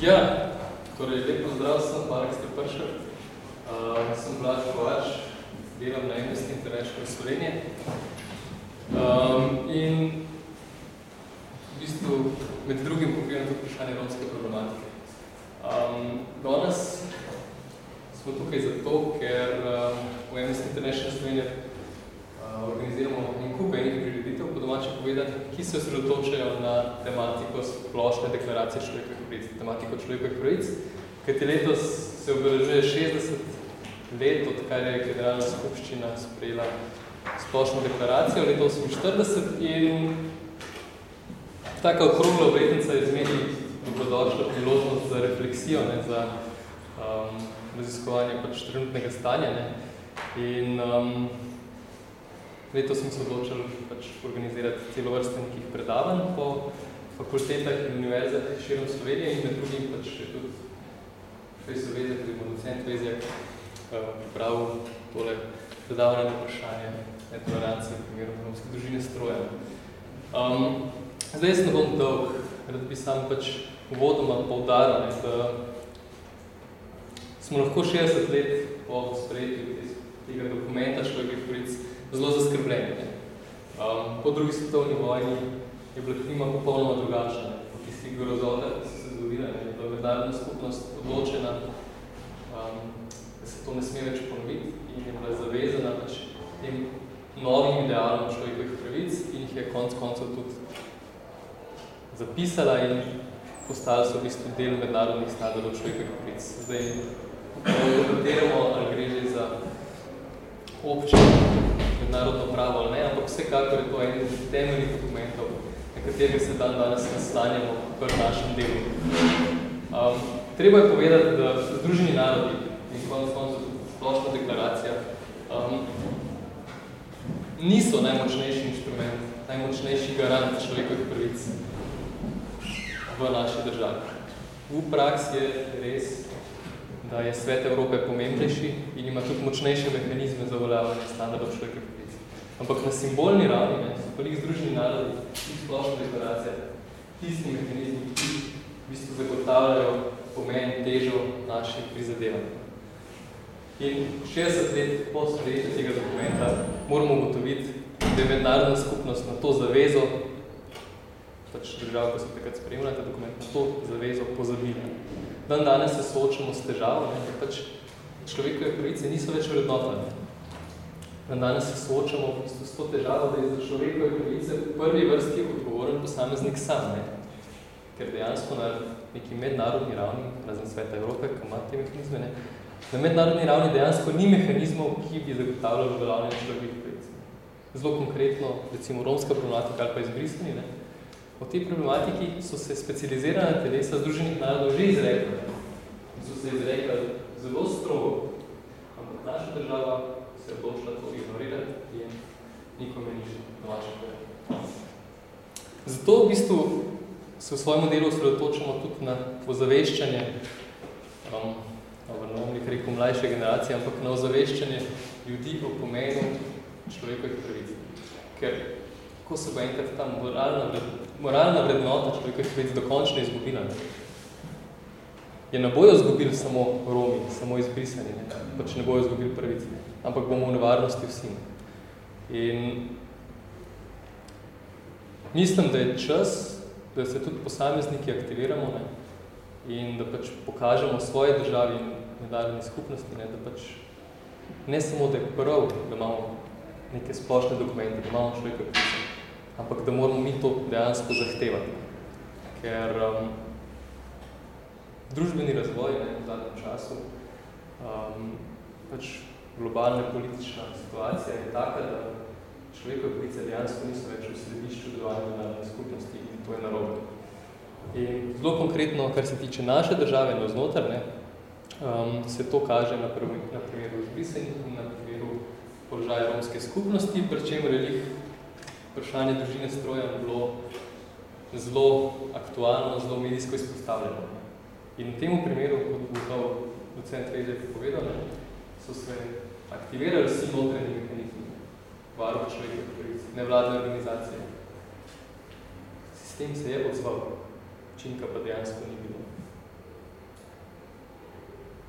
Ja, torej lepo zdrav sem, hvala, ki ste prišli. Uh, sem Blaž Kovač, delam na Amnesty International Slovenije. Um, in v bistvu med drugim pokrivam tudi vprašanje romske problematike. Um, danes smo tukaj zato, ker um, v Amnesty International Slovenije uh, organiziramo en kup enih prireditev, po domače povedati, ki se osredotočajo na tematiko splošne deklaracije človekovih pravic, tematiko človekovih pravic, kajti letos se obeležuje 60 let, odkar je Generalna skupščina sprejela splošno deklaracijo leta 48 in taka okrogla obletnica je zmeni dobrodošla priložnost za refleksijo, ne, za um, raziskovanje pač trenutnega stanja. Ne. In um, letos smo se odločili pač organizirati celo vrste nekih predavanj po fakultetah in univerzah širom Slovenije in med drugim pač je tudi Fejso Vezek, tudi docent Vezek, uh, pripravil tole predavanje na vprašanje netolerancije v primeru romske družine stroja. Um, zdaj jaz ne bom dolg, rad bi sam pač uvodoma poudaril, da smo lahko 60 let po sprejetju tega dokumenta človekovih pravic zelo zaskrbljeni. Ne? Um, po drugi svetovni vojni je bila klima popolnoma drugačna. Po tistih grozotah, ki so se zgodile, je bila mednarodna skupnost odločena, um, da se to ne sme več ponoviti in je bila zavezana pač tem novim idealom človekovih pravic in jih je konc koncev tudi zapisala in postali so v bistvu del mednarodnih standardov človekovih pravic. Zdaj, debatiramo, ali gre že za obče mednarodno pravo ali ne, ampak vsekakor je to en temeljnih dokumentov, na katerega se dan danes naslanjamo v našem delu. Um, treba je povedati, da Združeni narodi in konec koncev splošna deklaracija um, niso najmočnejši inštrument, najmočnejši garant človekovih pravic v naši državi. V praksi je res, da je svet Evrope pomembnejši in ima tudi močnejše mehanizme za uveljavljanje standardov človekovih. Ampak na simbolni ravni ne, so pa združeni narodi, ki splošna deklaracija, tisti mehanizmi, ki v bistvu zagotavljajo pomen težo naših prizadevanj. In 60 let po sprejetju tega dokumenta moramo ugotoviti, da je mednarodna skupnost na to zavezo, pač država, ko se takrat spremljala ta dokument, na to zavezo pozabila. Dan danes se soočamo s težavo, ne, da pač človekove pravice niso več vrednotane. Dan danes se soočamo v bistvu s to težavo, da je za človekove pravice v prvi vrsti odgovoren posameznik sam. Ne. Ker dejansko na neki mednarodni ravni, razen sveta Evrope, ki ima te mehanizme, ne, Na mednarodni ravni dejansko ni mehanizmov, ki bi zagotavljali uveljavljanje človekovih pravic. Zelo konkretno, recimo romska problematika ali pa izbrisani, ne? O tej problematiki so se specializirane telesa Združenih narodov že izrekli. In so se izrekli zelo strogo. Ampak naša država se je odločila to ignorirati in nikome ni domače povedati. Zato v bistvu se v svojem delu osredotočamo tudi na ozaveščanje um, vrnovnik rekel mlajše generacije, ampak na ozaveščanje ljudi o pomenu človekovih pravic. Ker ko se bo enkrat ta moralna, moralna vrednota človekovih pravic dokončno izgubila, ne? je ne bojo izgubili samo Romi, samo izbrisani, ne? pač ne bojo izgubili pravic, ne? Ampak bomo v nevarnosti vsi. In mislim, da je čas, da se tudi posamezniki aktiviramo ne? in da pač pokažemo svoje državi in mednarodni skupnosti, ne, da pač ne samo, da je prav, da imamo neke splošne dokumente, da imamo človeka pravice, ampak da moramo mi to dejansko zahtevati. Ker um, družbeni razvoj ne, v zadnjem času, um, pač globalna politična situacija je taka, da človekove pravice dejansko niso več v središču delovanja mednarodne skupnosti in to je narobe. In zelo konkretno, kar se tiče naše države na vznotar, ne, um, se to kaže na, prv, na primeru izbrisenih in na primeru položaja romske skupnosti, pri čemer je vprašanje družine stroja bilo zelo aktualno, zelo medijsko izpostavljeno. In v tem primeru, kot bo to docent Vezek povedal, so se aktivirali vsi notranji mehanizmi, varuh človekov pravic, nevladne organizacije. Sistem se je odzval, činka pa dejansko ni bilo.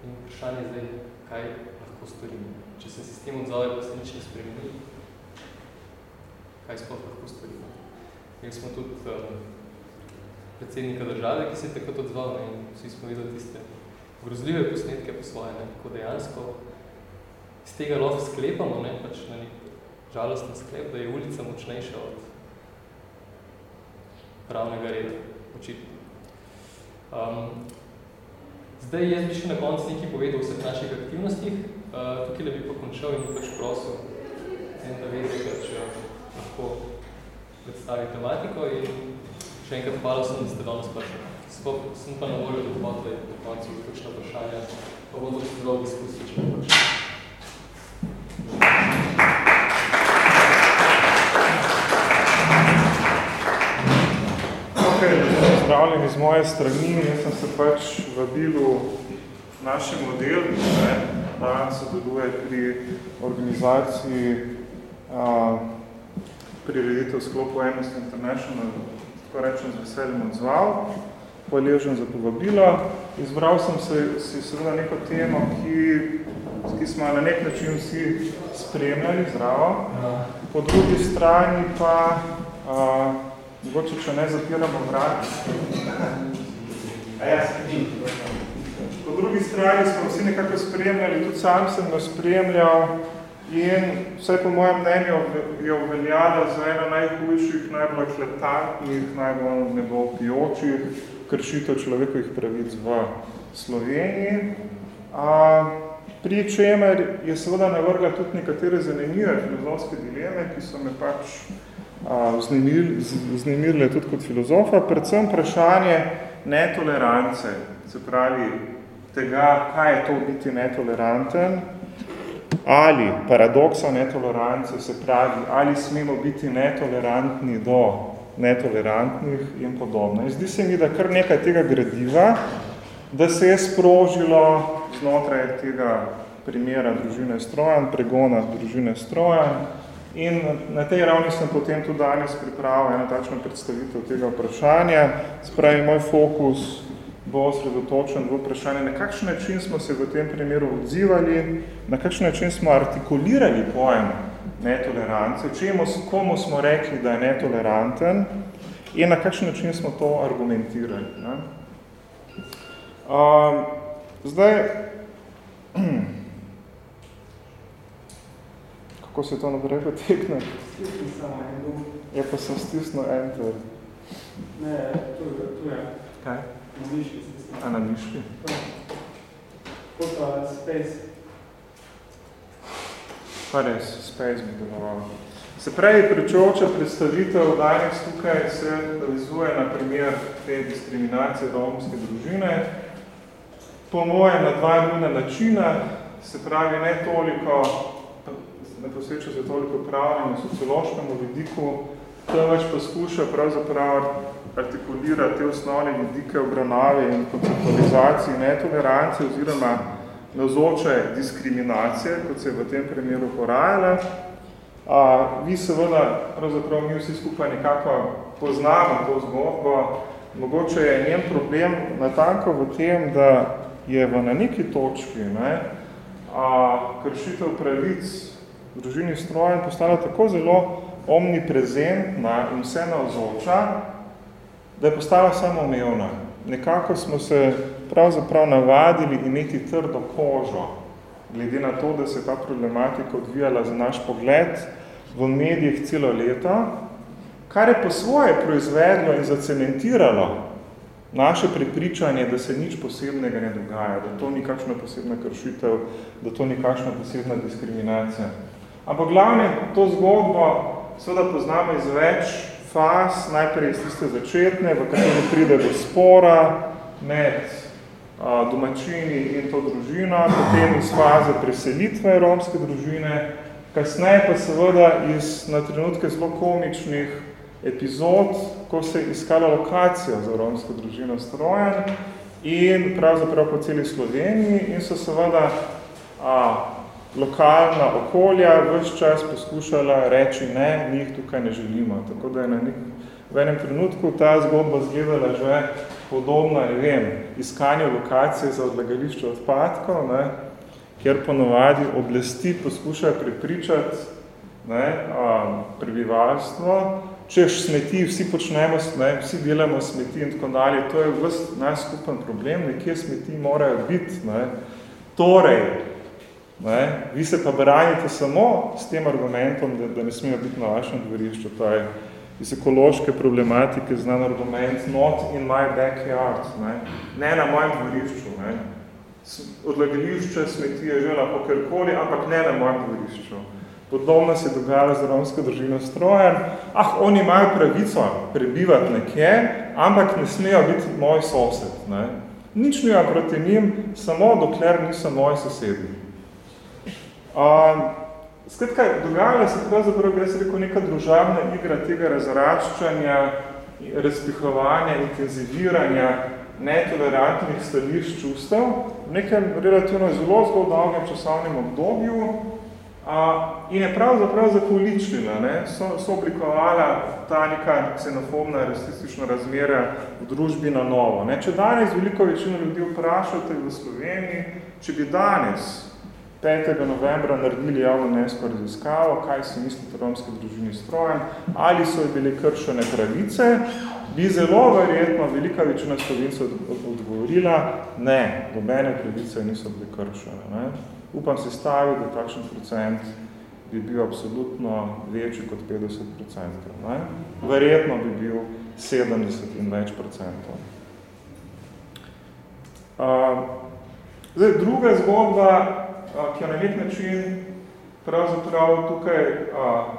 In vprašanje zdaj, kaj lahko storimo. Če se sistem odzove, pa se nič ne spremeni, kaj sploh lahko storimo. Imeli smo tudi um, predsednika države, ki se je takrat odzval ne, in vsi smo videli tiste grozljive posnetke po svoje, ne, ko dejansko iz tega lahko sklepamo, ne, pač na nek žalosten sklep, da je ulica močnejša od pravnega reda, očitno. Um, zdaj, jaz bi še na koncu nekaj povedal o vseh naših aktivnostih. Uh, tukaj bi pa končal in pač prosil en da vede, če lahko predstavi tematiko in še enkrat hvala sem, da ste danes prišli. Skop, sem pa na voljo do potle, do koncu kakšna vprašanja, pa bom tudi zelo diskusij, če pač. Zdravljeni z moje strani, jaz sem se pač vabilu našem modelu, ne, danes sodeluje pri organizaciji a, prireditev sklopu Amnesty International, tako rečem z veseljem odzval, hvaležen za povabilo. Izbral sem se, si seveda neko temo, ki, ki smo na nek način vsi spremljali zdravo. Po drugi strani pa, a, mogoče, če ne zapiramo vrat, a ja, Po drugi strani smo vsi nekako spremljali, tudi sam sem ga spremljal, In vse po mojem mnenju je uveljala za ena najhujših, najbolj kletantnih, najbolj nebopijočih kršitev človekovih pravic v Sloveniji. A, pri čemer je seveda navrgla tudi nekatere zanimive filozofske dileme, ki so me pač vznemirile tudi kot filozofa, predvsem vprašanje netolerance, se pravi tega, kaj je to biti netoleranten, ali paradoksa netolerance, se pravi, ali smemo biti netolerantni do netolerantnih in podobno. In zdi se mi, da kar nekaj tega gradiva, da se je sprožilo znotraj tega primera družine Strojan, pregona družine Strojan, in na tej ravni sem potem tudi danes pripravil eno tačno predstavitev tega vprašanja. Spravi, moj fokus bo osredotočen v vprašanje, na kakšen način smo se v tem primeru odzivali, na kakšen način smo artikulirali pojem netolerance, čemu, komu smo rekli, da je netoleranten in na kakšen način smo to argumentirali. Ne? Um, zdaj, kako se to naprej potekne? Stisni samo eno. Je pa sem stisnil enter. Ne, tu, tu je. Kaj? Na miški stisni. A na miški? Kot space. Pa res, space bi deloval. Se pravi, pričujoča predstavitev danes tukaj se navizuje na primer te diskriminacije romske družine. Po mojem na dva nujna načina, se pravi ne toliko, ne posveča se toliko pravnemu sociološkemu vidiku, temveč poskuša pravzaprav artikulirati te osnovne vidike obravnave in konceptualizacije netolerance oziroma navzoče diskriminacije, kot se je v tem primeru porajala. A, vi seveda, pravzaprav mi vsi skupaj nekako poznamo to zgodbo. Mogoče je njen problem natanko v tem, da je v na neki točki ne, a, kršitev pravic družini strojen postala tako zelo omniprezentna in vse navzoča, da je postala samoumevna. Nekako smo se pravzaprav navadili imeti trdo kožo, glede na to, da se je ta problematika odvijala za naš pogled v medijih celo leto, kar je po svoje proizvedlo in zacementiralo naše prepričanje, da se nič posebnega ne dogaja, da to ni kakšna posebna kršitev, da to ni kakšna posebna diskriminacija. Ampak glavne, to zgodbo seveda poznamo iz več faz, najprej iz tiste začetne, v kateri pride do spora med a, domačini in to družino, potem iz faze preselitve romske družine, kasneje pa seveda iz na trenutke zelo komičnih epizod, ko se je iskala lokacija za romsko družino Strojan in pravzaprav po celi Sloveniji in so seveda a, lokalna okolja vse čas poskušala reči ne, mi jih tukaj ne želimo. Tako da je na nek, v enem trenutku ta zgodba zgledala že podobno, ne vem, iskanju lokacije za odlagališče odpadkov, ne, kjer ponovadi oblasti poskušajo prepričati ne, um, prebivalstvo, češ smeti, vsi počnemo, ne, vsi delamo smeti in tako dalje, to je vs najskupen problem, nekje smeti morajo biti. Ne. Torej, ne, vi se pa branite samo s tem argumentom, da, da ne smejo biti na vašem dvorišču, to je iz ekološke problematike znan argument not in my backyard, ne, ne na mojem dvorišču. Ne. Odlagališče smeti je že lahko kjerkoli, ampak ne na mojem dvorišču. Podobno se je dogajalo z romsko družino strojen. Ah, oni imajo pravico prebivati nekje, ampak ne smejo biti moj sosed. Ne? Nič nima proti njim, samo dokler niso moji sosedi. Um, skratka, dogajalo se pravzaprav, se rekel, neka družabna igra tega razraščanja, razpihovanja, intenziviranja netolerantnih stališč čustev v nekem relativno zelo zelo dolgem časovnem obdobju, In je pravzaprav zakoličnila, ne, so, so oblikovala ta neka ksenofobna rasistična razmera v družbi na novo. Ne. Če danes veliko večino ljudi vprašate v Sloveniji, če bi danes 5. novembra naredili javno nesko raziskavo, kaj si mislite romske družini strojem, ali so bile kršene pravice, bi zelo verjetno velika večina slovencev odgovorila, ne, dobene pravice niso bile kršene. Ne upam se staviti, da takšen procent bi bil absolutno večji kot 50 procentov. Verjetno bi bil 70 in več procentov. Uh, zdaj, druga zgodba, uh, ki jo na nek način pravzaprav tukaj uh,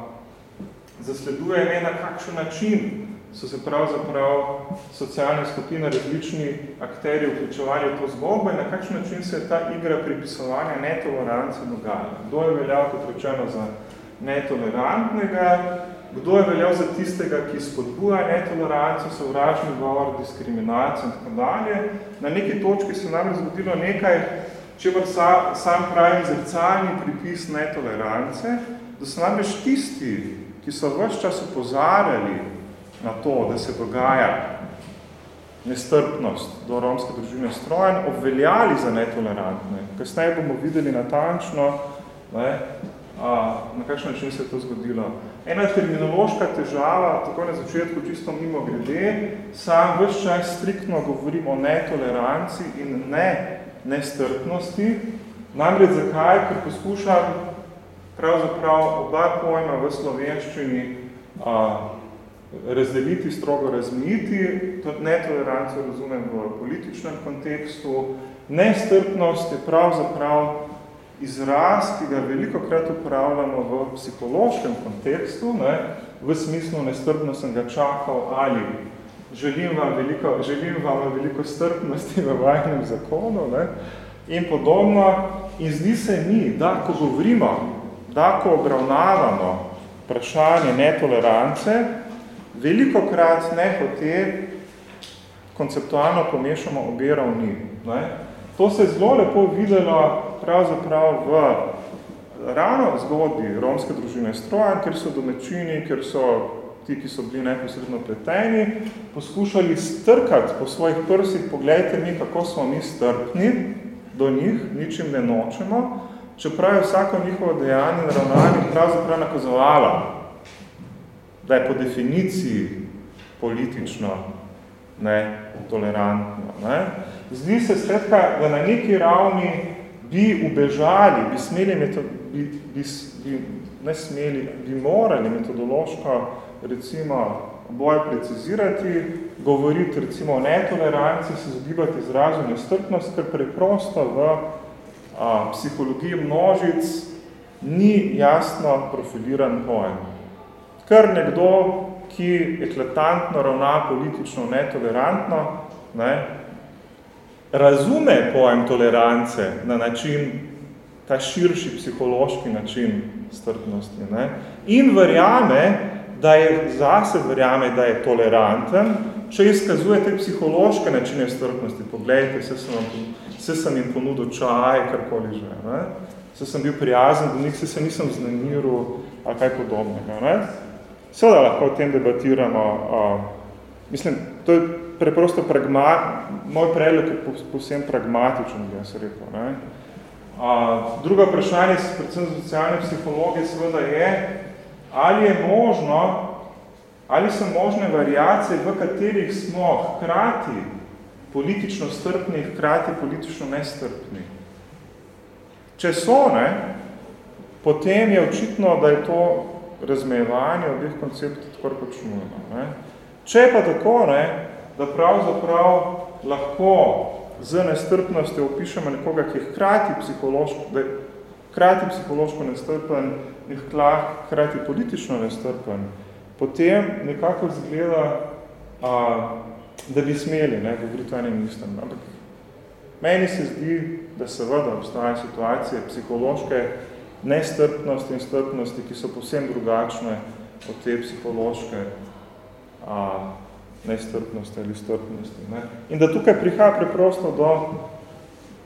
zasleduje, ne na kakšen način so se pravzaprav socialne skupine različni akteri vključevali v to zgodbo in na kakšen način se je ta igra pripisovanja netolerance dogajala. Kdo je veljal, kot rečeno, za netolerantnega, kdo je veljal za tistega, ki spodbuja netoleranco, sovražni govor, diskriminacijo in tako dalje. Na neki točki se nam je zgodilo nekaj, če sa, sam pravi zrcalni pripis netolerance, da so namreč tisti, ki so vse čas upozarjali na to, da se dogaja nestrpnost do romske družine strojen, obveljali za netolerantne. Kasneje bomo videli natančno, ne, a, na kakšen način se je to zgodilo. Ena terminološka težava, tako na začetku čisto mimo grede, sam vse čas striktno govorim o netoleranci in ne nestrpnosti. Namreč zakaj? Ker poskušam pravzaprav oba pojma v slovenščini a, razdeliti, strogo razmijiti, tudi netoleranco razumem v političnem kontekstu. Nestrpnost je pravzaprav izraz, ki ga veliko krat upravljamo v psihološkem kontekstu, ne, v smislu nestrpno sem ga čakal ali želim vam veliko, želim vam veliko strpnosti v vajnem zakonu ne, in podobno. In zdi se mi, da ko govorimo, da ko obravnavamo vprašanje netolerance, veliko krat ne hote konceptualno pomešamo obe ravni. Ne? To se je zelo lepo videlo pravzaprav v rano zgodbi romske družine Strojan, ker so domečini, ker so ti, ki so bili neposredno pleteni, poskušali strkati po svojih prsih, pogledajte mi, kako smo mi strpni do njih, ničim ne nočemo, čeprav je vsako njihovo dejanje in ravnanje pravzaprav nakazovala da je po definiciji politično ne, tolerantno. Ne. Zdi se skratka, da na neki ravni bi ubežali, bi smeli, bi, bi, bi, ne smeli, bi morali metodološko recimo boj precizirati, govoriti recimo o netoleranci, se zagibati izrazu nestrpnost, ker preprosto v a, psihologiji množic ni jasno profiliran pojem kar nekdo, ki eklatantno ravna politično netolerantno, ne, razume pojem tolerance na način, ta širši psihološki način strpnosti ne, in verjame, da je zase verjame, da je toleranten, če izkazuje te psihološke načine strpnosti. Poglejte, se sem, se sem jim ponudil čaj, karkoli že. Ne. Se sem bil prijazen do njih, se, se nisem znemiral ali kaj podobnega. Ne. Seveda lahko o tem debatiramo. Uh, mislim, to je preprosto pragma, moj predlog je povsem pragmatičen, bi jaz rekel. Ne? A, druga vprašanje, predvsem za socialne psihologe, seveda je, ali je možno, ali so možne variacije, v katerih smo hkrati politično strpni, hkrati politično nestrpni. Če so, ne, potem je očitno, da je to razmejevanje obih konceptov tako počnujeno. Ne. Če pa tako, ne, da pravzaprav lahko z nestrpnostjo opišemo nekoga, ki je hkrati psihološko, da je hkrati psihološko nestrpen in hkrati politično nestrpen, potem nekako zgleda, a, da bi smeli ne, govoriti o enem istem. Ampak meni se zdi, da seveda obstajajo situacije psihološke nestrpnosti in strpnosti, ki so povsem drugačne od te psihološke a, nestrpnosti ali strpnosti. Ne? In da tukaj prihaja preprosto do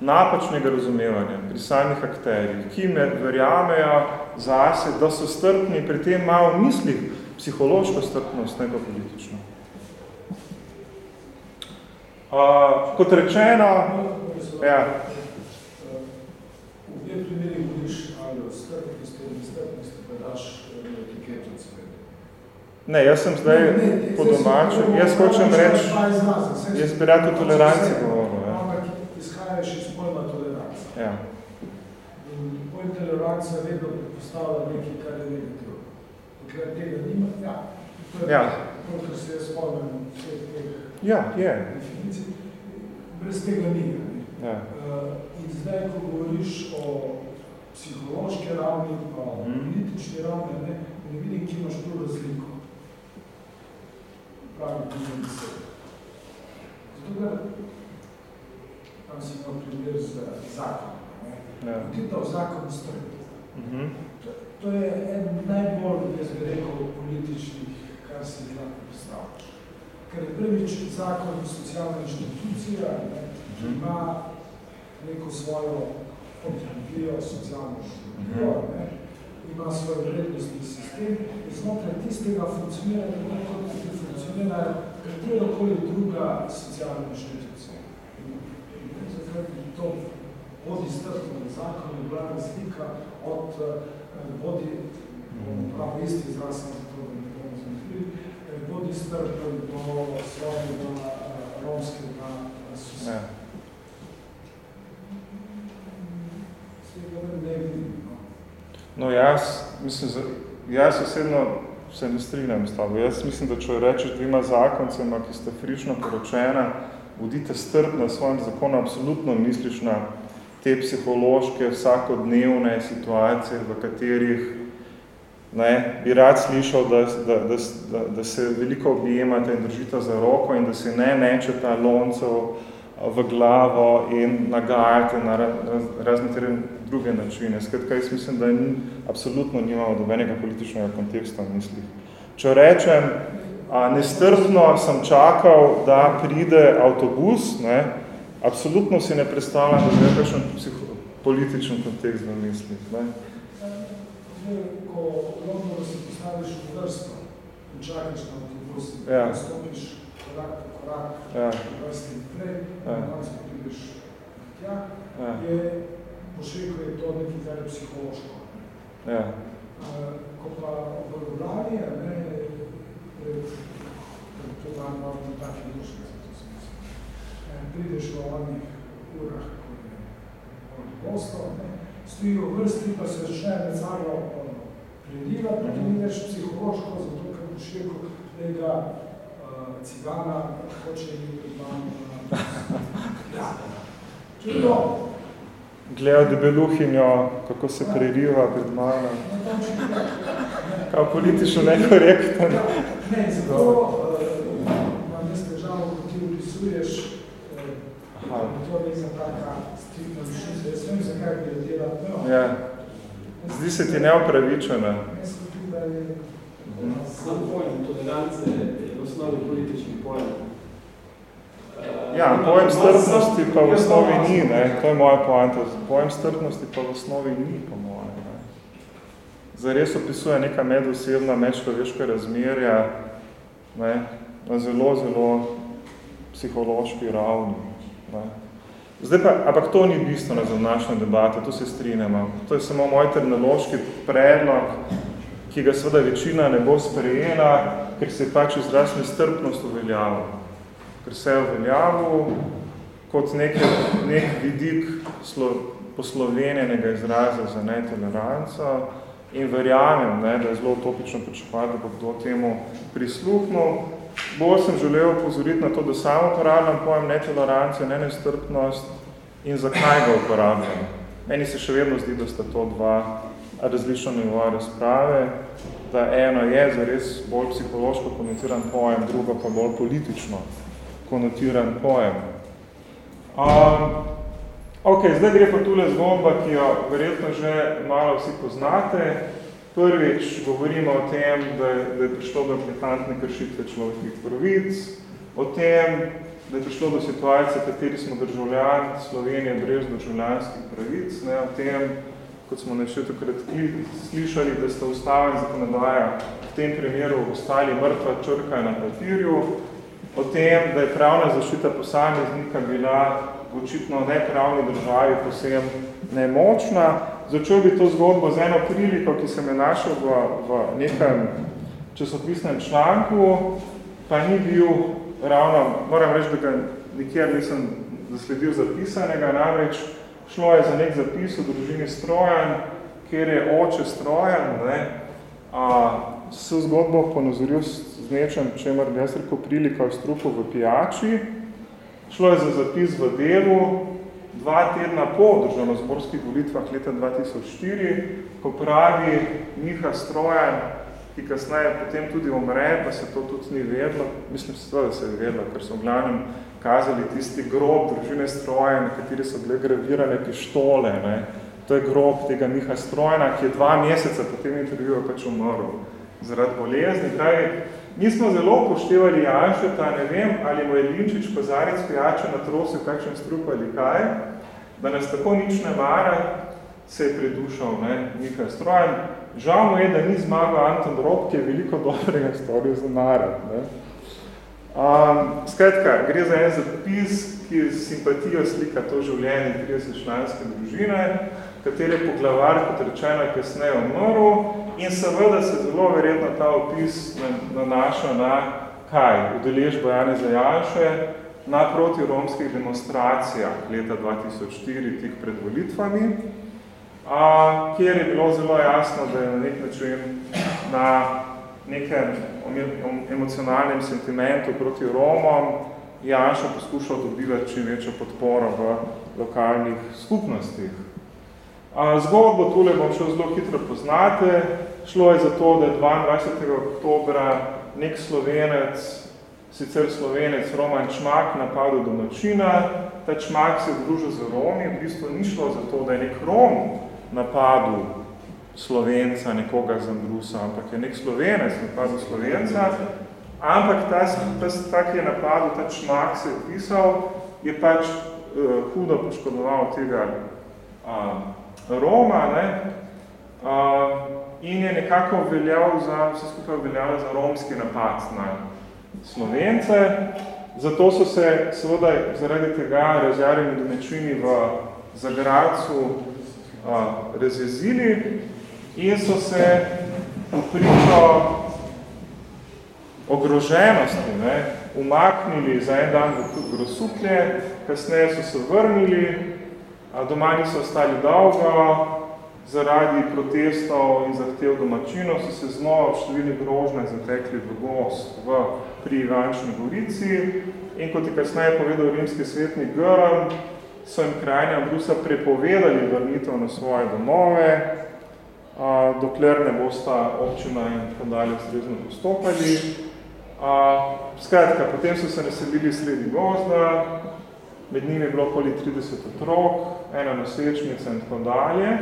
napačnega razumevanja pri samih akterjih, ki me verjamejo zase, da so strpni, pri tem malo v mislih psihološko strpnost, ne pa politično. Uh, kot rečeno, ja. V dveh primerih o strpnosti in strpnosti, pa daš etiketo sveta. Ne, jaz sem zdaj ne, ne, po domaču, jaz hočem reči, jaz bi rad o toleranciji govoril. Ja. Ampak izhajaš iz pojma tolerancija. Ja. In pojem tolerancija vedno predpostavlja nekaj, kar je negativno. Dokler tega nima, ja. To je ja. kar se jaz spomnim vseh teh ja, je. definicij. Brez tega ni. Ja. Uh, in zdaj, ko govoriš o psihološki ravni, pa Mhm. politični ravni, ne, ne vidim, ki imaš tu razliko. Pravi, tudi besede. Zato, ker tam si imel primer z zakonom. ne. Ja. Vtita v zakon strpi. Mhm. To, to je en najbolj, jaz bi rekel, političnih, kar si lahko predstavljaš. Ker je prvič zakon socialna inštitucija, ne, ki Mhm. ima neko svojo ontologijo, socialno ontologijo, ne, ima svoj vrednostni sistem in znotraj tistega funkcionira tako, kot tudi funkcionira katerokoli druga socialna inštitucija. In, in zakrat je to vodi strpno zakon je bila razlika od eh, vodi, bom prav isti izraz, sem zato, da ne bomo zamotili, eh, vodi strpno do svojega eh, romskega eh, soseda. Ja. Tega ne vidim, no. Jaz, mislim, jaz osebno se ne strinjam s tabo. Jaz mislim, da če rečeš dvima zakoncema, ki sta frišno poročena, vodite strp na svojem zakonu, absolutno misliš na te psihološke, vsakodnevne situacije, v katerih ne, bi rad slišal, da, da, da, da, da se veliko objemate in držite za roko in da se ne mečeta loncev v glavo in nagajate na raz, razne druge načine. Skratka, jaz mislim, da ni, absolutno nimamo dobenega političnega konteksta v mislih. Če rečem, a, nestrpno sem čakal, da pride avtobus, ne, absolutno si ne predstavljam, da je kakšen političen kontekst v mislih. Ne. Ko v Londonu se postaviš v vrsto in čakaš na avtobus, Ja. stopiš korak korak, Ja. v vrsti naprej, Ja. na koncu prideš tja, Ja. je pošrekel je to nekaj, kar je psihološko. Ja. Uh, ko pa v Ljubljani, ne, pred, pred to dan malo na taki duši, zato sem mislil, eh, prideš v onih urah, ko je od gostov, ne, stojijo v vrsti, pa se začne med sabo ni več psihološko, zato ker boš rekel, uh, cigana hoče iti pred vami na ja. To, Gledal debeluhinjo, kako se preriva pred mano. Kao politično nekorekten. Ja, Ne, zato uh, imam jaz težavo, ko ti opisuješ, uh, Aha. to je neka taka striktna rešitev. Jaz vem, zakaj bi jo delal. No, Ja. Zdi se ti neopravičena. Jaz sem tudi, da je Sam pojem tolerance je v osnovi politični pojem. Eh, Ja, ima- pojem strpnosti pa v osnovi ni, ne. To je moja poanta. Pojem strpnosti pa v osnovi ni, po mojem. Ne. Zares opisuje neka medosebna, medčloveška razmerja, ne, na zelo, zelo psihološki ravni. Ne. Zdaj pa, ampak to ni bistveno za današnjo debato, to se strinjamo. To je samo moj terminološki predlog, ki ga seveda večina ne bo sprejela, ker se je pač izraz nestrpnost uveljavil. Ker se je uveljavil kot nek, nek vidik slo, poslovenjenega izraza za netoleranco in verjamem, ne, da je zelo utopično pričakovati, da bo kdo temu prisluhnil, Bolj sem želel upozoriti na to, da samo uporabljam pojem netolerancija, ne nestrpnost in zakaj ga uporabljam. Meni se še vedno zdi, da sta to dva različna nivoja razprave, da eno je zares bolj psihološko konotiran pojem, drugo pa bolj politično konotiran pojem. Um, ok, zdaj gre pa tule zgodba, ki jo verjetno že malo vsi poznate. Prvič govorimo o tem, da je, da je prišlo do eklatantne kršitve človeških pravic, o tem, da je prišlo do situacije, v kateri smo državljani Slovenije brez državljanskih pravic, ne, o tem, kot smo še takrat slišali, da sta ustava in zakonodaja v tem primeru ostali mrtva črka na papirju, o tem, da je pravna zaščita posameznika bila očitno nepravni državi posem nemočna, Začel bi to zgodbo z eno priliko, ki sem je našel v, v nekem časopisnem članku, pa ni bil ravno, moram reči, da ga nikjer nisem zasledil zapisanega, namreč šlo je za nek zapis v družini Strojan, kjer je oče Strojan, ne, a, se zgodbo ponazoril z nečem, čemer jaz rekel prilika v strupu v pijači. Šlo je za zapis v delu, dva tedna po državnozborskih volitvah leta 2004, ko pravi Miha Strojan, ki kasneje potem tudi umre, pa se to tudi ni vedlo, mislim se to, da se je vedlo, ker so v glavnem kazali tisti grob družine Strojan, na kateri so bile gravirane pištole, ne. to je grob tega Miha Strojana, ki je dva meseca po tem intervjuju pač umrl zaradi bolezni. Kaj, mi smo zelo upoštevali Janšeta, ne vem, ali mu je Linčič kozarec pijača na trosil kakšen strup ali kaj, da nas tako nič ne mara, se je predušal ne, Miha Strojan. Žal mu je, da ni zmagal Anton Rob, ki je veliko dobrega storil za narod. Ne. Um, skratka, gre za en zapis, ki z simpatijo slika to življenje 30-članske družine, katere poglavar, kot rečeno, kasneje umrl in seveda se zelo verjetno ta opis nanaša na kaj? Udeležbo Janeza Janše, na protiromskih demonstracijah leta 2004, tik pred volitvami, a, kjer je bilo zelo jasno, da je na nek način na nekem emocionalnem sentimentu proti Romom Janša poskušal dobivati čim večjo podporo v lokalnih skupnostih. Zgodbo tule bom šel zelo hitro poznate. Šlo je za to, da je 22. oktobra nek slovenec sicer slovenec Roman Čmak napadel domačina, ta Čmak se je družil z Romi, v bistvu ni šlo za to, da je nek Rom napadel slovenca, nekoga z Andrusa, ampak je nek slovenec napadel slovenca, ampak ta, ta, ta ki je napadel, ta Čmak se je pisal, je pač uh, hudo poškodoval tega uh, Roma, ne, uh, in je nekako veljal za, vse skupaj veljal za romski napad na Slovence, zato so se seveda zaradi tega razjarjeni domačini v Zagradcu razjezili in so se pričo ogroženosti ne, umaknili za en dan v Grosuplje, kasneje so se vrnili, doma niso ostali dolgo, zaradi protestov in zahtev domačinov so se znova v številni grožne zatekli v gost v pri Ivančni Gorici. In kot je kasneje povedal rimski svetnik Grm, so jim krajnja Brusa prepovedali vrnitev na svoje domove, a, dokler ne bosta občina in tako dalje ustrezno postopali. A, skratka, potem so se naselili sredi gozda, med njimi je bilo okoli 30 otrok, ena nosečnica in tako dalje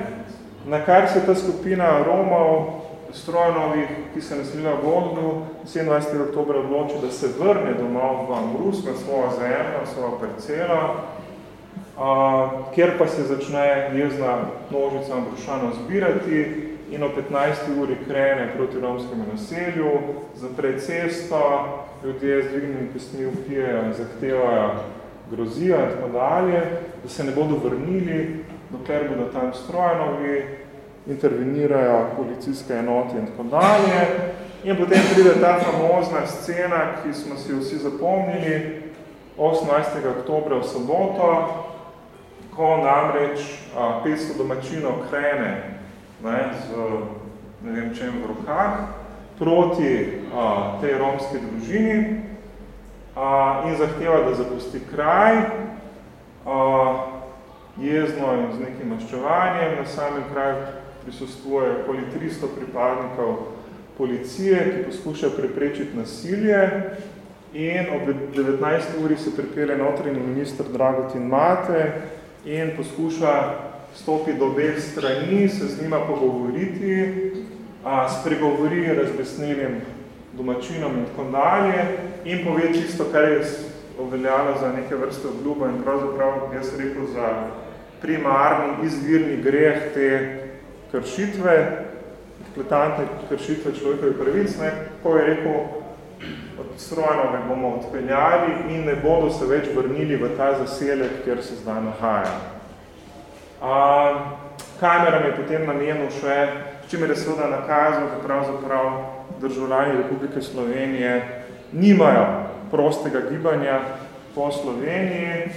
na kar se ta skupina Romov, strojnovih, ki se naselila v Gondu, 27. oktober odloči, da se vrne domov v Ambrus, na svojo zemljo, svojo parcelo, a, kjer pa se začne jezna množica Ambrušanov zbirati in o 15. uri krene proti romskemu naselju, zapre cesto, ljudje z dvignimi pestmi upijejo in zahtevajo grozijo in tako dalje, da se ne bodo vrnili, dokler bodo tam strojnovi, intervenirajo policijske enote in tako dalje. In potem pride ta famozna scena, ki smo si vsi zapomnili, 18. oktobra v soboto, ko namreč a, 500 domačinov krene ne, z ne vem čem v rokah proti a, tej romski družini a, in zahteva, da zapusti kraj, a, jezno in z nekim maščevanjem. Na samem kraju prisustuje okoli 300 pripadnikov policije, ki poskuša preprečiti nasilje in ob 19. uri se pripelje notranji minister Dragotin Mate in poskuša stopiti do obeh strani, se z njima pogovoriti, a, spregovori razbesnenim domačinom in tako dalje in pove čisto, kar je obveljalo za neke vrste obljubo in pravzaprav, jaz rekel, za primarni izvirni greh te kršitve, eklatantne kršitve človekovih pravic, ne, ko je rekel, od strojnove bomo odpeljali in ne bodo se več vrnili v ta zaselek, kjer se zdaj nahaja. A, kameram je potem namenil še, s čimer je seveda nakazal, da pravzaprav državljani Republike Slovenije nimajo prostega gibanja po Sloveniji.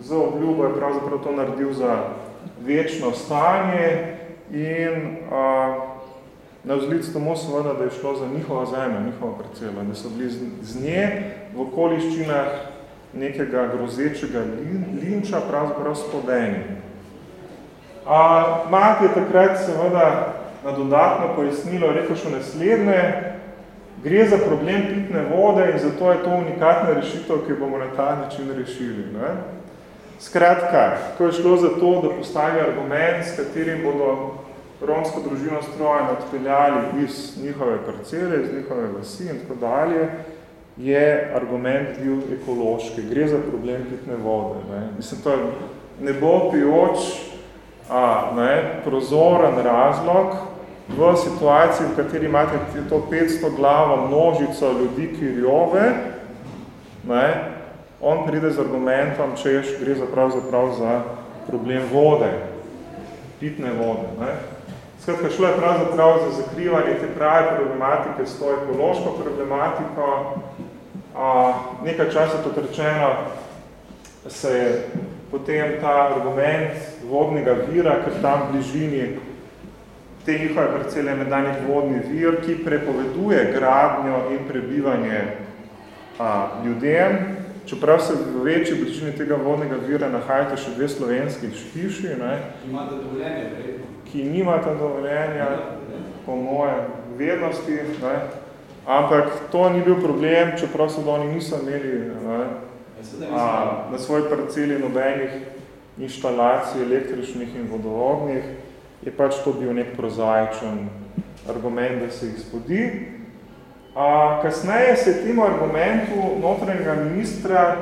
Z obljubo je pravzaprav to naredil za večno stanje in a, na vzlic tomu seveda, da je šlo za njihova zemlja, njihova parcela, da so bili z nje v okoliščinah nekega grozečega linča pravzaprav spodeni. A, Mati je takrat seveda na dodatno pojasnilo rekel še naslednje, gre za problem pitne vode in zato je to unikatna rešitev, ki bomo na ta način rešili. Ne? Skratka, ko je šlo za to, da postavi argument, s katerim bodo romsko družino strojno odpeljali iz njihove parcele, iz njihove vasi in tako dalje, je argument bil ekološki. Gre za problem pitne vode. Ne. Mislim, to je nebo pijoč, a, ne, prozoren razlog v situaciji, v kateri imate to 500 glavo množico ljudi, ki rjove, ne, on pride z argumentom, če ješ, gre za pravzaprav za problem vode, pitne vode. Ne. Skratka, šlo je pravzaprav za zakrivanje te prave problematike s to ekološko problematiko. A, nekaj časa tot rečeno se je potem ta argument vodnega vira, ker tam v bližini te njihove parcele je medanih vodni vir, ki prepoveduje gradnjo in prebivanje a, ljudem. Čeprav se v večji bližini tega vodnega vira nahajate še dve slovenski hiši. Ne, Imate dovoljenje, verjetno? ki nimata dovoljenja, po moje vednosti, ne? ampak to ni bil problem, čeprav so oni niso imeli ne? A, na svoj parceli nobenih inštalacij električnih in vodovodnih, je pač to bil nek prozaičen argument, da se jih spodi. A, kasneje se temu argumentu notranjega ministra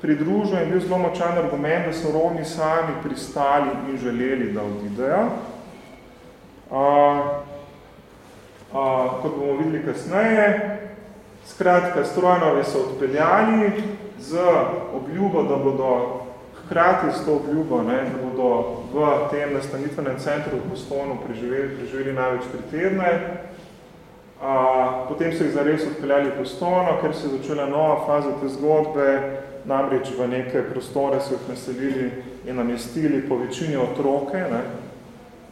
pridružil in bil zelo močan argument, da so Romi sami pristali in želeli, da odidejo. A, a, kot bomo videli kasneje, skratka, strojnovi so odpeljali z obljubo, da bodo hkrati s to obljubo, ne, da bodo v tem nastanitvenem centru v Postonu preživeli, preživeli največ tri tedne. A, potem so jih zares odpeljali v Postono, ker se je začela nova faza te zgodbe, namreč v neke prostore so jih naselili in namestili po večini otroke, ne,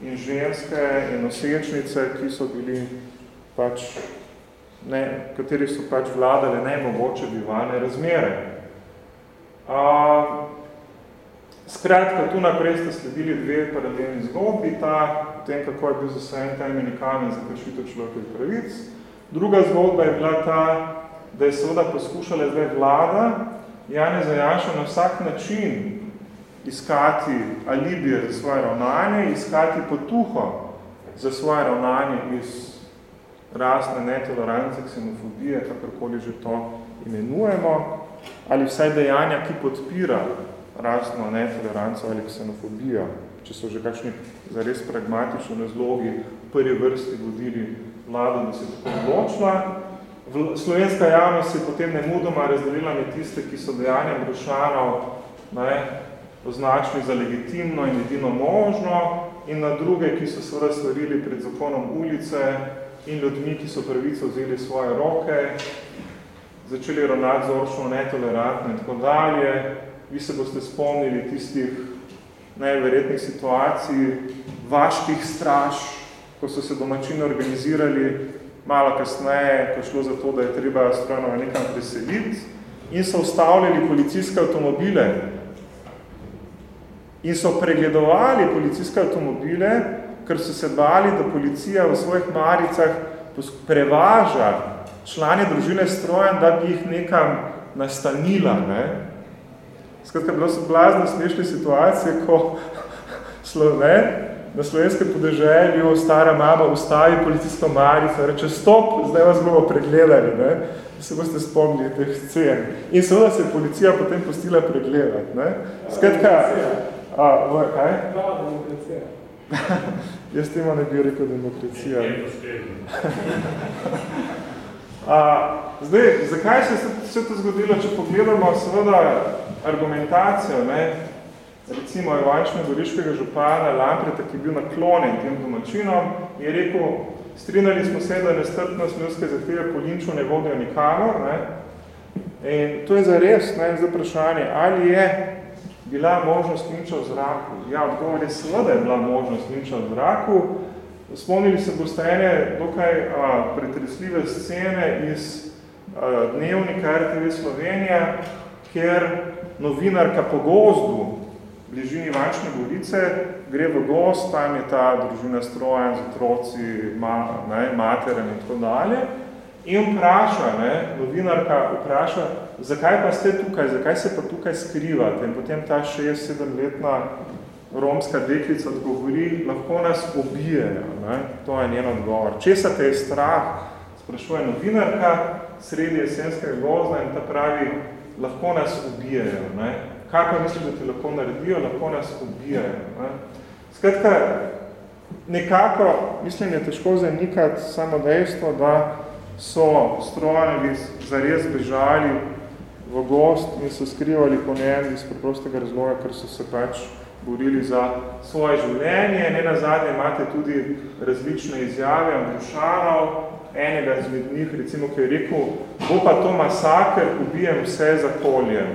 in ženske in nosečnice, ki so bili pač, ne, kateri so pač vladali najmogoče bivalne razmere. A, skratka, tu naprej ste sledili dve paralelni zgodbi, ta, tem, kako je bil zasajen temeljni kamen za kršitev človekovih pravic. Druga zgodba je bila ta, da je seveda poskušala zdaj vlada Janeza Janša na vsak način iskati alibije za svoje ravnanje, iskati potuho za svoje ravnanje iz rasne netolerance, ksenofobije, kakorkoli že to imenujemo, ali vsaj dejanja, ki podpira rasno netoleranco ali ksenofobijo, če so že kakšni zares pragmatični razlogi v prvi vrsti vodili vlado, da se tako odločila. Slovenska javnost je potem nemudoma razdelila med tiste, ki so dejanja Brušanov ne, označili za legitimno in edino možno, in na druge, ki so seveda stvarili pred zakonom ulice in ljudmi, ki so pravico vzeli svoje roke, začeli ravnati zoročno netolerantno in tako dalje. Vi se boste spomnili tistih najverjetnih situacij, vaških straž, ko so se domačini organizirali malo kasneje, ko šlo za to, da je treba strojno nekam preseliti in so ustavljali policijske avtomobile in so pregledovali policijske avtomobile, ker so se bali, da policija v svojih maricah prevaža člane družine strojen, da bi jih nekam nastanila. Ne? Skratka, bilo so blazno smešne situacije, ko slo, ne, na slovenskem podeželju stara mama ustavi policijsko marico reče, stop, zdaj vas bomo pregledali. Ne? Se boste spomnili teh scen. In seveda se je policija potem pustila pregledati. Ne? Skratka, A, v, kaj? Jaz tema ne bi rekel demokracija. A, zdaj, zakaj se je vse to zgodilo, če pogledamo seveda argumentacijo, ne? recimo Ivančne goriškega župana Lampreta, ki je bil naklonjen tem domačinom, je rekel, strinali smo se, da nestrpnost milske zahteve po linču ne vodijo nikamor, ne? In to je zares, ne, za vprašanje, ali je bila možnost linča v zraku? Ja, odgovor je seveda je bila možnost linča v zraku. Spomnili se boste ene dokaj a, pretresljive scene iz a, dnevnika RTV Slovenija, kjer novinarka po gozdu bližini Vančne Gorice gre v gost, tam je ta družina strojen z otroci, ma, ne, materem in tako dalje. In vpraša, ne, novinarka vpraša, zakaj pa ste tukaj, zakaj se pa tukaj skrivate? In potem ta 6-7-letna romska deklica odgovori, lahko nas ubijejo. Ne? To je njen odgovor. Česa te je strah? Sprašuje novinarka sredi jesenskega gozna in ta pravi, lahko nas ubijejo. Ne? Kaj pa misliš, da te lahko naredijo? Lahko nas ubijejo. Ne? Skratka, nekako, mislim, je težko zanikati samo dejstvo, da so strojani zares bežali v gost in so skrivali po njem iz preprostega razloga, ker so se pač borili za svoje življenje. Ne nazadnje imate tudi različne izjave Andrušanov, enega izmed njih, recimo, ki je rekel, bo pa to masaker, ubijem vse za koljem.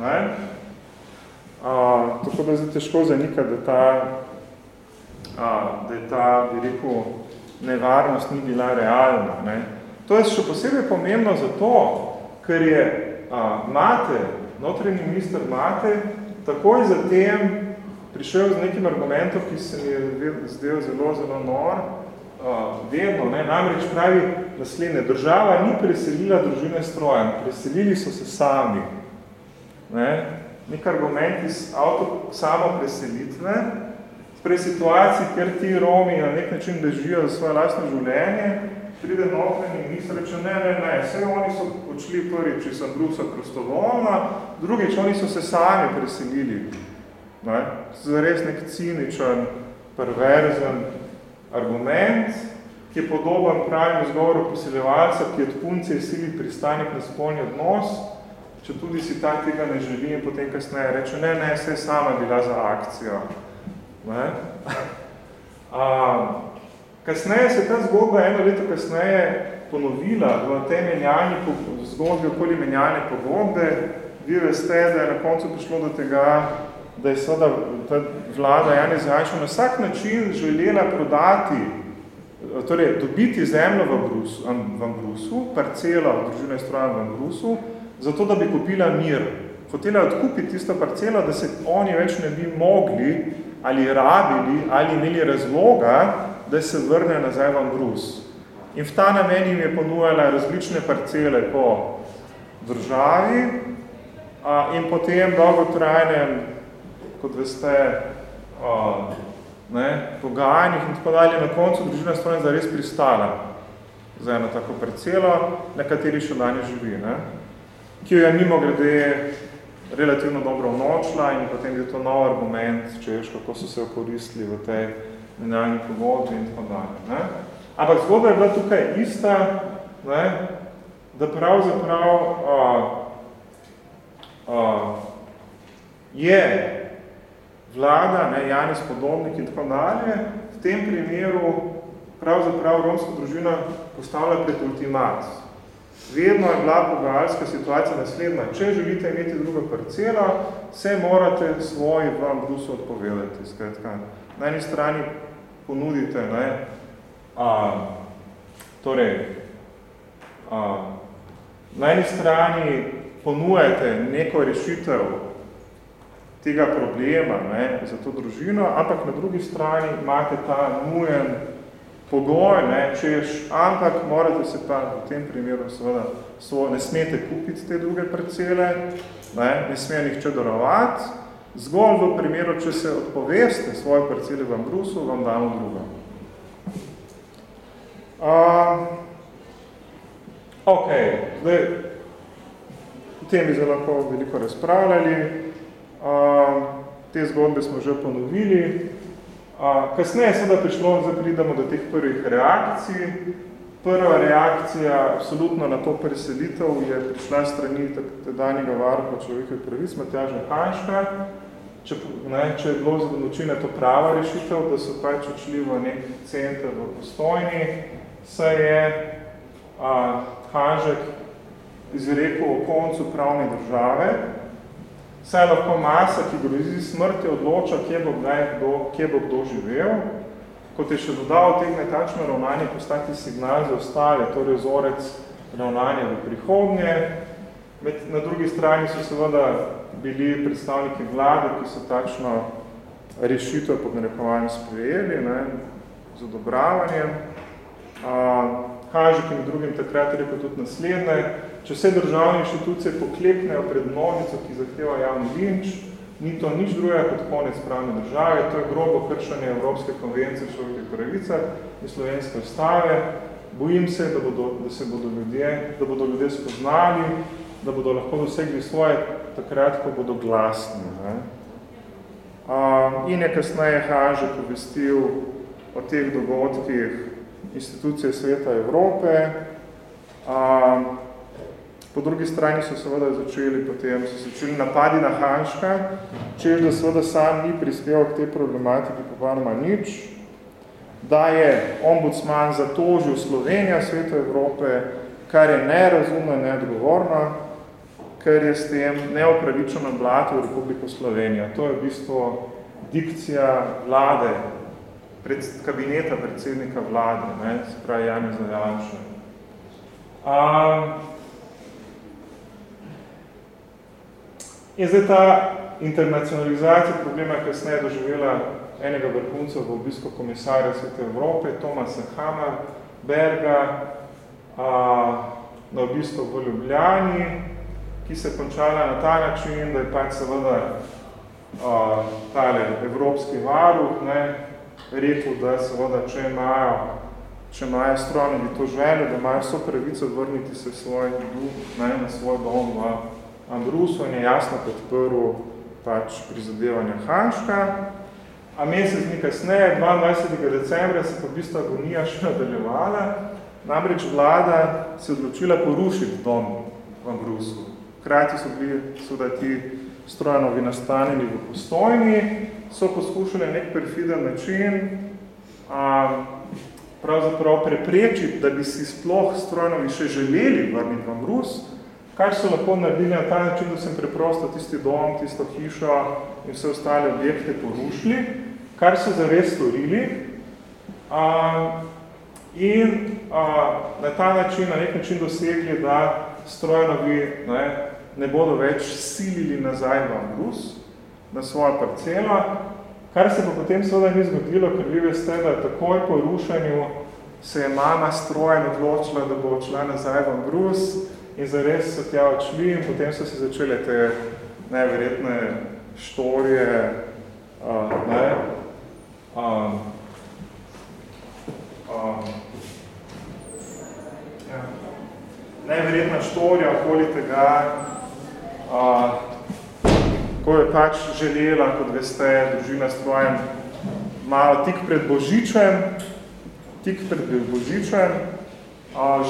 Ne? A, tako da je težko zanikati, da, ta, a, da je ta, bi rekel, nevarnost ni bila realna. Ne? To je še posebej pomembno zato, ker je a, Mate, notranji minister Mate, takoj zatem prišel z nekim argumentom, ki se mi je zdel zelo, zelo nor, a, vedno, ne, namreč pravi naslednje, država ni preselila družine strojem, preselili so se sami. Ne, nek argument iz avto samo preselitve, sprej situaciji, kjer ti Romi na nek način bežijo za svoje lastno življenje, pride notranji minister reče, ne, ne, ne, vse oni so odšli prvič iz Andrusa prostovoljna, drugič oni so se sami preselili. Ne? Zares nek ciničen, perverzen argument, ki je podoben pravim izgovoru poseljevalca, ki od punce sili pristanek na spolni odnos, če tudi si ta tega ne želi in potem kasneje reče, ne, ne, vse sama bila za akcijo. Ne? A, Kasneje se ta zgodba eno leto kasneje ponovila v tej menjalni zgodbi okoli menjalne pogodbe. Vi veste, da je na koncu prišlo do tega, da je seveda ta vlada Janez Janša na vsak način želela prodati, torej dobiti zemljo v Brusu, v Ambrusu, parcelo družine stroja v Ambrusu, zato da bi kupila mir. Hotela odkupiti tisto parcelo, da se oni več ne bi mogli ali rabili ali imeli razloga, da se vrne nazaj v Ambrus. In v ta namen jim je ponujala različne parcele po državi a, in potem dolgotrajnem, kot veste, a, ne, pogajanjih in tako dalje, na koncu družina strojna zares pristala za eno tako parcelo, na kateri še danes živi, ne, ki jo je mimo glede relativno dobro vnočila in potem je to nov argument, češ, kako so se okoristili v tej menjalni pogodbi in tako dalje. Ne? Ampak zgodba je bila tukaj ista, ne? da pravzaprav uh, uh, je vlada, ne, Janis Podobnik in tako dalje, v tem primeru pravzaprav romska družina postavlja pred ultimat. Vedno je bila pogajalska situacija naslednja. Če želite imeti drugo parcelo, se morate svoji vam brusu odpovedati. Skratka, na eni strani ponudite, ne, a, torej, a, na eni strani ponujete neko rešitev tega problema ne, za to družino, ampak na drugi strani imate ta nujen pogoj, ne, češ, ampak morate se pa v tem primeru seveda svoje, ne smete kupiti te druge parcele, ne, ne sme nihče darovati, zgolj v primeru, če se odpoveste svoje parcele v Ambrusu, vam damo drugo. Uh, ok, zdaj, o tem bi zelo lahko veliko razpravljali, uh, te zgodbe smo že ponovili, Kasneje se da prišlo, da pridemo do teh prvih reakcij. Prva reakcija absolutno na to preselitev je prišla strani tedanjega varuha človekovih pravic, Matjaža Hanška. Če, ne, če je bilo za donočine to prava rešitev, da so pač odšli v nek center v postojni, se je a, Hanžek izrekel o koncu pravne države, Saj lahko masa, ki grozi smrti, odloča, kje bo, kdaj, kdo, kje bo kdo živel. Kot je še dodal, tegne takšno ravnanje postati signal za ostale, torej vzorec ravnanja v prihodnje. Med, na drugi strani so seveda bili predstavniki vlade, ki so takšno rešitev pod narekovanjem sprejeli, ne, z odobravanjem. Hažik in drugim takrat rekel tudi naslednje, če vse državne inštitucije pokleknejo pred množico, ki zahteva javni linč, ni to nič drugega kot konec pravne države, to je grobo kršanje Evropske konvencije o človekovih pravicah in slovenske ustave. Bojim se, da, bodo, da se bodo ljudje, da bodo ljudje spoznali, da bodo lahko dosegli svoje takrat, ko bodo glasni. Ne? Uh, in je kasneje Hažek obvestil o teh dogodkih institucije Sveta Evrope. Um, po drugi strani so seveda začeli potem, so začeli napadi na Hanška, češ da seveda sam ni prispeval k tej problematiki popolnoma nič, da je ombudsman zatožil Slovenija Sveta Evrope, kar je nerazumno in neodgovorno, ker je s tem neopravičeno blatil Republiko Slovenija. To je v bistvu dikcija vlade pred, kabineta predsednika vlade, ne, se pravi Jani Zajanša. Um, in zdaj ta internacionalizacija problema je kasneje doživela enega vrhunca v obisku komisarja Svete Evrope, Tomasa Hammerberga, a, na obisku v Ljubljani, ki se je končala na ta način, da je pač seveda a, tale evropski varuh, ne, rekel, da seveda, če imajo, če imajo strojno to željo, da imajo so pravico vrniti se svoj dom, ne, na svoj dom v Ambrusu in je jasno podprl pač prizadevanja Hanška. A mesec dni kasneje, 22. decembra, se pa v bistvu agonija še nadaljevala, namreč vlada se odločila porušiti dom v Ambrusu. Krati so bili seveda ti strojnovi nastanjeni v postojni, so poskušali nek perfiden način a, pravzaprav preprečiti, da bi si sploh strojnovi še želeli vrniti v Ambrus, kaj so lahko naredili? Na ta način, da sem preprosto tisti dom, tisto hišo in vse ostale objekte porušili, kar so zares storili. A, in a, na ta način, na nek način dosegli, da strojnovi ne, ne bodo več silili nazaj v Ambrus, na svojo parcelo, kar se pa potem seveda ni zgodilo, ker vi veste, da takoj po rušenju se je mama strojen odločila, da bo odšla nazaj v Ambrus in zares so tja odšli in potem so se začele te neverjetne štorije, uh, ne, um, um, ja, neverjetna štorija okoli tega, Uh, Tako je pač želela, kot veste, družina s tvojem malo tik pred Božičem, tik pred Božičem,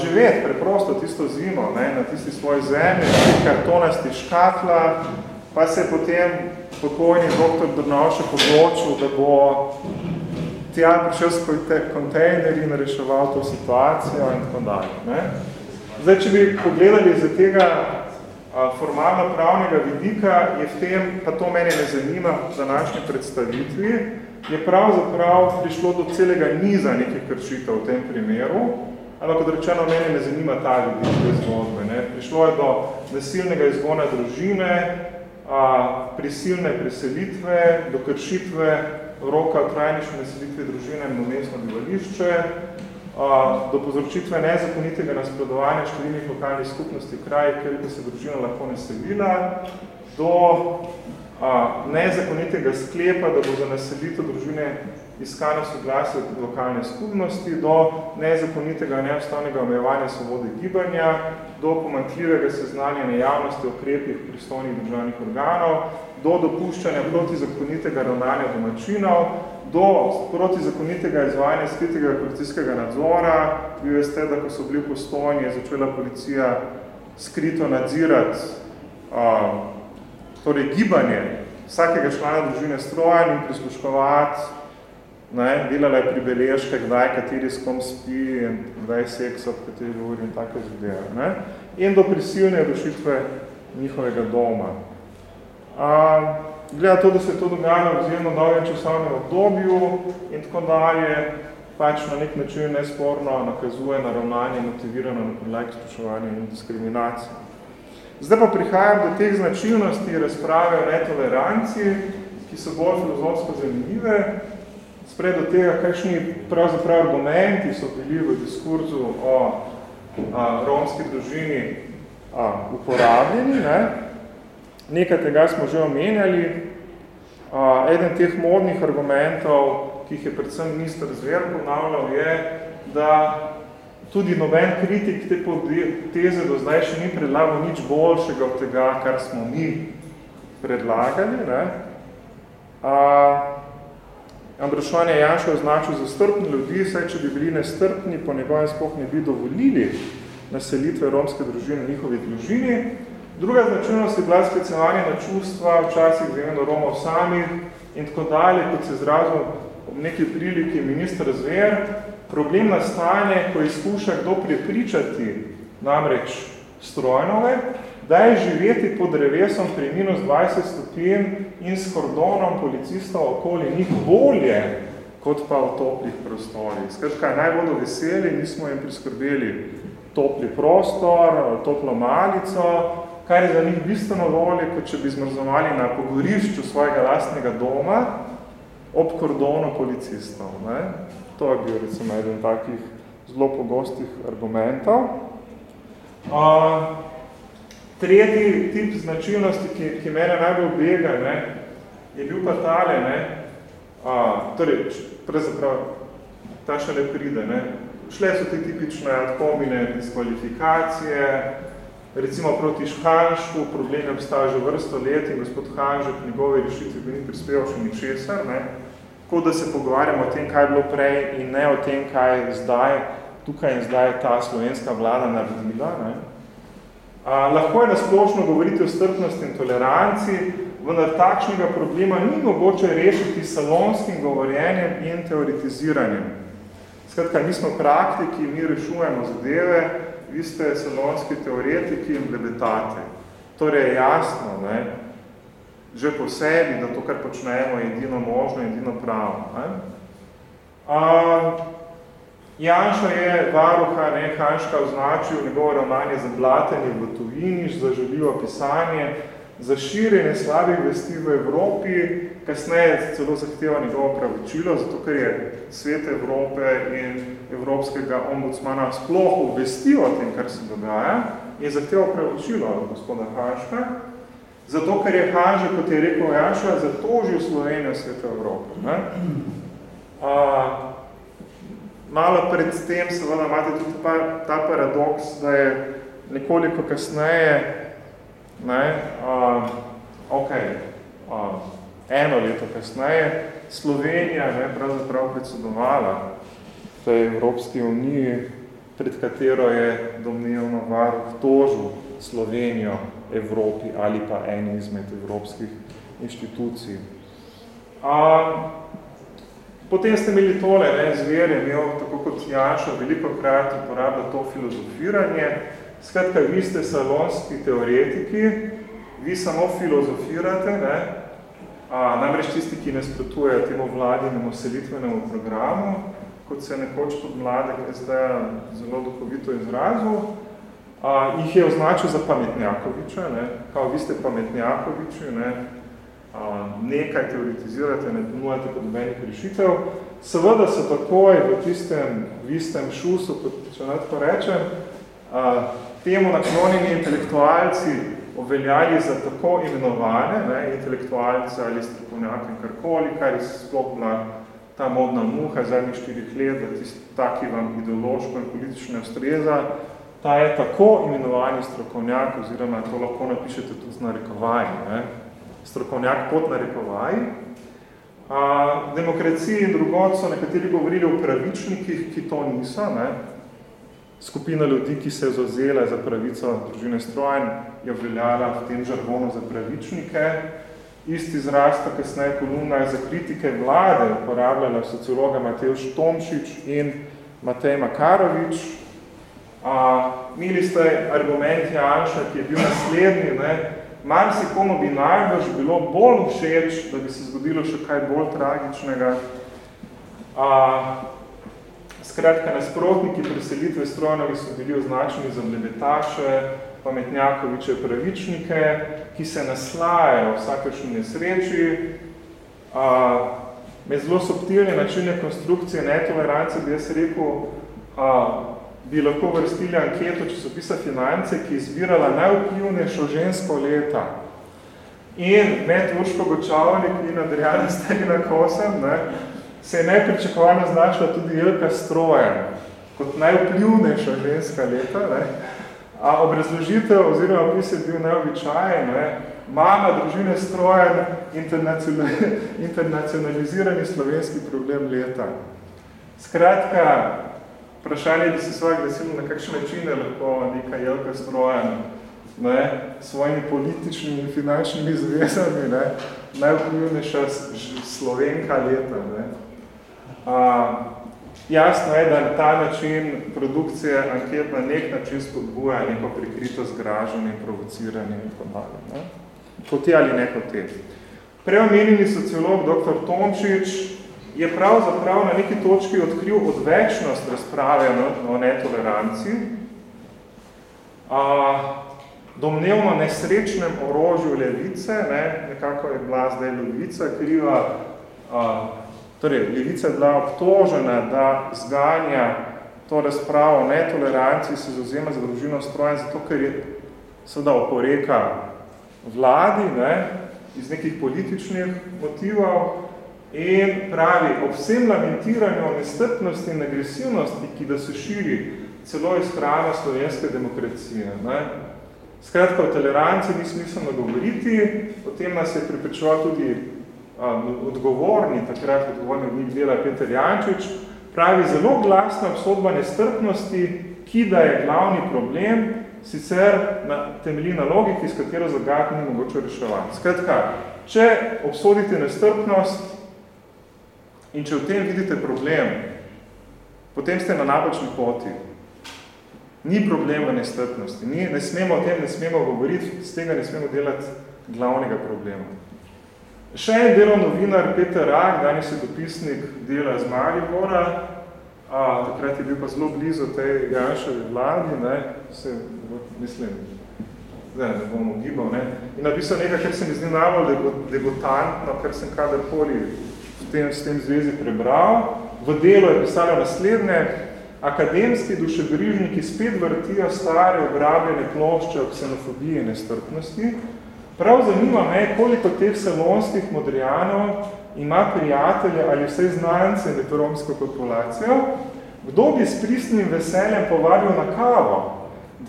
živeti preprosto tisto zimo ne, na tisti svoji zemlji, kartonasti škatla, pa se je potem pokojni doktor Drnovšek odločil, da bo tja prišel s kontejneri in reševal to situacijo in tako dalje. Ne. Zdaj, če bi pogledali za tega formalno-pravnega vidika, je v tem, pa to mene ne zanima v današnji predstavitvi, je pravzaprav prišlo do celega niza nekih kršitev v tem primeru, ampak kot rečeno, mene ne zanima ta vidik te zgodbe. Ne. Prišlo je do nasilnega izgona družine, a, prisilne preselitve, do kršitve roka trajnišne naselitve družine na mestno bivališče, do povzročitve nezakonitega naspredovanja številnih lokalnih skupnosti v kraji, kjer bi se družina lahko naselila, do a, nezakonitega sklepa, da bo za naselitev družine iskano soglasje lokalne skupnosti, do nezakonitega neustavnega omejevanja svobode gibanja, do pomankljivega seznanja javnosti o ukrepih pristojnih državnih organov, do dopuščanja protizakonitega ravnanja domačinov, do protizakonitega izvajanja skritega policijskega nadzora. Vi veste, da ko so bili v postojni, je začela policija skrito nadzirati uh, torej gibanje vsakega člana družine strojen in prisluškovati, ne, delala je pribeležke, kdaj kateri s kom spi in kdaj seksa, v kateri uri in take zadeve. Ne, in do prisilne rušitve njihovega doma. Uh, gleda to, da se to dogajalo v izjemno dolgem časovnem obdobju in tako dalje, pač na nek način nesporno nakazuje na ravnanje motivirano na podlagi spoštovanja in diskriminacije. Zdaj pa prihajam do teh značilnosti razprave o netoleranciji, ki so bolj filozofsko zanimive, spred do tega, kakšni pravzaprav argumenti so bili v diskurzu o a, romski družini a, uporabljeni. Ne? Nekaj tega smo že omenjali. Uh, eden teh modnih argumentov, ki jih je predvsem minister Zver ponavljal, je, da tudi noben kritik te teze do zdaj še ni predlagal nič boljšega od tega, kar smo mi predlagali. Ne? Uh, Ambrošovanje Janša označil za strpni ljudi, saj če bi bili nestrpni, po njegovem spoh ne bi dovolili naselitve romske družine v njihovi družini, Druga značilnost je bila sklicevanje na čustva, včasih vzemeno Romov samih in tako dalje, kot se izrazil ob neki priliki minister Zver. Problem nastane, ko izkuša kdo prepričati namreč strojnove, da je živeti pod drevesom pri minus 20 stopin in s kordonom policistov okoli njih bolje, kot pa v toplih prostorih. Skratka, naj bodo veseli, mi smo jim priskrbeli topli prostor, toplo malico, kar je za njih bistveno volje, kot če bi zmrzovali na pogorišču svojega lastnega doma ob kordonu policistov. Ne? To je bil recimo eden takih zelo pogostih argumentov. Uh, tretji tip značilnosti, ki, ki mene najbolj bega, ne, je bil pa tale, ne, uh, torej, prezaprav, ta še ne pride, ne. Šle so te tipične adkomine diskvalifikacije, recimo proti Hanšku, problem je obstajal že vrsto let in gospod Hanžek v njegovi rešitvi bi ni prispeval še ničesar, ne? Tako da se pogovarjamo o tem, kaj je bilo prej in ne o tem, kaj je zdaj, tukaj in zdaj ta slovenska vlada naredila. Ne? A, lahko je nasplošno govoriti o strpnosti in toleranci, vendar takšnega problema ni mogoče rešiti salonskim govorjenjem in teoretiziranjem. Skratka, mi smo praktiki, mi rešujemo zadeve, vi ste salonski teoretiki in blebetate. Torej je jasno, ne, že po sebi, da to, kar počnemo, je edino možno in edino pravo. Ne. A, Janša je varuha, ne, Hanška označil njegovo ravnanje za blatenje v tujini, za željivo pisanje, za širjenje slabih vesti v Evropi, kasneje celo zahteva njegovo pravičilo, zato ker je svet Evrope in Evropskega ombudsmana sploh obvestil o tem, kar se dogaja, je zahteval pravičilo od gospoda Hanška, zato ker je Hanže, kot je rekel Janša, zatožil Slovenijo svet Evrope. Ne? A, malo pred tem seveda imate tudi pa, ta paradoks, da je nekoliko kasneje, ne, a, ok, a, eno leto kasneje Slovenija ne, pravzaprav predsedovala tej Evropski uniji, pred katero je domnevno varuh tožil Slovenijo, Evropi ali pa eni izmed evropskih inštitucij. A, potem ste imeli tole, ne, zver je imel, tako kot Janša, veliko krat uporablja to filozofiranje. Skratka, vi ste salonski teoretiki, vi samo filozofirate, ne, a, namreč tisti, ki nasprotuje temu vladinemu selitvenemu programu, kot se nekoč pod mlade, ki zdaj zelo duhovito izrazil, a, jih je označil za pametnjakoviče, ne, kao vi ste pametnjakoviči, ne, nekaj teoretizirate, ne ponujate kot dobenih rešitev. Seveda so takoj v tistem, v istem šusu, kot če tako rečem, temu naklonjeni intelektualci obveljali za tako imenovane ne, intelektualce ali strokovnjake karkoli, kar je sploh bila ta modna muha zadnjih štirih let, da tisti taki vam ideološko in politično ustreza, ta je tako imenovani strokovnjak, oziroma to lahko napišete tudi z narekovaji, ne? Strokovnjak pod narekovaji. A, demokraciji in drugod so nekateri govorili o pravičnikih, ki to niso. Ne? Skupina ljudi, ki se je zazela za pravico družine strojen, je veljala v tem žargonu za pravičnike. Isti izraz, ta kasneje kolumna je za kritike vlade uporabljala sociologa Mateuš Tomšič in Matej Makarovič, A, imeli ste argument Janša, ki je bil naslednji, ne, mar si komu bi najbrž bilo bolj všeč, da bi se zgodilo še kaj bolj tragičnega. A, skratka, nasprotniki preselitve strojnovi so bili označeni za mlebetaše, pametnjakoviče pravičnike, ki se naslajajo vsakršni nesreči, a, med zelo subtilne načine konstrukcije netolerance, bi jaz rekel, a, bi lahko vrstili anketo časopisa Finance, ki je izbirala najvplivnejšo žensko leta. In med Urško Gočavnik in Adriana Stegina Kosem ne, se je nepričakovano znašla tudi Jelka Strojen kot najvplivnejša ženska leta. Ne. A obrazložitev oziroma opis je bil neobičajen. Ne. Mama družine Strojen internacionalizirani slovenski problem leta. Skratka, vprašanje, da se svoje glasilo na kakšen način je lahko neka jelka strojen s svojimi političnimi in finančnimi zvezami, ne, najvplivnejša slovenka leta. Ne. A, jasno je, da ta način produkcije anket na nek način spodbuja neko prikrito zgražanje in provociranje in tako dalje. Ne. Hoti ali ne hoti. Preomenjeni sociolog dr. Tomčič je pravzaprav na neki točki odkril odvečnost razprave o netoleranciji, a, domnevno nesrečnem orožju levice, ne, nekako je bila zdaj levica kriva, a, torej levica je bila obtožena, da zganja to razpravo o netoleranciji, se zauzema za družino strojen, zato ker je seveda oporeka vladi, ne, iz nekih političnih motivov, In pravi, ob vsem lamentiranju o nestrpnosti in agresivnosti, ki da se širi celo iz hrana slovenske demokracije. Ne? Skratka, o toleranci ni smiselno govoriti, potem nas je pripričeval tudi um, odgovorni, takrat odgovorni od njih dela Peter Jančič, pravi zelo glasna obsodba nestrpnosti, ki da je glavni problem, sicer na temelji na logiki, s katero zagat ni mogoče reševati. Skratka, če obsodite nestrpnost, In če v tem vidite problem, potem ste na napačni poti. Ni problem v nestrpnosti. Ni, ne smemo o tem, ne smemo govoriti, z tega ne smemo delati glavnega problema. Še en delo novinar Peter Rak, danes je dopisnik dela z Maribora, a, takrat je bil pa zelo blizu tej Janšovi vladi, ne, se, mislim, ne, ne bom ugibal, ne, in napisal nekaj, kar se mi zdi najbolj degutantno, kar sem kadarkoli tem, s tem zvezi prebral. V delu je pisalo naslednje, akademski dušebrižniki spet vrtijo stare obrabljene plošče o ksenofobiji in nestrpnosti. Prav zanima me, koliko teh salonskih modrijanov ima prijatelje ali vse znance med romsko populacijo, kdo bi s pristnim veseljem povabil na kavo?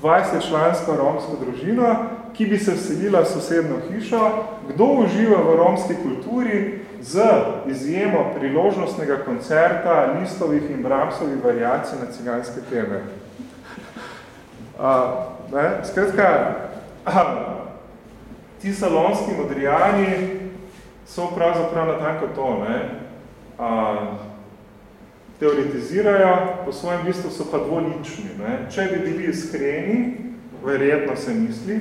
20 člansko romsko družino, ki bi se vselila v sosedno hišo, kdo uživa v romski kulturi z izjemo priložnostnega koncerta listovih in bramsovih variacij na ciganske teme. Uh, ne? Skratka, uh, ti salonski modrijani so pravzaprav na tako to, ne? Uh, teoretizirajo, po svojem bistvu so pa dvolični. Ne? Če bi bili iskreni, verjetno se misli,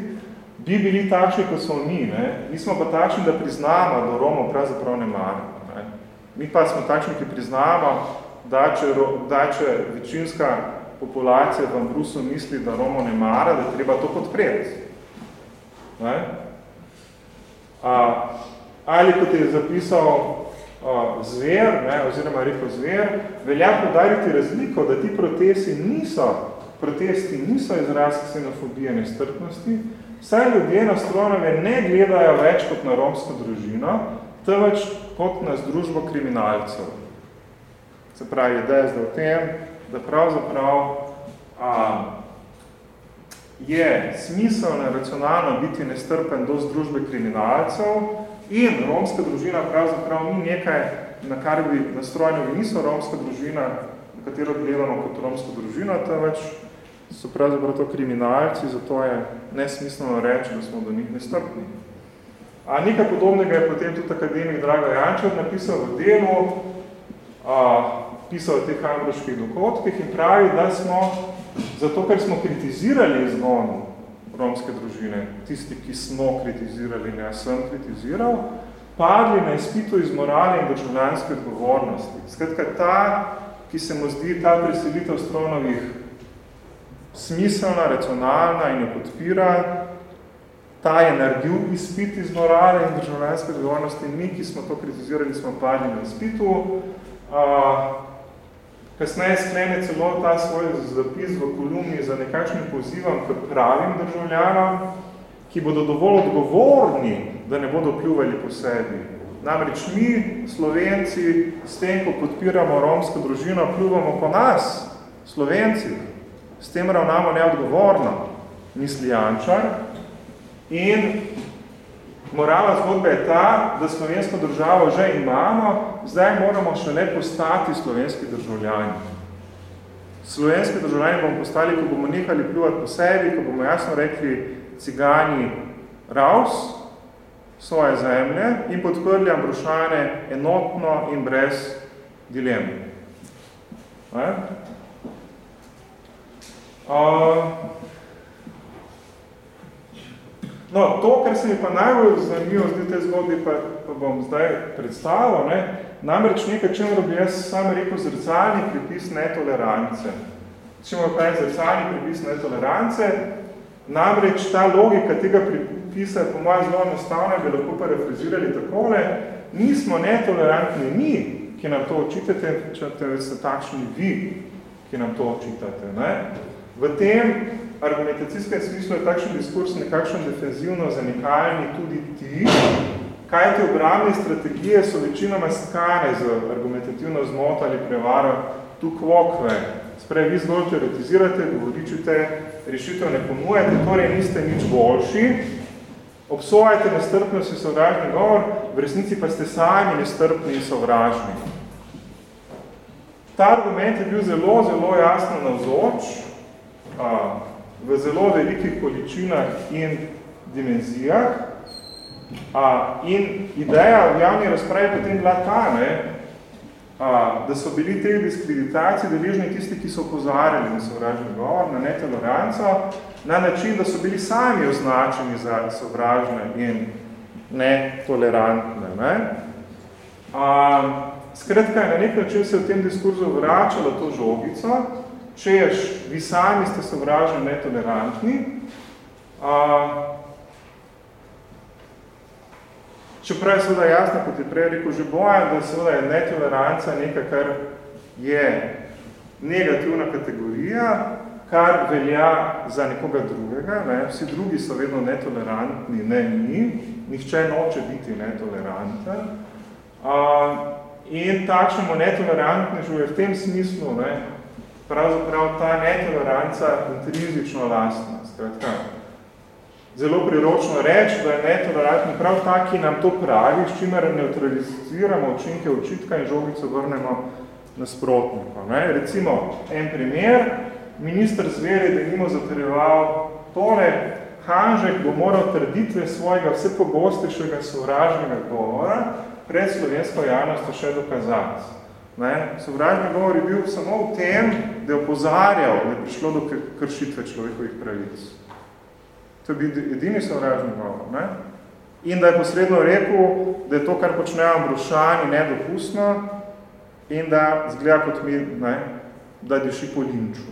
bi bili takšni, kot smo mi. Ne? Mi smo pa takšni, da priznamo, da Romov pravzaprav ne maramo. Ne? Mi pa smo takšni, ki priznamo, da če, da če večinska populacija v Brusu misli, da Romov ne mara, da treba to podpreti. Ne? A, ali kot je zapisal a, zver, ne, oziroma rekel zver, velja podariti razliko, da ti protesti niso, protesti niso izraz ksenofobije nestrpnosti, Vsaj ljudje na stronove ne gledajo več kot na romsko družino, temveč kot na združbo kriminalcev. Se pravi, ideja zdaj v tem, da pravzaprav a, je smiselno racionalno biti nestrpen do združbe kriminalcev in romska družina pravzaprav ni nekaj, na kar bi nastrojeni niso romska družina, na katero gledamo kot romsko družino, temveč so pravzaprav to kriminalci, zato je nesmiselno reči, da smo do njih nestrpni. A nekaj podobnega je potem tudi akademik Drago Jančev napisal v delu, a, pisal o teh ambroških dohodkih in pravi, da smo, zato ker smo kritizirali izgon romske družine, tisti, ki smo kritizirali, ne sem kritiziral, padli na izpitu iz morale in državljanske odgovornosti. Skratka, ta, ki se mu zdi ta preselitev stronovih smiselna, racionalna in jo podpira, ta je naredil izpit iz morale in državljanske odgovornosti mi, ki smo to kritizirali, smo padli na izpitu. Uh, kasneje sklene celo ta svoj zapis v kolumni za nekakšnim pozivom k pravim državljanom, ki bodo dovolj odgovorni, da ne bodo pljuvali po sebi. Namreč mi, Slovenci, s tem, ko podpiramo romsko družino, pljuvamo po nas, Slovenci, S tem ravnamo neodgovorno, misli Jančar. In morala zgodba je ta, da slovensko državo že imamo, zdaj moramo še ne postati slovenski državljani. Slovenski državljani bomo postali, ko bomo nehali pljuvati po sebi, ko bomo jasno rekli cigani raus svoje zemlje in podprli ambrošane enotno in brez dilem. No, to, kar se mi pa najbolj zanimivo zdi v tej zgodbi, pa, pa bom zdaj predstavil, ne, namreč nekaj, čemu bi jaz sam rekel zrcalni pripis netolerance. Čemu pa je zrcalni pripis netolerance, namreč ta logika tega pripisa je po mojem zelo enostavna, bi lahko parafrazirali takole, nismo netolerantni mi, ki nam to očitate, če ste takšni vi, ki nam to očitate. Ne? V tem argumentacijskem smislu je takšen diskurs nekakšen defenzivno zanikalni tudi ti, kaj te obramne strategije so večinoma skane z argumentativno zmoto ali prevaro tu kvokve. Sprej, vi zgolj teoretizirate, govoričite, rešitev ne ponujete, torej niste nič boljši, obsojate nestrpnost in sovražni govor, v resnici pa ste sami nestrpni in sovražni. Ta argument je bil zelo, zelo jasno navzoč, a, v zelo velikih količinah in dimenzijah. A, in ideja v javni razpravi potem bila ta, ne, a, da so bili te diskreditacije deležni tisti, ki so opozarjali na sovražni govor, na netoleranco, na način, da so bili sami označeni za sovražne in netolerantne. Ne. A, skratka, na nek način se v tem diskurzu vračalo to žogico, češ, vi sami ste sovražni, netolerantni, a, čeprav je seveda jasno, kot je prej rekel že Bojan, da seveda je netoleranca nekaj, kar je negativna kategorija, kar velja za nekoga drugega, ne? vsi drugi so vedno netolerantni, ne mi, nihče noče biti netoleranten. A, in takšnemu netolerantnežu je v tem smislu, ne, pravzaprav ta netoleranca intrinzično lastna. Skratka, zelo priročno reči, da je netolerantni prav ta, ki nam to pravi, s čimer neutraliziramo učinke očitka in žogico vrnemo nasprotnikom. Ne? Recimo, en primer, minister zveri, da nimo zatrjeval tole, Hanžek bo moral trditve svojega vse pogostejšega sovražnega govora pred slovensko javnostjo še dokazati. Ne? Sovražni govor je bil samo v tem, da je opozarjal, da je prišlo do kršitve človekovih pravic. To je bil edini sovražni govor. Ne? In da je posredno rekel, da je to, kar počnejo brošani, nedopustno in da zgleda kot mi, ne, da diši po linču.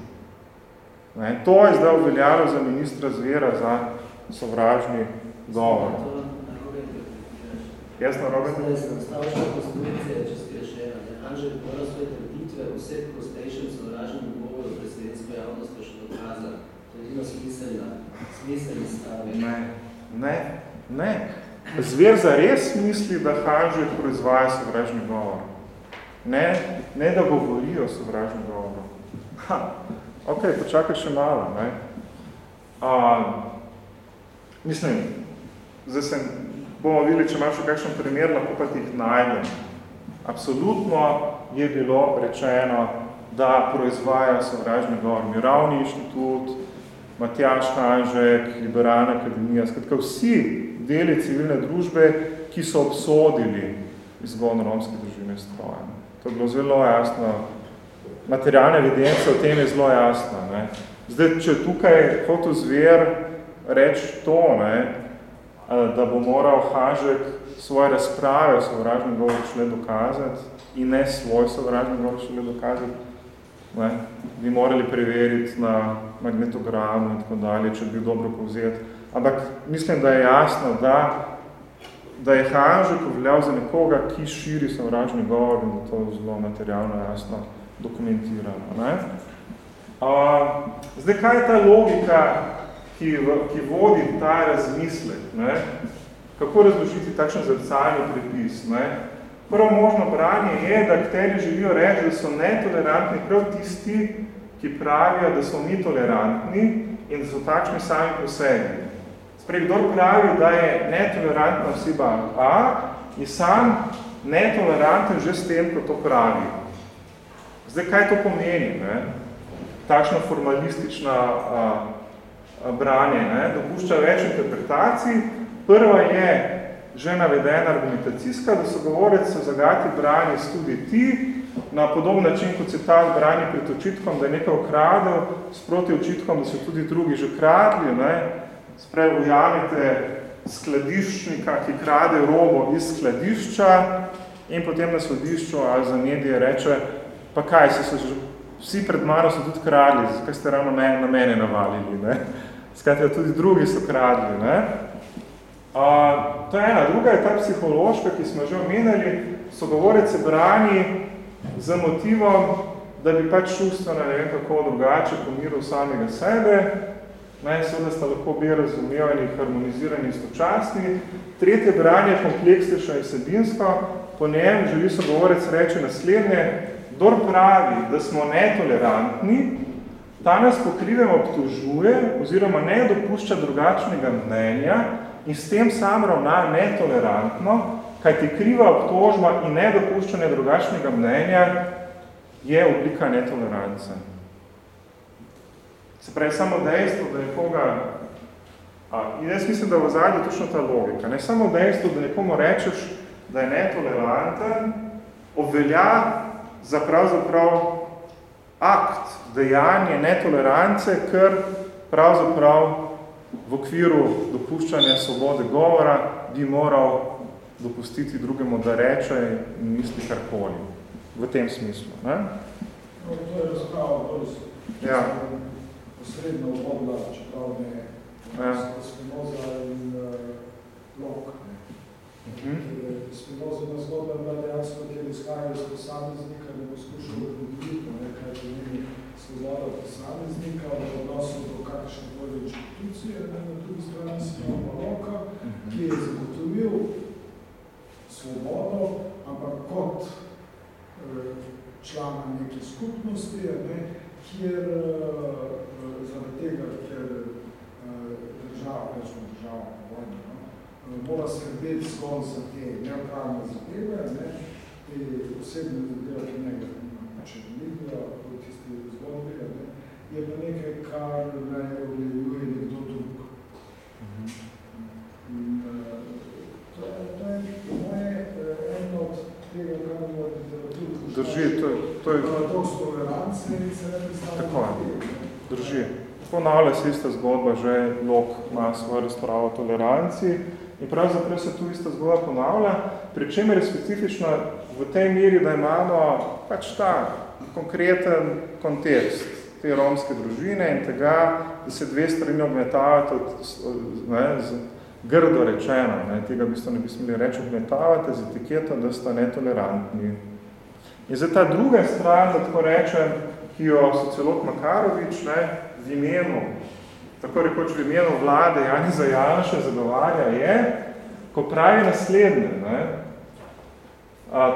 Ne? To je zdaj uveljalo za ministra Zvera za sovražni govor. Jaz na robe? Stavčna konstitucija, če Anžel mora svoje trditve vse prostejšem sovražnem govoru pred slovensko javnostjo še dokaza. To je edino smiselna, smiselni stavi. Ne, ne, ne. Zver zares misli, da Hanžel proizvaja sovražni govor. Ne, ne da govori o sovražnem govoru. Ha, ok, počakaj še malo. Ne. A, mislim, zdaj sem, bomo videli, če imam še kakšen primer, lahko pa ti jih najdem. Absolutno je bilo rečeno, da proizvaja sovražni govor Miravni inštitut, Matjaš Hanžek, Liberalna akademija, skratka vsi deli civilne družbe, ki so obsodili izgon romske družine stroja. To je bilo zelo jasno. Materialna evidenca o tem je zelo jasna. Ne. Zdaj, če tukaj hotel zver reči to, ne, da bo moral Hažek svoje razprave o sovražnem govoru šle dokazati in ne svoj sovražni govor šle dokazati, ne, bi morali preveriti na magnetogramu in tako dalje, če bi dobro povzeti. Ampak mislim, da je jasno, da da je Hanžek uveljal za nekoga, ki širi sovražni govor in da to zelo materialno jasno dokumentirano. Ne? A, zdaj, kaj je ta logika, ki, v, ki vodi ta razmislek? Ne? Kako razložiti takšen zrcalni prepis? Ne? Prvo možno branje je, da akteri želijo reči, da so netolerantni prav tisti, ki pravijo, da so mi tolerantni in da so takšni sami po sebi. Sprej, kdor pravi, da je netolerantna oseba A, je sam netoleranten že s tem, ko to pravi. Zdaj, kaj to pomeni? Ne? Takšno formalistična a, a, branje ne? dopušča več interpretacij. Prva je že navedena argumentacijska, da so govorec se zagati branje tudi ti, na podoben način, kot se ta branje pred očitkom, da je nekaj ukradel, sproti očitkom, da so tudi drugi že kradli, ne? Sprej, ujamite skladiščnika, ki krade robo iz skladišča in potem na skladišču ali za medije reče, pa kaj, se so že, vsi pred mano so tudi kradli, kaj ste ravno na mene navalili, ne? Skratka, tudi drugi so kradli, ne? To je ena. Druga je ta psihološka, ki smo že omenjali, so govorece brani z motivom, da bi pač čustveno, ne vem kako drugače, pomiril samega sebe, Naj seveda sta lahko obe razumevani, harmonizirani istočasni. Tretje branje je kompleksnejšo in sebinsko. Po njem želi sogovorec reči naslednje, kdor pravi, da smo netolerantni, ta nas pokrivem obtožuje oziroma ne dopušča drugačnega mnenja in s tem sam ravna netolerantno, kaj ti kriva obtožba in nedopuščanje drugačnega mnenja je oblika netolerance. Se pravi, samo dejstvo, da nekoga, a, in jaz mislim, da v zadnji točno ta logika, ne samo dejstvo, da nekomu rečeš, da je netoleranten, obvelja za pravzaprav akt, dejanje netolerance, ker pravzaprav v okviru dopuščanja svobode govora bi moral dopustiti drugemu, da reče in misli karkoli. V tem smislu. Ne? No, to je razprava, Ja posredno vodila, čeprav ne ja. Spinoza in uh, Locke. Uh -huh. Spinoza na zgodba je bila dejansko, kjer izhajajo iz posameznika, da poskušal odgovoriti, kaj pomeni svoboda posameznika v odnosu do kakšne bolje inštitucije, ne, na drugi strani Locke, uh -huh. ki je zagotovil svobodo, ampak kot uh, člana neke skupnosti, ne, kjer uh, zaradi tega, ker uh, država, rečemo, država vojna, no? mora skrbeti zgolj za te neupravne zadeve, ne? te osebne zadeve, ki njega če veliko, zgodbi, ne? je pa nekaj, kar ne objavljuje nekdo drug. In, uh, to, to je moje uh, eno od tega, kar v literaturi Drži, to, to je... Paradoks tolerance se ne predstavlja. Tako je, drži. Ponavlja se ista zgodba, že Lok ima svojo razpravo o toleranci in pravzaprav se tu ista zgodba ponavlja, pri čemer je specifična v tej meri, da imamo pač ta konkreten kontekst te romske družine in tega, da se dve strani obmetavate ne, z grdo rečeno, ne, tega v bistvu ne bi smeli reči, obmetavate z etiketo, da sta netolerantni. In zdaj ta druga stran, da tako rečem, ki jo sociolog Makarovič ne, v imenu, tako rekoč v imenu vlade Jani Zajanša zagovarja, je, ko pravi naslednje. Ne,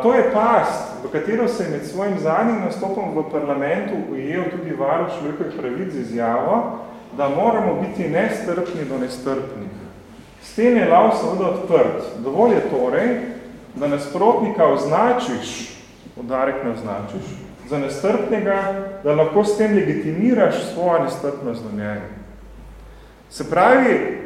to je past, v katero se je med svojim zadnjim nastopom v parlamentu ujel tudi varuh človekovih pravic z izjavo, da moramo biti nestrpni do nestrpnih. S tem je lav seveda odprt. Dovolj je torej, da nasprotnika označiš, podarek ne označiš, za nestrpnega, da lahko s tem legitimiraš svojo nestrpnost do njega. Se pravi,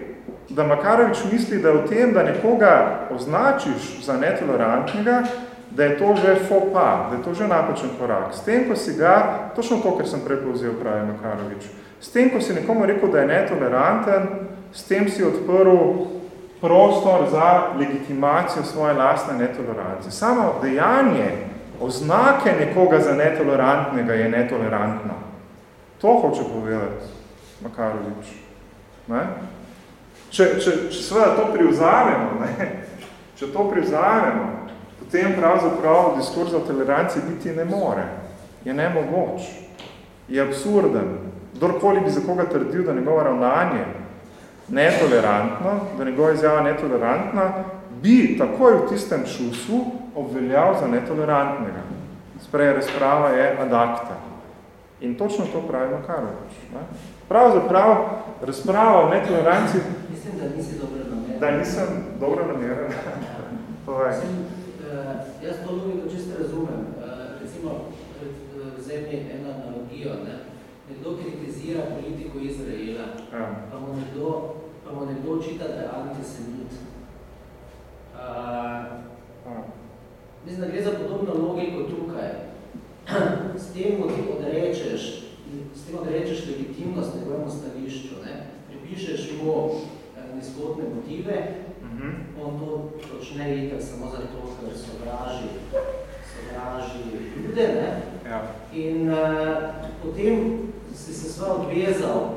da Makarovič misli, da v tem, da nekoga označiš za netolerantnega, da je to že pas, da je to že napačen korak. S tem, ko si ga, točno to, kar sem prej povzel, pravi Makarovič, s tem, ko si nekomu rekel, da je netoleranten, s tem si odprl prostor za legitimacijo svoje lastne netolerance. Samo dejanje oznake nekoga za netolerantnega je netolerantno. To hoče povedati Makarovič. Ne? Če, če, če seveda to privzamemo, ne? če to privzamemo, potem pravzaprav diskurs o toleranciji biti ne more. Je nemogoč. Je absurden. Kdorkoli bi za koga trdil, da njegovo ravnanje netolerantno, da njegova izjava netolerantna, bi takoj v tistem šusu obveljal za netolerantnega. Sprej, razprava je ad acta. In točno to pravi Makarovič. Pravzaprav, razprava o netoleranciji... Da nisi dobro nameren. Da nisem dobro nameren. Mislim, uh, jaz to logiko čisto razumem. Uh, recimo, vzemi eno analogijo. Ne? Nekdo kritizira politiko Izraela, ja. pa, mu nekdo, pa mu nekdo očita, da je antisemit. Uh, mislim, da gre za podobno logiko tukaj. S tem, ko ti odrečeš, s tem odrečeš legitimnost njegovemu stališču, ne? pripišeš mu nizkotne motive, uh -huh. on to počne itak samo zato, ker sovraži, sovraži ljude, ne? Ja. In uh, potem si se sva odvezal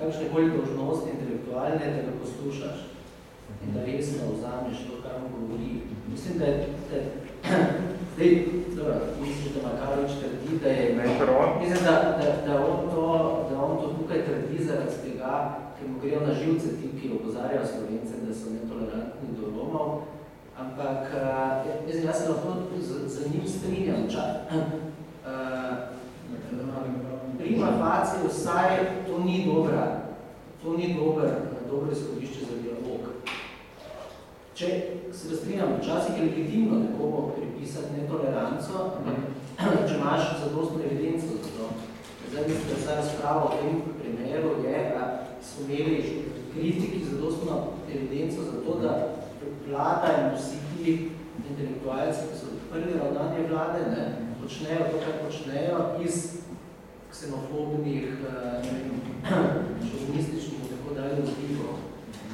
kakšne bolj dožnosti intelektualne, da ga poslušaš in da resno vzameš to, kar mu govori. Mislim, da je, da je zdaj, dobro, misliš, da Makarovič trdi, da je, mislim, da, da, da, on to, da on to tukaj trdi zaradi tega, ker mu grejo na živce ti, ki opozarjajo Slovence, da so netolerantni do Romov, ampak, uh, mislim, jaz se lahko za, za njim strinjam, ča, uh, prima facie vsaj to ni dobra, to ni dober, dobro izhodišče za dialog. Če se razstrinjam, včasih je legitimno nekomu pripisati netoleranco, ampak če imaš zadostno evidenco za to. Zdaj mislim, da vsa razprava v tem primeru je, da so imeli kritiki zadostno evidenco za to, da vlada in vsi ti intelektualci, ki so prvi ravnanje vlade, ne, počnejo to, kar počnejo iz ksenofobnih, šovinističnih in tako dalje motivov.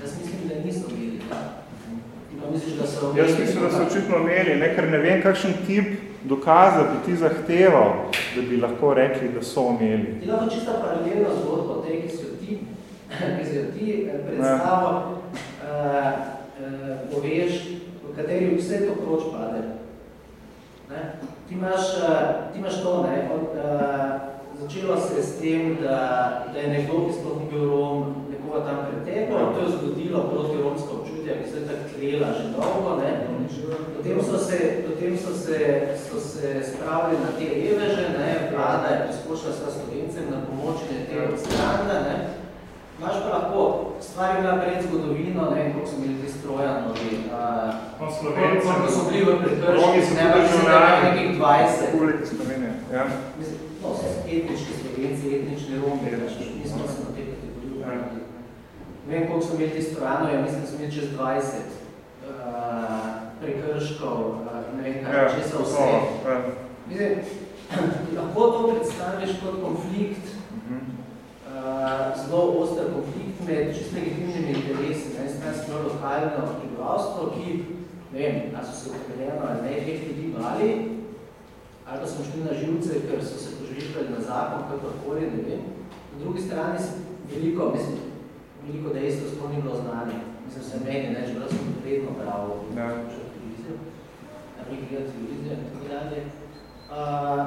Jaz mislim, da niso imeli. Pa misliš, da so Jaz mislim, da so očitno imeli, ne, ker ne vem, kakšen tip dokaza bi ti zahteval, da bi lahko rekli, da so imeli. Ti lahko čista paralelna zgodba o tej, ki so ti, ki so ti predstavo uh, uh, poveš, v kateri vse to proč pade. Ne? Ti, imaš, uh, ti imaš to, ne? Od, začelo se s tem, da, da je nekdo, ki sploh ni bil Rom, nekoga tam pretepal, to je zgodilo proti romska občutja, ki so je tako tlela že dolgo, ne? Potem so se, potem so se, so se spravili na te reveže, ne? Vlada je poskušala s Slovencem na pomoč in te odstranda, ne? Imaš pa lahko, stvar je bila pred zgodovino, ne vem, koliko so bili ti strojanovi, No, Slovenci, koliko so bili v so ne vem, mislim, da nekih 20. Republike Slovenije, ja. Mislim, no, so etnički slovenci, etnični romi, Etnični, nismo se na te kategorije Ja. upravili. Ne vem, koliko smo imeli ti strojano, ja mislim, da smo imeli čez 20 uh, prekrškov, uh, ne vem, kaj, Ja, česa vse. ja. Mislim, lahko to predstaviš kot konflikt, uh, zelo oster konflikt med čisto legitimnimi interesi, ne, s tem smo lokalno prebivalstvo, ki, ne vem, ali so se utemeljeno ali ne, teh ljudi bali, ali pa smo šli na živce, ker so se požvišali na zakon, kakorkoli, ne vem. Na drugi strani veliko, mislim, veliko dejstvo sploh ni bilo znanje. Mislim, se meni, ne, čeprav sem predno bral Ja. televizijo, na nekaj televizijo in tako dalje. Uh,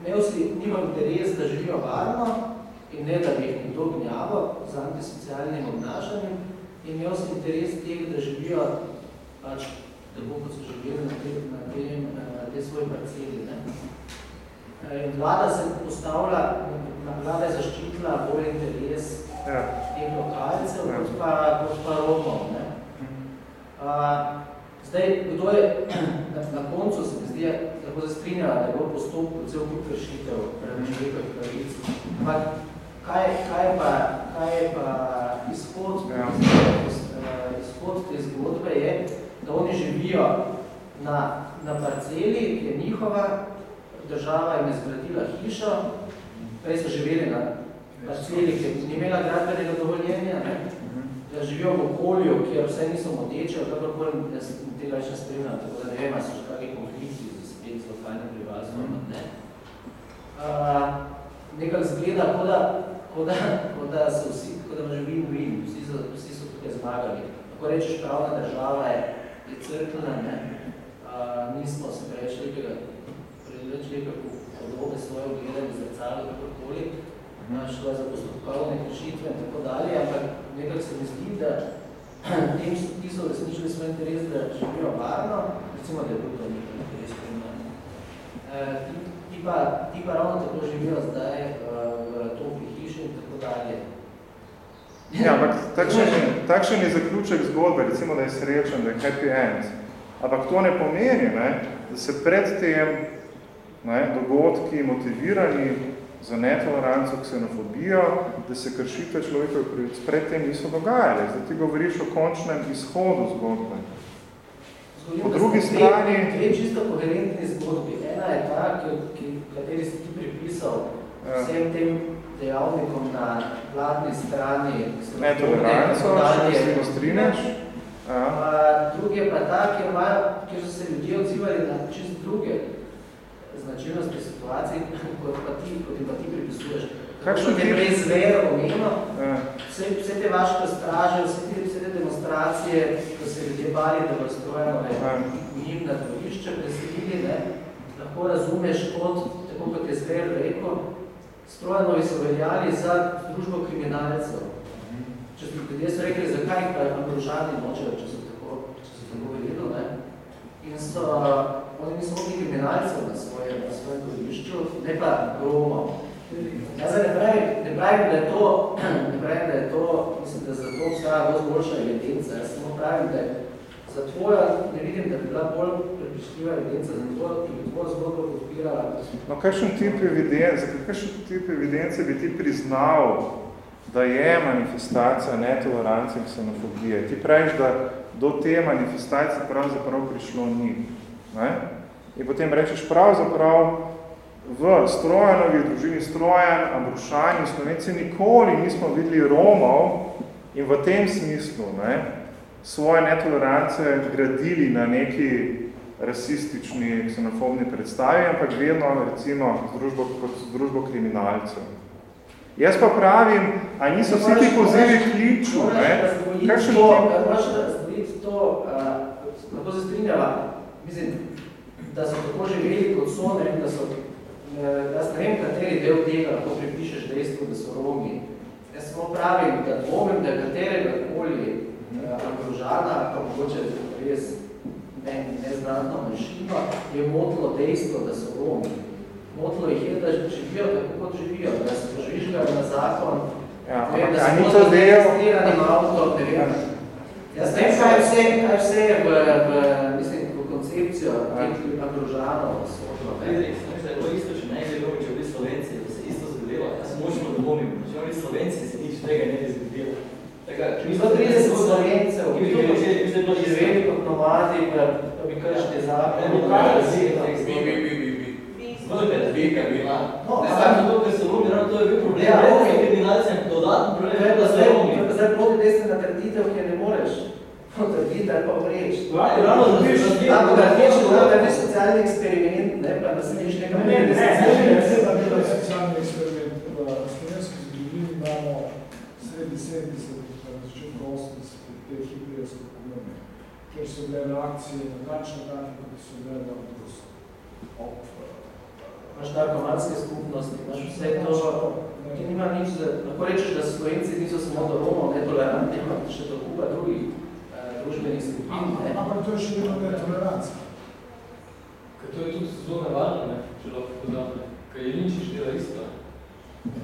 imel si njihov interes, da živijo varno in ne, da bi jih nekdo gnjavo z antisocialnim obnašanjem, in imel si interes teh, da živijo pač tako, kot so živeli na, te, na, tem, na te svoji parceli. Ne? In vlada se postavlja, vlada je zaščitila bolj interes Ja. teh lokalcev, Ja. kot pa, kot pa Romov. Ne? Uh, zdaj, kdo je, na, na koncu se mi zdi, tako se strinjala, da je bilo postopku cel kup kršitev človekovih pravic. Ampak kaj, kaj, pa, kaj je pa izhod, Ja. eh, izhod te zgodbe je, da oni živijo na, na parceli, ki je njihova, država jim je zgradila hišo, prej so živeli na parceli, ki ni imela gradbenega dovoljenja, ne? da živijo v okolju, kjer vse niso moteče, ali kakorkoli, jaz tega ne spremljam, tako da ne vem, ali so še kakšni konflikti z, spet z lokalnim prebivalstvom, mm. ne. Uh, nekako zgleda, kot da, kot da, kot da so vsi, kot da imaš win-win, vsi, so, vsi so tukaj zmagali. Tako rečeš, pravna država je, je crkvena, ne. Uh, nismo se preveč nekega, preveč nekega podobe svoje ogledali, zrcali, kakorkoli, šlo je za postopkovne kršitve in tako dalje, ampak nekako se mi zdi, da tem, ki so resničili svoj interes, da živijo varno, recimo, da je bil to nekaj interes primarno. E, ti, ti, pa, ti pa ravno tako živijo zdaj uh, v topli hiši in tako dalje. Ja, ampak takšen, je- takšen je zaključek zgodbe, recimo, da je srečen, da je happy end. Ampak to ne pomeni, ne, da se pred tem ne, dogodki motivirani za netoleranco, ksenofobijo, da se kršitve človekove pravic pred tem niso dogajale. Zdaj ti govoriš o končnem izhodu zgodbe. Zgodim, Po drugi strani- Dve, čisto koherentni zgodbi. Ena je ta, ki, kateri si ti pripisal Ja. vsem tem dejavnikom na vladni strani. Netoleranco, se ne strinjaš. Ja. Drugi je pa ta, kjer, imajo, kjer so se ljudje odzivali na čist druge značilnosti situacij, kot pa ti, kot jim pa ti pripisuješ. Je tip? prej zvero omenil, Ja. vse, vse te vaške straže, vse te, vse te demonstracije, ko se ljudje bali, da bo strojeno Ja. njim na dvorišče preselili, ne, lahko razumeš kot, tako kot je zver rekel, strojenovi so veljali za družbo kriminalcev. Če so ljudje so rekli, zakaj pa Ambrožani nočejo, če so tako, če so tako verjeli, ne? In so, oni niso mogli kriminalcev na svoje, na svojem dvorišču, ne pa Romov. Jaz zdaj ne pravim, ne pravim, da je to, ne pravim, da je to, mislim, da za to obstaja dosti boljša evidenca. Jaz samo pravim, da je za tvojo, ne vidim, da bi bila bolj prepričljiva evidenca, za tvojo, ki bi tvojo zgodbo podpirala. No, kakšen tip evidence, kakšen tip evidence bi ti priznal, da je manifestacija netolerance in ksenofobije? Ti praviš, da do te manifestacije pravzaprav prišlo ni. Ne? In potem rečeš pravzaprav, v Strojanovi družini Strojan, Ambrušani, Slovenci nikoli nismo videli Romov in v tem smislu ne, svoje netolerance gradili na neki rasistični, ksenofobni predstavi, ampak vedno recimo z družbo, kot z družbo kriminalcev. Jaz pa pravim, a niso vsi ti pozivi kliču, ne? Kakšen to, tip? moraš razdvojiti to, uh, lahko se strinjava, mislim, da so tako živeli kot so, ne da so, uh, jaz ne vem, kateri del tega lahko pripišeš dejstvu, da so Romi. Jaz samo pravim, da dvomim, da katerega koli uh, Ambrožana, pa mogoče res ne, neznatno manjšino, je motilo dejstvo, da so Romi. Motilo jih je, da živijo tako, kot živijo, da se požvižgajo na zakon, Ja, vem, da bo to neregistriranim avtom, ne vem. Jaz ne vem, kaj vse, kaj vse je v, v, mislim, v koncepcijo teh agrožanov sodno. ne. Vidite, mislim, da je bilo isto, če ne bi če bi bili Slovenci, da se isto zgodilo. Jaz močno dvomim, če bi bili Slovenci, se nič tega ne bi zgodilo. Tako, če bi 130 Slovencev, ki bi ki bili že, bi se bilo isto. živeli kot nomadi, pa, pa bi kršili zakon. Ne, lokal, bi, Bi, bi, bi, bi, bi. Velika razlika je bila. No, Ne ampak- samo zato, ker so Romi, ravno to je bil problem. Ja, Romske okej. kriminalce, dodatni To problem, je pa da so zdaj, Romi. to je pa zdaj protidesna trditev, ki je ne moreš potrditi ali pa vreči. Ja, ravno zato, da se Tako da veš, da je neki socialni eksperiment, ne pa da se nič nekaj Ne, ne, ne, Ne, ne, ne, ne, da bi bil socialni eksperiment. V slovenski zgodovini imamo sredi 70, začetku 80 te hibrijske pogome, kjer so bile reakcije na takšne dane, kot so bile na odrost. Ob, Imaš narkomanske skupnosti, imaš vse to, ki nima nič, za, lahko rečeš, da Slovenci niso samo do Romov netolerantni, ampak še do kupa drugih eh, družbenih skupin. Ampak to je še vedno netolerancija. Ker to je tudi zelo nevarno, ne, če lahko podam, ne. Ker je Linčič dela isto.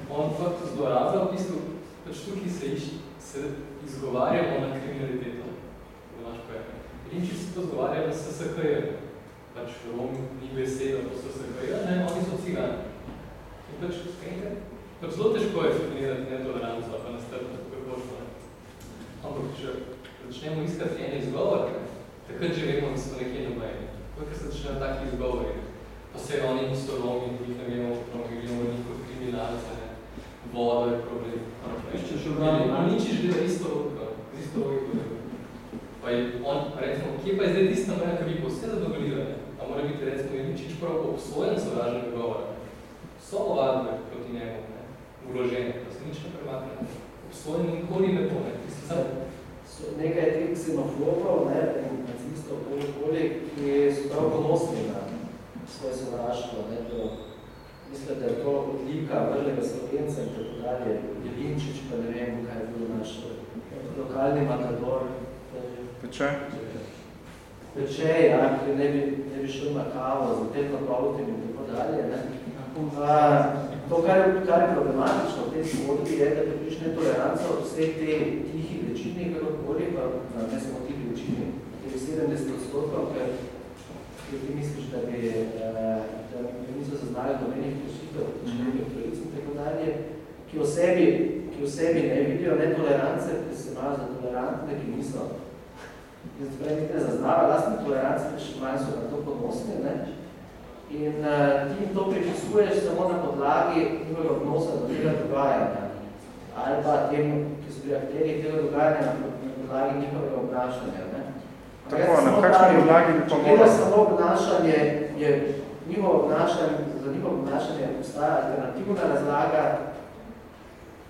On fakt zlorablja v bistvu, pač tukaj se, iš, se izgovarjamo na kriminaliteto. Da imaš kaj. Linčič se to zgovarja na SSKJ. Pač Romi ni beseda po SSKJ, ne, oni so cigani. In pač, enkrat, pač zelo težko je definirati netoleranco, pa nastrpnost, kako hočemo. ne. Ampak če začnemo iskati ene izgovore, takrat že vemo, da smo nekje na meji. Ko se začnejo taki izgovori, pa se oni niso Romi, njih ne vemo, Romi gremo njih kot kriminalce. Voda je problem. Išče še obrani, No, nič je že isto logiko, z isto logiko. Pa je on, recimo, kje pa je zdaj tista meja, ki bi pa vse zadovoljila, ne? A mora biti recimo Iličič prav obsojen sovražnega govora. So ovadbe proti njemu, ne? Uložene, da se nič ne premakne. Obsojen nikoli ne bo, ne? Tisti sam So nekaj teh ksenofobov, ne, in nacistov, koli, ki so prav ponosni na svoje sovraštvo, ne, to, mislim, da je to odlika vrlega slovenca in tako dalje, Jelinčič, pa ne vem, kaj je bil naš eh, lokalni matador, Peče? Peče, ja, ki ne bi, ne bi šel na kavo z tehnopautim in tako dalje, ne. A, to, kar je, kar je problematično v tej zgodbi, je, da dobiš netoleranco od vseh te tihi večini, kakorkoli, pa a, ne samo tihi večini, ki je 70 odstotkov, ker, ker ti misliš, da bi, eh, da bi zaznali domenih kršitev, človekovih pravic in tako dalje, ki v sebi, ki v sebi ne vidijo netolerance, ki se imajo za tolerantne, ki niso. In zdaj nekaj zaznava lastne tolerance, ki še manj so na to ponosni, ne? In uh, ti jim to pripisuješ samo na podlagi njihovega odnosa do tega dogajanja. Ali pa tem, ki so bili akterji tega dogajanja na podlagi njihovega obnašanja. Ne? Tako, na kakšni podlagi bi pa če moral? gledaš samo obnašanje, je njihovo obnašanje, za njihovo obnašanje obstaja alternativna razlaga,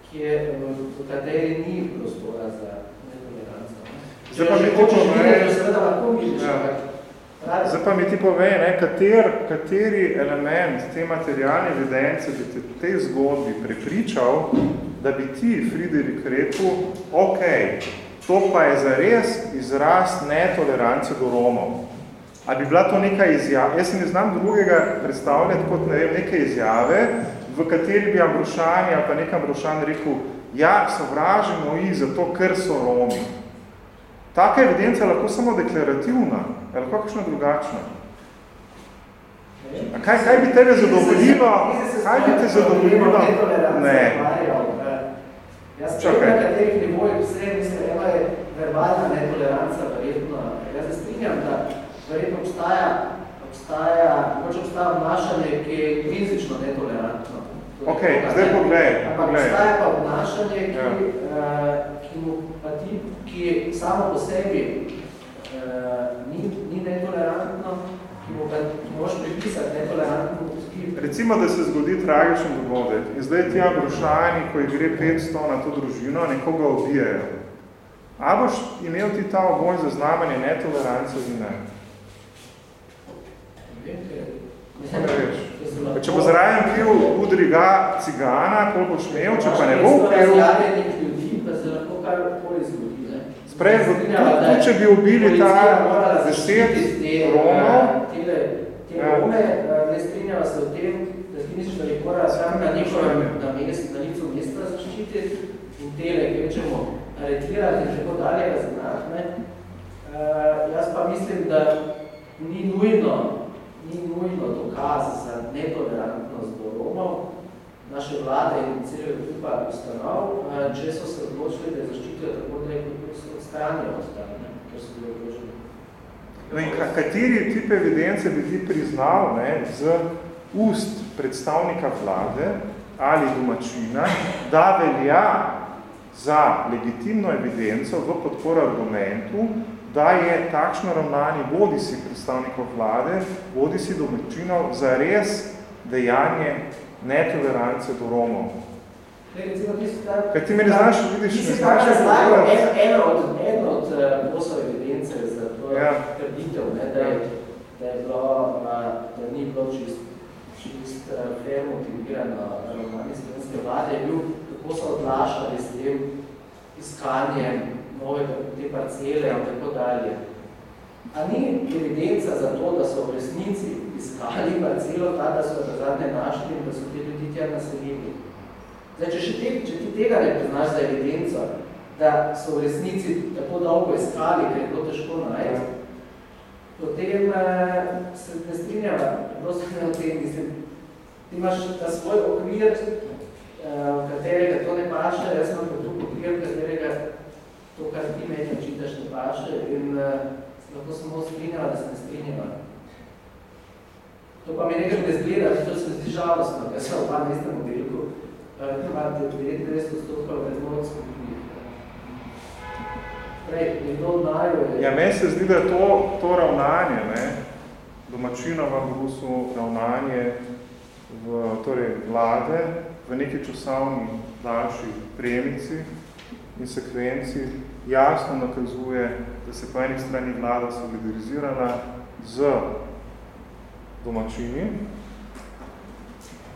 ki je, v, v kateri ni prostora za netoleranco. ne. Zdaj pa mi ti povej- Ja. Zdaj pa mi ti povej, ne, kater, kateri element te materialne evidence bi te v tej zgodbi prepričal, da bi ti, Friderik, rekel, ok, to pa je zares izraz netolerance do Romov. A bi bila to neka izjava? Jaz se ne znam drugega predstavljati kot ne vem, neke izjave, v kateri bi Ambrošan ali pa nek Ambrošan rekel, ja, sovražimo jih zato, ker so Romi. Taka evidenca je lahko samo deklarativna, je lahko kakšna drugačna. A kaj, kaj bi tebe zadovoljilo? Kaj bi te zadovoljilo? Ne. Jaz Čakaj. Čakaj. na katerih nivojih mislim, ena je verbalna netoleranca, verjetno. Jaz se strinjam, da verjetno obstaja, obstaja, mogoče obstaja obnašanje, ki je fizično netolerantno. Ok, zdaj poglej, Ampak poglej. obstaja pa obnašanje, ki, Ja. uh, ki mu pa ti, ki samo po sebi uh, ni, ni netolerantno, ki mu pa moraš pripisati netolerantno. Recimo, da se zgodi tragičen dogodek in zdaj ti Ambrošani, ko jih gre 500 na to družino, nekoga ubijajo. A boš imel ti ta oboj za znamenje netolerance ali ne? Ne vem, ker- Kako ne veš? ker sem Pa če bo zraven pil udriga cigana, koliko boš imel, če pa ne bo Mesto pil, razjavljenih ljudi, pa se lahko karkoli zgodi. Ne? Sprej, tudi- če bi ubili ta morala deset te, Romov, eh, Tile, te Ja. Rome, eh, ne strinjava se o tem, da ti misliš, da jih mora sam na njihovem na, mest, na licu mesta zaščititi, in tele, ki rečemo, aretirati in tako dalje razgnati, ne, uh, jaz pa mislim, da ni nujno, ni nujno dokaz za netolerantnost do Romov, naše vlade in celo ekipa ustanov, če so se odločili, da zaščitijo tako, da kot odstranijo od tam, ne, ker so bili odločili. Kateri tip evidence bi ti priznal ne, z ust predstavnika vlade ali domačina, da velja za legitimno evidenco v podporo argumentu, da je takšno ravnanje bodi si predstavnikov vlade, bodi si domačinov za res dejanje netolerance do Romov. Kaj ti mi ne znaš, vidiš, ne znaš, eno od, eno od uh, posov evidence za to ja. trditev, ne, da, je, da, je bilo, da ni bilo čist, čist uh, fair motivirano ravnanje slovenske vlade, je bil, kako so odlašali s tem iskanjem nove te parcele in tako dalje. A ni evidenca za to, da so v resnici iskali parcelo ta, da so jo zadnje našli in da so te ljudi tja naselili? Zdaj, če, še te, če ti tega ne poznaš za evidenco, da so v resnici tako dolgo iskali, ker je bilo težko najti, potem eh, se ne strinjava, prosto ne o tem, mislim, ti imaš ta svoj okvir, eh, v katerega to ne paše, jaz imam pa drug okvir, v katerega to, kar ti meni očitaš, ne paše in eh, lahko samo strinjava, da se ne strinjava. To pa mi nekaj ne zgleda, to se zdi žalostno, ker se oba na istem oddelku imate 99 odstotkov vrednost Prej, nekdo naju je... Ja, meni se zdi, da to, to ravnanje, ne, domačinova v Rusu ravnanje v, torej, vlade v neki časovni daljši premici in sekvenci jasno nakazuje, da se po eni strani vlada solidarizirala z domačini,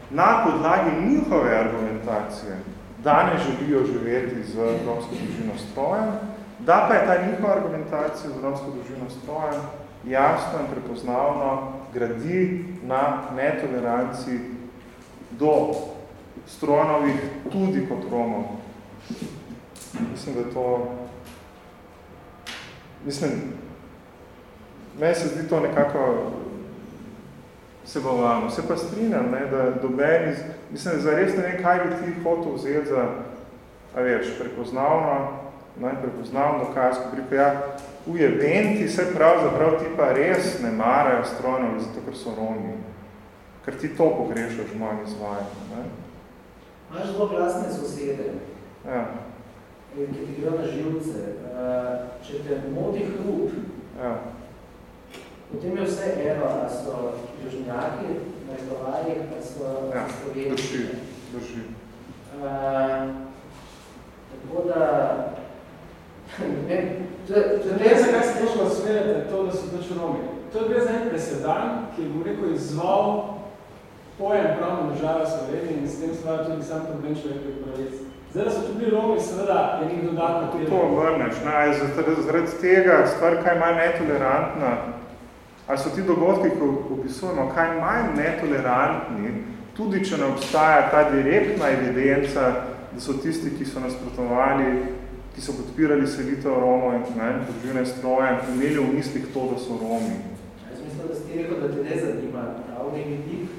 na podlagi njihove argumentacije, da ne želijo živeti z romsko družino strojem, da pa je ta njihova argumentacija z romsko družino strojem jasno in prepoznavno gradi na netoleranciji do strojanovih tudi kot Romov. Mislim, da to... Mislim, meni se zdi to nekako se bavamo. Se pa strinjam, ne, da doben iz, mislim, da zares ne vem, kaj bi ti hotel vzeti za, a veš, prepoznavno, ne, prepoznavno dokaz, ko priko, ja, ujebenti se pravzaprav ti pa res ne marajo strojno, zato ker so Romi. Ker ti to pogrešaš v mojem izvajanju. Imaš zelo glasne sosede, ja. Ki ti grejo na živce. Če te modi hrup, ja. Potem je vse eno, a so južnjaki, na Ikovarjih, a so ja, slovenci. Drži, drži. Uh, tako da, ne vem, to je zakaj se težko svedete to, da so pač Romi. To je bil zdaj presedan, ki je, bom rekel, izval pojem pravno države Slovenije in s tem stvar tudi sam problem človekovih pravic. Zdaj, da so tudi Romi, seveda, je nek dodatno To, to vrneš, ne, zaradi tega stvar, kaj ima netolerantna, ali so ti dogodki, ko opisujemo, kaj manj netolerantni, tudi če ne obstaja ta direktna evidenca, da so tisti, ki so nasprotovali, ki so podpirali selitev Romov in ne, družine strojem, imeli v mislih to, da so Romi. Jaz mislim, da si rekel, da te ne zanima pravni vidik,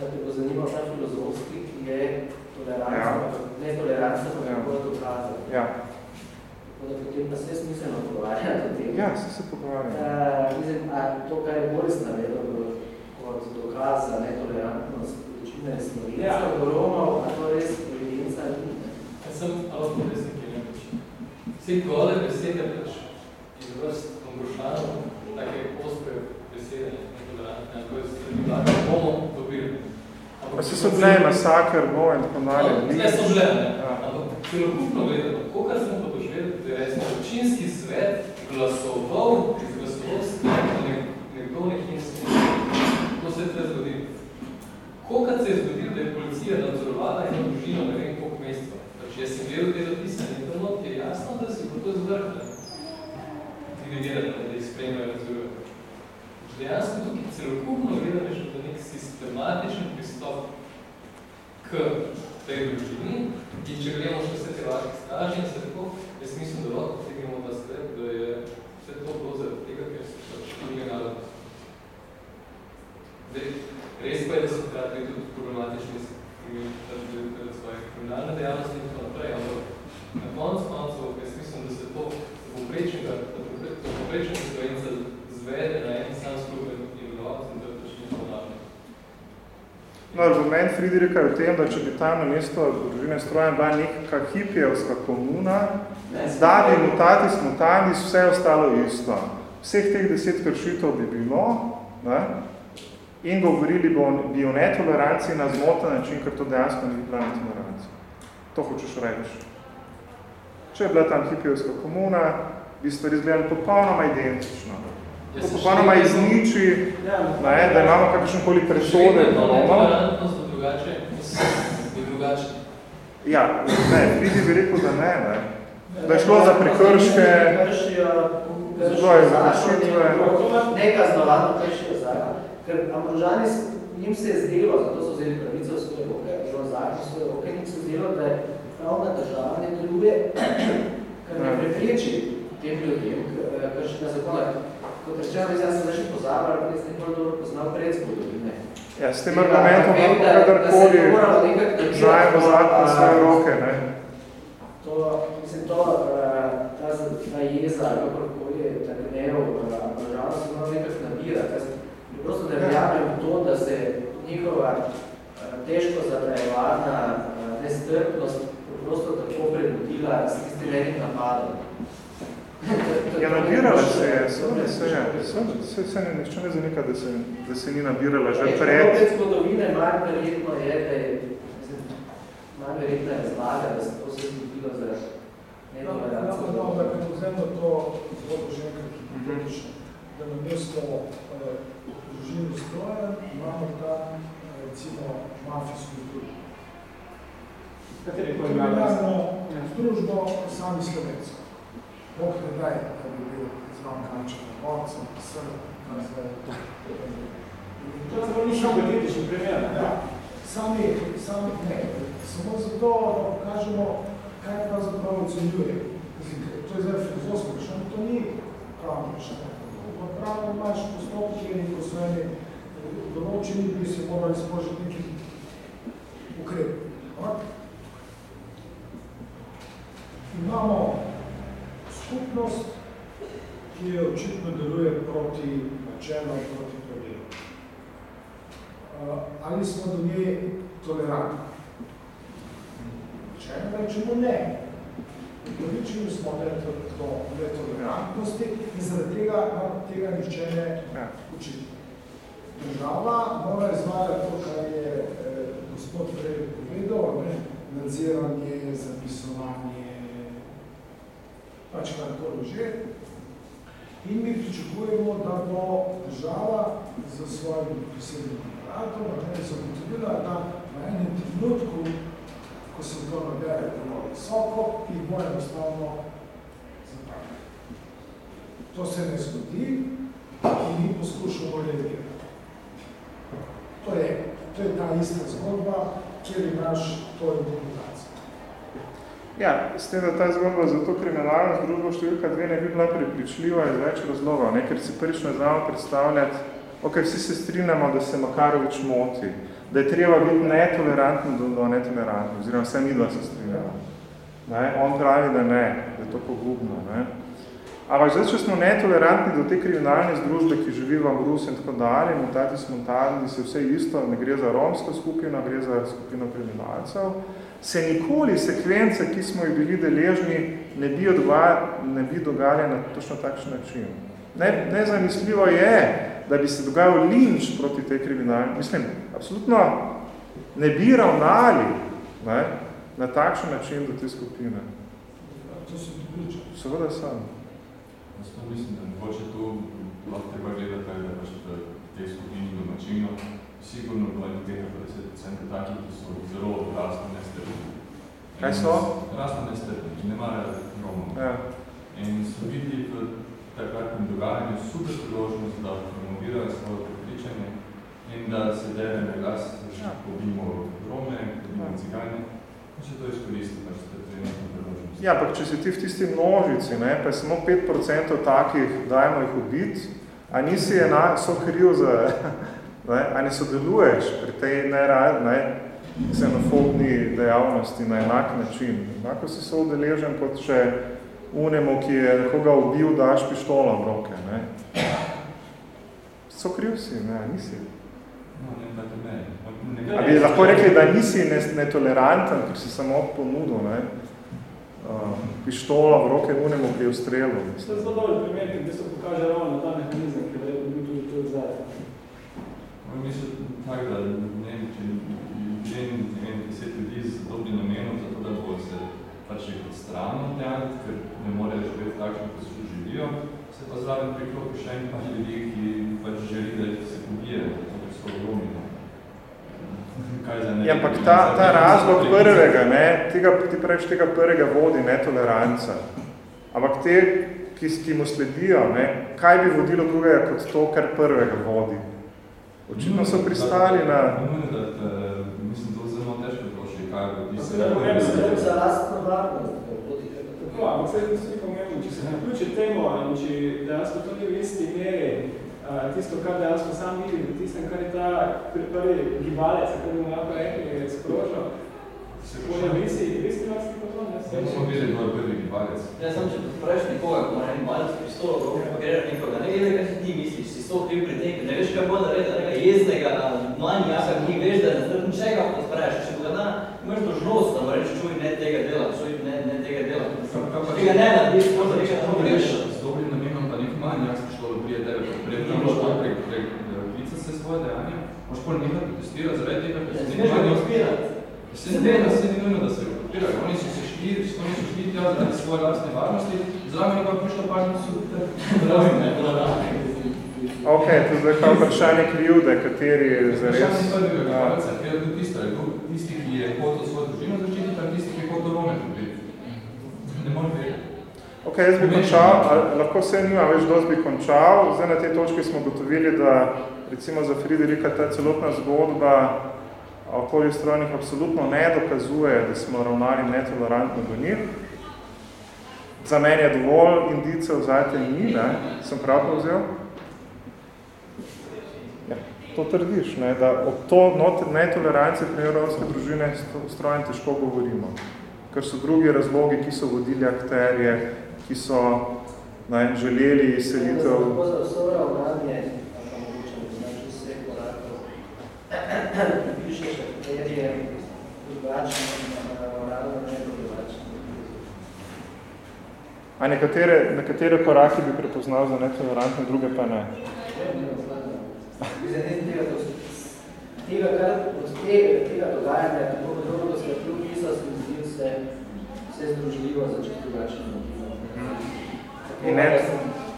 da te bo zanimal ta filozofski, ki je toleranca, ja. pa ja. kako dokazati. Ja. Tako da potem pa se smiselno pogovarjati o tem. Ja, se se pogovarjati. Uh, mislim, a to, kar je Boris navedel kot dokaz za netolerantnost večine slovencev, ja. Romov, a to res evidenca ni. Jaz sem avto res nekaj nemoči. Vsi gole besede pač iz vrst Ombrušanov, take ostre besede, netolerantne, ko je strani vlade, bomo dobili. Pa se so bile masakr, bo in tako dalje. No, ne so bile, ne. Ampak celokupno gledano, kolikor sem pa doživel, da je občinski svet glasoval, izglasoval sklep, nekdo nekje To se je tukaj zgodilo. Kolikor se je zgodilo, da je policija nadzorovala eno družino, ne vem koliko mestva. Pač jaz sem gledal te zapisane in tam je jasno, da si bo to izvrhne. Dirigirati, da jih spremljajo nadzorujo. Dejansko tukaj celokupno gledano je že nek sistematičen pristop k tej družini. In če gremo še vse te vaške straže in se tako, jaz mislim, da lahko potegnemo ta sklep, da je vse to bilo zaradi tega, ker so pač tudi narod. Zdaj, res pa je, da so kratki tudi problematični svoje kriminalne dejavnosti in tako naprej, ampak na koncu koncev, jaz mislim, da se to poprečnega, poprečnega slovenca zvede na en sam skupen in vlovac in da je pač nič podobno. No, argument Friedricha je v tem, da če bi tam na mesto družine strojem bila neka hipijevska komuna, da bi mutatis mutandis vse ostalo isto. Vseh teh deset kršitev bi bilo ne? in govorili bi o netoleranciji na zmoten način, ker to dejansko ni bila netolerancija. To hočeš reči. Če je bila tam hipijevska komuna, bi stvari izgledali popolnoma identično. To popolnoma izniči, Ja, ne, da imamo kakršenkoli presode Še vedno Romov. netolerantnost bo drugače, je drugače. Ja, ne, vidi bi rekel, da ne, ne. Da je šlo za prekrške, Šlo je za kršitve. Nekaznovano kršijo zakon. Ker Ambrožani, njim se je zdelo, zato so vzeli pravico v svoje roke, oziroma zakon v svoje roke, njim se je zdelo, da je pravna država ne deluje, kar ne Ja. prepreči tem ljudem, k- kršitve zakona. Kot rečeno, jaz sem še pozabil, pa jaz nekaj dobro poznal predzgodovine. Ja, s tem argumentom lahko kadarkoli dajemo zakon na svoje roke, ne. To, mislim, to, ta, ta jeza, kakorkoli je, ta gnev, nažalost, se mora nekako nabirati. Jaz prosto ne verjamem v to, da se njihova težko zatrajevarna eh, nestrpnost prosto tako prebudila s tistim enim napadom. Ja, nabirala se je, seveda se je, seveda, se, se ne, nišče ne zanika, da se, da se ni nabirala že Če pred. pred zgodovine manj verjetno je, da je, manj verjetno je razlaga, da se to se zgodilo No, no, netolerancije. no, da kad vzemno to zgodbo že enkrat hipotetično, da na mesto eh, družine stroja imamo tam eh, recimo mafijsko združbo. Kateri je Kriminalno združbo sami slovensko. Bog ne daj, da bi bil znam kanček na borcu, sr, kar se To je zelo nišno politični primer? Ja, sami, sami ne. Samo zato, da pokažemo, kaj pravzaprav ocenjuje. To je zdaj filozofsko vprašanje, to ni pravno vprašanje. V pravu imaš postopke in ko so eni določeni, bi se morali spožiti neki ukrep. Imamo skupnost, ki je očitno deluje proti načelom, proti pravilom. Uh, ali smo do nje tolerantni? Če ne rečemo ne. Upravičeni smo do do netolerantnosti in zaradi tega nam tega nihče ne Ja. uči. Država mora izvajati to, kar je eh, gospod prej povedal, ne? nadziranje, zapisovanje, pač karkoli že. In mi pričakujemo, da bo država za svojim posebnim aparatom ne, zagotovila, da v enem trenutku, ko se to nabere dovolj visoko, jih bo enostavno zapraviti. To se ne zgodi in mi poskušamo reagirati. To je, to je ta ista zgodba, kjer imaš to interpretacijo. Ja, s tem, da ta zgodba za to kriminalno združbo številka dve ne bi bila prepričljiva iz več razlogov, ne? ker si prvič ne znamo predstavljati, ok, vsi se strinjamo, da se Makarovič moti, da je treba biti netolerantni do, do netolerantni, oziroma vse mi dva se strinjamo. Ne? On pravi, da ne, da je to pogubno. Ne? Ampak zdaj, če smo netolerantni do te kriminalne združbe, ki živi v Ambrus in tako dalje, mutatis mutandis, je vse isto, ne gre za romsko skupino, gre za skupino kriminalcev, se nikoli sekvence, ki smo jih bili deležni, ne bi, odva, ne bi dogajali na točno takšen način. Ne, nezamisljivo je, da bi se dogajal linč proti tej kriminalni. Mislim, absolutno ne bi ravnali ne, na takšen način do te skupine. Seveda sem. Jaz pa mislim, da mogoče to lahko treba gledati, da pač v tej skupini domačinov sigurno bilo nekaj 50% takih, ki so zelo rasno nestrpni. Kaj so? Rasno nestrpni, ki ne marajo Romov. Ja. In so videli v takratnem dogajanju super priložnost, da promovirajo svoje prepričanje in da se dere na glas, da še pobimo Rome, pobimo cigani, in se to izkoristi, pač te trenutne priložnosti. Ja, ampak če si ti v tisti množici, ne, pa je samo 5% takih, dajmo jih ubiti, a nisi ena, so kriv za, ne, a ne sodeluješ pri tej nerad, ne, ksenofobni dejavnosti na enak način. Enako si so udeležen kot še unemu, ki je nekoga ubil, daš pištolo v roke. Ne. So kriv si, ne, nisi. No. A bi lahko rekli, da nisi netoleranten, ker si samo ponudil, ne, uh, pištola v roke unemu, ki je v strelu. To je zelo dober primer, ki bistvu pokaže ravno na ta mehanizem, ki je bil tudi to zdaj. Moje mislim tako, da ne vem, če ne vem, deset ljudi z dobrim namenom, zato da bo se pač jih odstranil tja, ker ne morejo živeti takšno, kot se živijo, se pa zraven priklopi še en pač ljudi, ki pač želi, da se pobije, zato ker so ogromni. Ja, ampak ta, ta razlog prvega, ne, tega, ti praviš, tega prvega vodi netoleranca. Ampak te, ki, ki mu sledijo, ne, kaj bi vodilo drugega kot to, kar prvega vodi? Očitno so pristali na... Nujno, da, da, mislim, to zelo kaj bi ti se... Skrbi za lastno varnost. Tako, ampak se je tudi pomembno, če se naključi temo in če dejansko tudi v isti meri tisto, kar dejansko sam vidim, tistem, kar je ta prvi gibalec, kako bi mu lahko rekli, sprožil, Se Bolje visi, visi vas ti potom, ne? Ja, smo videli, kdo je prvi gibalec. Ja, sam če podpraviš nekoga, ko ima en malec pistolo, ko pa greš nekoga, ne glede, kaj si ti misliš, si sto kriv pri tem, ne veš, kaj bo narediti, nekaj jeznega, manjaka, ki veš, da ne zdaj ničega podpraviš, če ga na, imaš dožnost, da reči, čuj, ne tega dela, čuj, ne, ne tega dela. Tega ne narediš, možda nekaj tam greš. S dobrim namenom, da nek manjak se šlo prije tebe, prije tam boš prek, prek, klica se svoje dejanja, moš pol nekaj protestirati zaradi tega, ker se Smeš ga podpirati. Se ne da se ni nujno, da se ga podpirajo. Oni so se šli, oni so šli tja zaradi svoje lastne varnosti, zraven pa prišla pažnost Zdravim, ne, to da. Ok, to je zdaj kao vprašanje krivde, kateri zares... Vprašanje pa drugega gibalca, ker je tudi tisto, je bil tisti, ki je hotel svojo družino zaščititi, ali tisti, ki je hotel Rome pobiti. Ne morem vedeti. Ok, jaz bi končal, lahko se nima več dosti bi končal. Zdaj na tej točki smo gotovili, da recimo za Friderika ta celotna zgodba okoli strojnih absolutno ne dokazuje, da smo ravnali netolerantno do njih. Za meni je dovolj indicev, zajte ni, ne? Sem prav povzel? Ja, to trdiš, ne? da o to netoleranci pri romske družine strojem težko govorimo. Ker so drugi razlogi, ki so vodili akterje, ki so ne, želeli izselitev. Zato za vso ravnanje, pa mogoče ne znaš vseh korakov, pišeš, kateri je drugačen, ravno ne drugačen. A nekatere, nekatere korake bi prepoznal za netolerantne, druge pa ne. Tega, kar od tega, tega dogajanja, tako podobno, da se je kljub pisal, se mi zdi vse, vse združljivo začeti drugačne motive. In ne-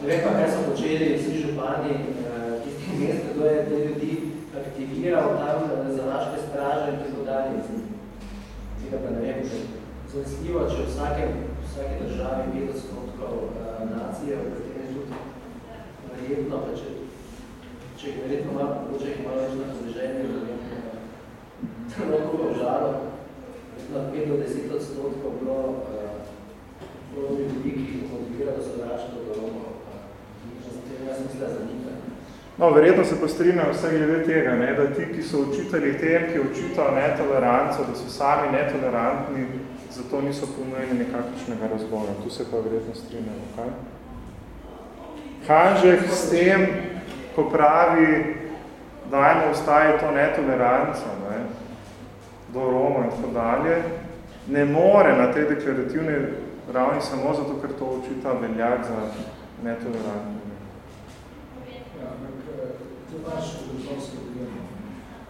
Ne vem pa, kaj so počeli vsi župani eh, tistih mest, kdo je te ljudi aktiviral tam za vaške straže in tako dalje. Tega pa ne vem, zanesljivo, če v vsakem, vsake državi 5 odstotkov eh, nacije, v katerem je tudi verjetno, pa če, če jih verjetno mogoče jih ima več na podeželju, da vem, eh, lahko obžalo, na 5 do 10 odstotkov bilo, eh, bilo ljudi, ki jih motivirajo sovraštvo do Romov, jaz mislim, da zanika. No, verjetno se pa strinjajo vse glede tega, ne, da ti, ki so učitelji tem, ki učitajo netoleranco, da so sami netolerantni, zato niso ponujeni nekakšnega razloga. Tu se pa verjetno strinjajo, kaj? Hanžek s tem, ko pravi, dajmo ustaje to netoleranco, ne, do Roma in tako dalje, ne more na tej deklarativni ravni samo zato, ker to učita veljak za netolerantni. Ja, eh, je naš filozofski dilema.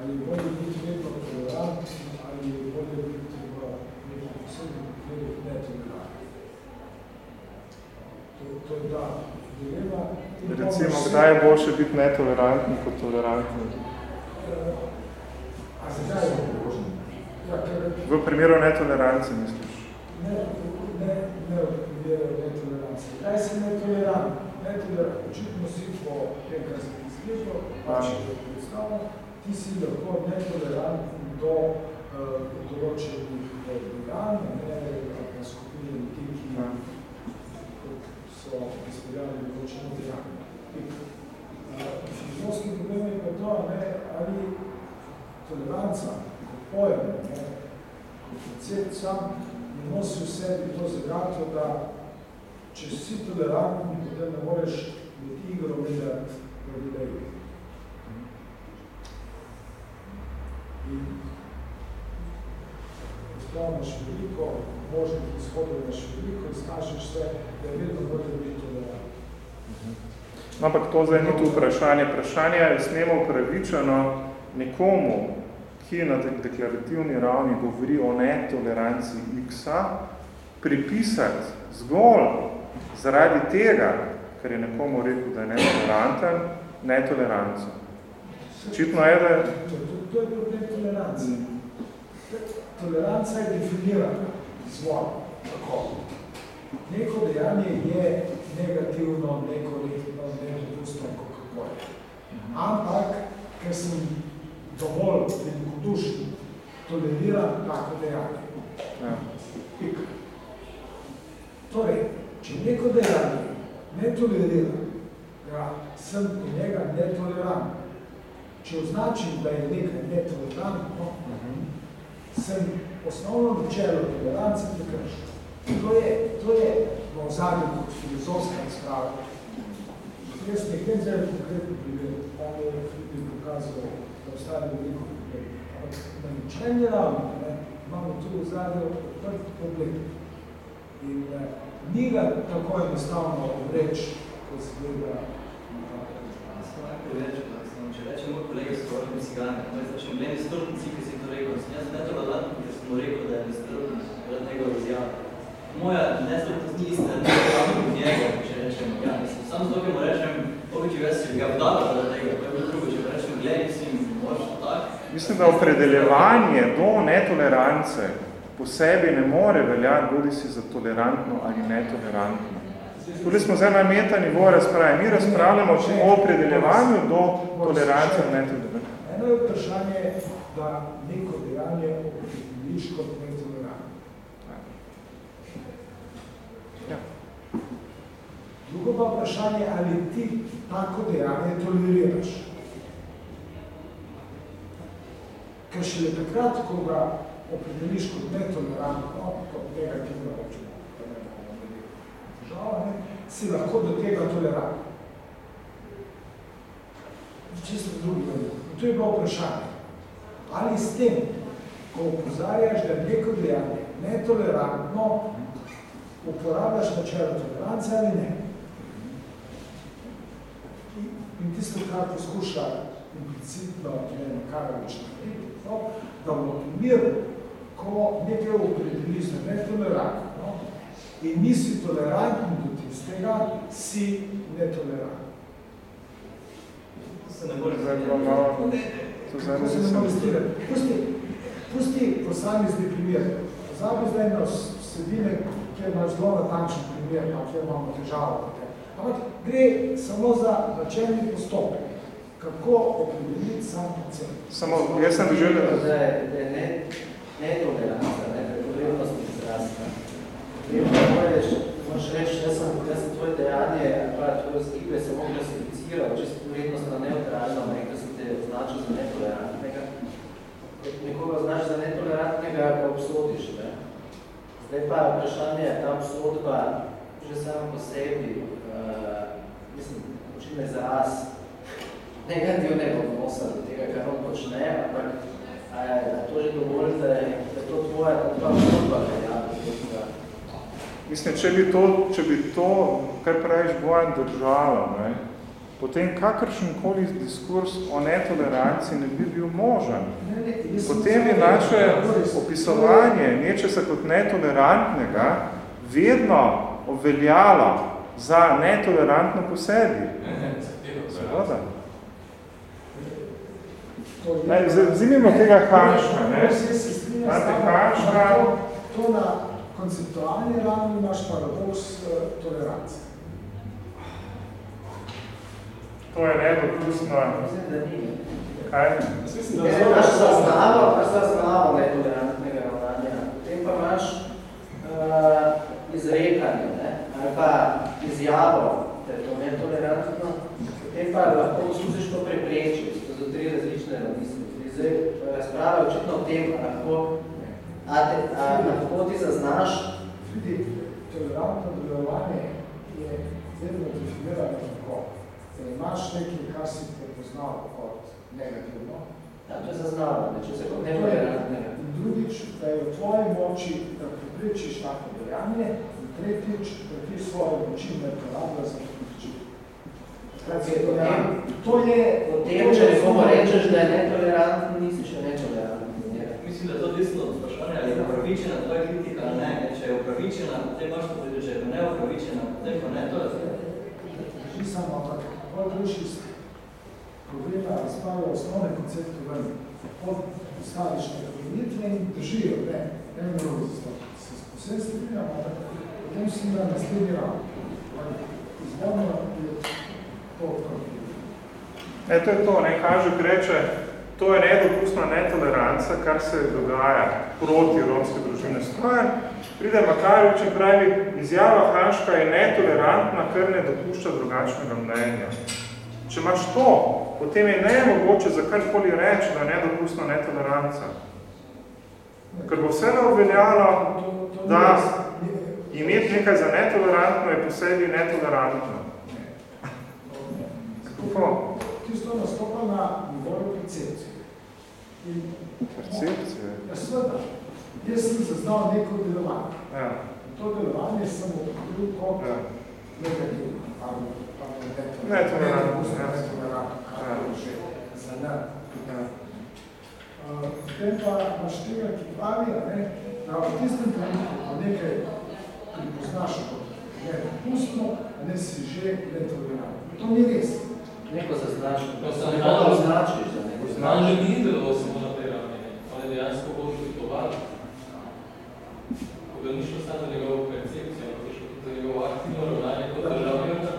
Ali bolje biti vedno tolerantni, ali bolje biti v nekih posebnih okvirih netolerantni. To, to je ta dilema. Recimo, vsi- kdaj je boljše biti netolerantni kot tolerantni? Eh, A zakaj? Ja, ker V primeru netolerance, misliš? ne, ne, ne v primeru netolerancije. Kaj si netolerant? Netolerant, očitno si po tem, kar izgledal, pač predstavljal, ti si lahko netolerantni do uh, določenih dejanj, ne, na skupini ljudi, ki so izpeljali določeno dejanje. Filozofski problem je pa to, ne, ali toleranca, kot pojem, ne, kot koncept sam, ne nosi v sebi to zagato, da če si tolerantni, potem ne moreš med igro gledati pravilej. In imaš veliko, možnih izhodov imaš veliko, izkažeš se, da je vedno bolje biti tolerant. No, ampak to zdaj ni tu vprašanje. Vprašanje je, smemo upravičeno nekomu, ki na deklarativni ravni govori o netoleranciji X-a, pripisati zgolj zaradi tega, ker je nekomu rekel, da je netoleranten, netoleranco. Očitno je, da... To je problem tolerance. Toleranca je definirana zvoj. Tako. Neko dejanje je negativno, nekorektno, nedopustno, kako je. Ampak, ker sem dovolj velikodušen, toleriram tako dejanje. Ja. Pik. Torej, če neko dejanje ne toleriram, ja, sem do njega netolerant. Če označim, da je nekaj netolerantno, uh -huh. sem osnovno načelo tolerance prekršil. To je, to je v ozadju kot filozofska razprava. Jaz nekaj zdaj konkretno primer, tam je Filip pokazal, da ostane veliko problem. Ampak na ničlenje ravni ne, imamo tu v ozadju odprt problem. In eh, ni ga tako enostavno vreč, ko se gleda Če rečem, moj kolega s korodnim cigane, moj začem meni strpnici, ki si to rekel, sem jaz netolerantno, ker sem mu rekel, da je nestrpnost, rad njegov izjava. Moja nestrpnost ni ista, ne pravim od njega, če rečem, ja, mislim, sam zato, ker mu rečem, običe jaz si ga vdala rad njega, to je bilo drugo, če rečem, gledaj, mislim, moraš tak. Mislim, da opredeljevanje do netolerance po sebi ne more veljati, bodi si za tolerantno ali netolerantno. Tudi smo zdaj na meta nivo razprave. Mi razpravljamo o opredeljevanju do tolerance in netolerance. Eno je vprašanje, da neko dejanje opredeliš kot netolerantno. Ja. Drugo pa vprašanje, ali ti tako dejanje toleriraš. Ker šele takrat, ko ga opredeliš kot netolerantno, kot negativno občutek, žal, ne, si lahko do tega tolerant. Čisto drugi vrlo. To je bilo vprašanje. Ali s tem, ko upozarjaš, da je neko dejanje netolerantno, uporabljaš načelo tolerance ali ne? In tisto, kar poskuša implicitno, ne vem, Karovič narediti, da v primeru, ko nekaj opredeli za netolerantno in nisi tolerantni do tistega, si netolerantni. Se ne. To zdaj Kako se ne more stirati? Pusti, pusti posamezni primer. Pozabi zdaj na vsebine, kjer imaš zelo natančen primer, pa kjer imamo težavo. Ampak gre samo za načelni postopek. Kako opredeliti sam koncept? Samo, jaz sem dožel, da... Da je, da je ne, netoleranca, ne, preglednost izrazna. Moraš, moraš reči, jaz sem, jaz sem tvoje dejanje, pa tvoje stipe samo klasificiral, čisto vrednostno neutralno, ne, da sem te označil za netolerantnega. Nekoga označi za netolerantnega, ga obsodiš, ne. Zdaj pa vprašanje, ta obsodba, že samo po sebi, uh, mislim, očitno je zaraz negativnega odnosa do tega, kar on počne, ampak a je to že dovolj, da je, da je to tvoja, tvoja obsodba veljava, Mislim, če bi to, če bi to kar praviš, Bojan držalo, ne, potem kakršenkoli diskurs o netoleranciji ne bi bil možen. Potem je naše opisovanje nečesa kot netolerantnega vedno obveljalo za netolerantno po sebi. Seveda. Ne, vzimimo tega Hanša, ne? To na konceptualni ravni imaš paradoks eh, tolerance. To je nedopustno. Kaj? Jaz mislim, da imaš zaznavo, kar zaznavo netolerantnega ravnanja. Potem pa imaš uh, izrekanje, ne? ali pa izjavo, da je to netolerantno, potem pa lahko poskusiš to preprečiti. To so tri različne razmisli. Zdaj, razprava je očitno o tem, lahko a, te, a lahko ti zaznaš. Vidi, tolerantno delovanje je vedno definirano tako, da imaš nekaj, kar si prepoznal kot negativno. Ja, to je zaznavanje, če se kot netolerantnega. In drugič, da je v tvoji moči, da preprečiš tako dejanje, in tretjič, da ti svoje moči ne porablja za prepreči. To je... Potem, če nekomu rečeš, da je netolerantni, nisi še netolerantni. Mislim, da je to desno upravičena tvoja kritika, ali ne. Če je upravičena, potem imaš to povedati, če je ne upravičena, potem pa ne, to je vse. Drži samo, ampak bolj greš iz problema razpravlja osnovne koncepte ven. Pod ustaviš nekaj in držijo, ne, ne to. Se posebno strinjam, ampak potem si na naslednji ravni. Izborno je to problem. E, to je to, ne, Kažek reče, to je nedopustna netoleranca, kar se dogaja proti romske družine stroje. Pride Makarovič in pravi, izjava Haška je netolerantna, ker ne dopušča drugačnega mnenja. Če imaš to, potem je nemogoče za karkoli reči, da je nedopustna netoleranca. Ker bo vse obveljalo, da imeti nekaj za netolerantno je posebej netolerantno. Tisto nastopa na nivoju percepcije. In Percepcije? Ja, seveda. Jaz sem zaznal neko delovanje. Ja. In to delovanje sem odkril kot ja. negativno. Ali, ali netolerantno. Netolerantno, ja. Netolerantno, kako že za ne. Ja. Uh, potem pa imaš tega, ki pravi, ne, da v tistem trenutku, ko nekaj pripoznaš kot nedopustno, ne si že netolerantno. To ni res. Neko zaznaš, To se ne ne bodo da- označiš za neko. Znam že ni deloval samo na tej ravni, ali dejansko bo žutoval. Ko ga ni šlo samo za njegovo percepcijo, ampak je šlo tudi za njegovo aktivno ravnanje kot državni organ.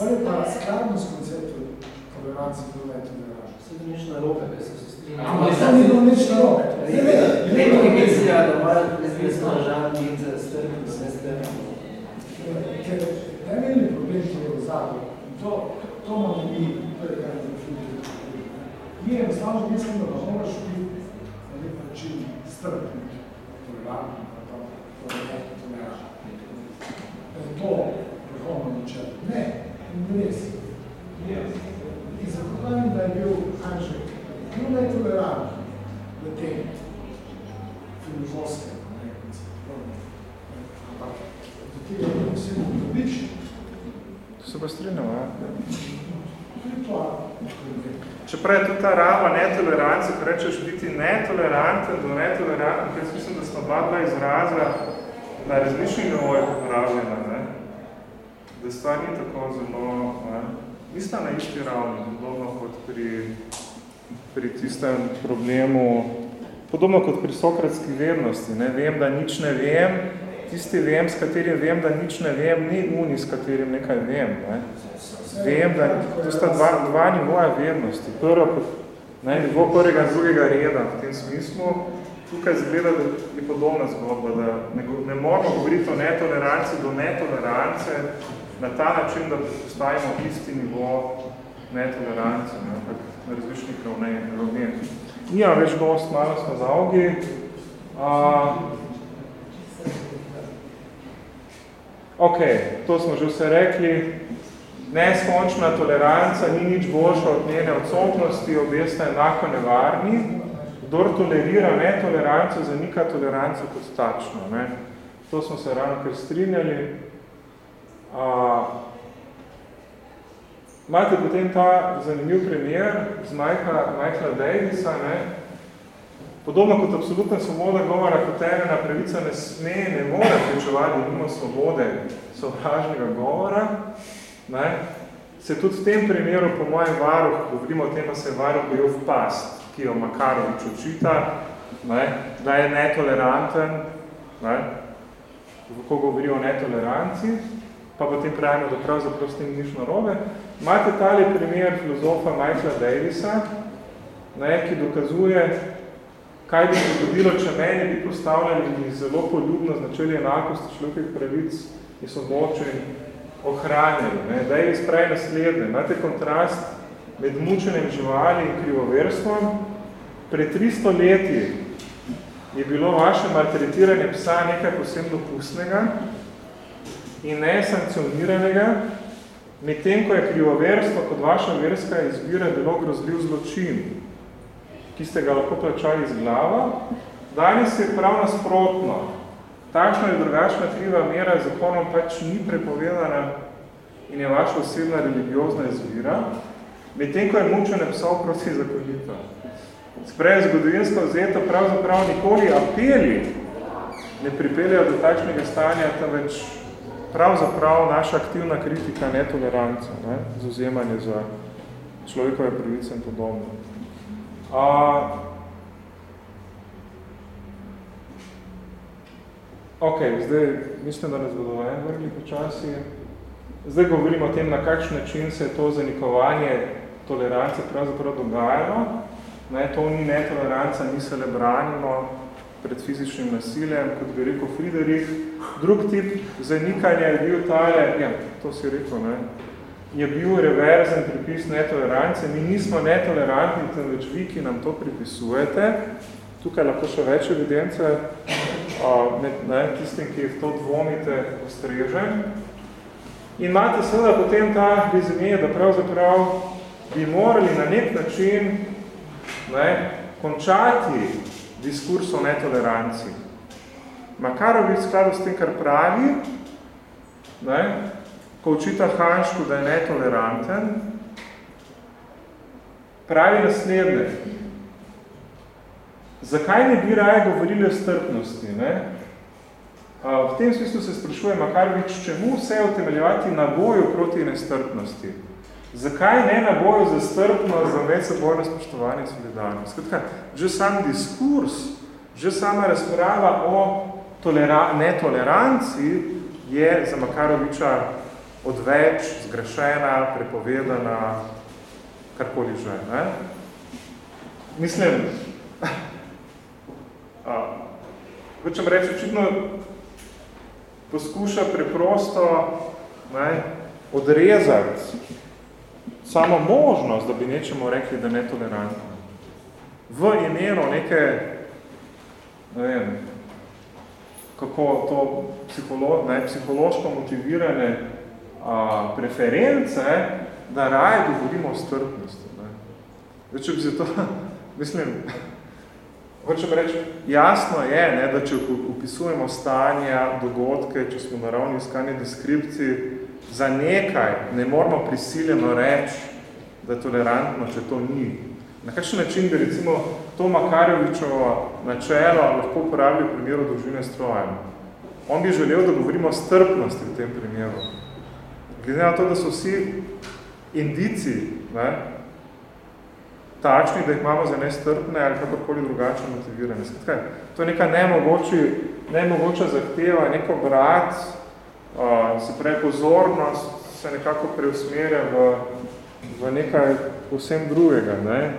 On je pa skladno s konceptom tolerancije do netolerantnosti. Se to nič narobe, ker se se strinjam. Ampak to ni bilo nič narobe. Ne, ne, Redki mislijo, da morajo nezvestno državni in za strpno, vse strpno. Ker temeljni problem, ki je v zadnju, to, to imamo mi, to je kar definitivno. Mi enostavno mislim, da moraš biti na nek način strpni, tolerantni, pa to, to ne, to ne Da je to vrhovno načelo. Ne, ni res. In zato pravim, da je bil Hanžek bil netolerantni v tem filozofskem, ne. Ampak do tega je posebno dobični. Se pa strinjamo, ja. Čeprav je tudi ta raba netolerance, ko rečeš biti netoleranten do netoleranten, ker mislim, da smo dva dva izraza na različnih nivojih uporabljena, ne? Da stvar ni tako zelo, ne? Nista na isti ravni, podobno kot pri, pri tistem problemu, podobno kot pri sokratski vernosti, ne? Vem, da nič ne vem, tisti vem, s katerim vem, da nič ne vem, ni uni, s katerim nekaj vem, ne? Vem, da to sta dva, dva nivoja vernosti. Prvo, ne, nivo prvega in drugega reda v tem smislu. Tukaj zgleda, da je podobna zgodba, da ne, ne moramo govoriti o netoleranci do netolerance na ta način, da postavimo isti nivo netolerance, ne, na različnih ravneh. Nijam več gost, malo smo zavgi. Uh, ok, to smo že vse rekli. Neskončna toleranca ni nič boljša od njene odsotnosti, obe sta enako nevarni. Kdor tolerira netoleranco, zanika toleranco kot takšno. Ne? To smo se ravno kar strinjali. A, imate potem ta zanimiv primer z Michaela Davisa. Ne? Podobno kot absolutna svoboda govora, kot temeljna pravica ne sme, ne more da nima svobode sovražnega govora, ne, se tudi v tem primeru, po mojem varuh, govorimo o tem, da se je varuh bojil v past, ki jo Makarovič očita, ne, da je netoleranten, ne, ko govori o netoleranci, pa potem pravimo, da pravzaprav s tem nič narobe. Imate tali primer filozofa Michaela Davisa, ne, ki dokazuje, kaj bi se zgodilo, če meni bi postavljali zelo poljubno značelje enakosti človekovih pravic in svobočen ohranjali. Ne. Davis pravi naslednje. Imate kontrast med mučenjem živali in krivoverstvom pred 300 leti je bilo vaše maltretiranje psa nekaj posebno dopustnega in nesankcioniranega, medtem ko je krivoverstvo kot vaša verska izbira bilo grozljiv zločin, ki ste ga lahko plačali z glava, danes je prav nasprotno. Takšna je drugačna kriva mera zakonom pač ni prepovedana in je vaša osebna religiozna izbira, medtem ko je mučenje psov proti zakonito. Sprej, zgodovinsko vzeto pravzaprav nikoli apeli ne pripeljajo do takšnega stanja, temveč pravzaprav naša aktivna kritika netoleranca, ne, zauzemanje za človekove pravice in podobno. A, ok, zdaj mislim, da nas bodo en vrli počasi. Zdaj govorimo o tem, na kakšen način se je to zanikovanje tolerance pravzaprav dogajalo. Ne, to ni netoleranca, ni se le branilo pred fizičnim nasiljem, kot bi rekel Friderich. Drug tip zanikanja je bil tale, ja, to si rekel, ne, je bil reverzen pripis netolerance. Mi nismo netolerantni, temveč vi, ki nam to pripisujete. Tukaj lahko še več evidence med ne, tistim, ki v to dvomite, ustreže. In imate seveda potem ta vizimije, da pravzaprav bi morali na nek način ne, končati diskurs o netoleranci. Makarovič skladu s tem, kar pravi, ne, ko učita Hanšku, da je netoleranten, pravi naslednje. Zakaj ne bi raje govorili o strpnosti? Ne? V tem smislu se sprašuje Makarovič, čemu vse utemeljevati na boju proti nestrpnosti? Zakaj ne na boju za strpnost, za medsebojno spoštovanje in solidarnost? Skratka, že sam diskurs, že sama razprava o tolera netoleranci je za Makaroviča odveč, zgrešena, prepovedana, karkoli že. Ne? Mislim, hočem reči, očitno poskuša preprosto ne, odrezati samo možnost, da bi nečemu rekli, da je netolerantno. V imenu neke, ne vem, kako to psiholo, ne, psihološko motivirane a, preference, da raje govorimo o strpnosti. Ne. Če bi se to, mislim, hočem reči, jasno je, ne, da če upisujemo stanja, dogodke, če smo na ravni iskanja deskripcij, za nekaj ne moramo prisiljeno reči, da je tolerantno, če to ni. Na kakšen način bi recimo to Makarjevičovo načelo lahko uporabili v primeru dolžine strojem? On bi želel, da govorimo o strpnosti v tem primeru. Glede na to, da so vsi indici ne, takšni, da jih imamo za nestrpne ali kakorkoli drugače motivirane. Skratka, to je neka nemogoči, nemogoča zahteva, neko brat, se pravi pozornost se nekako preusmerja v, v nekaj vsem drugega. Ne?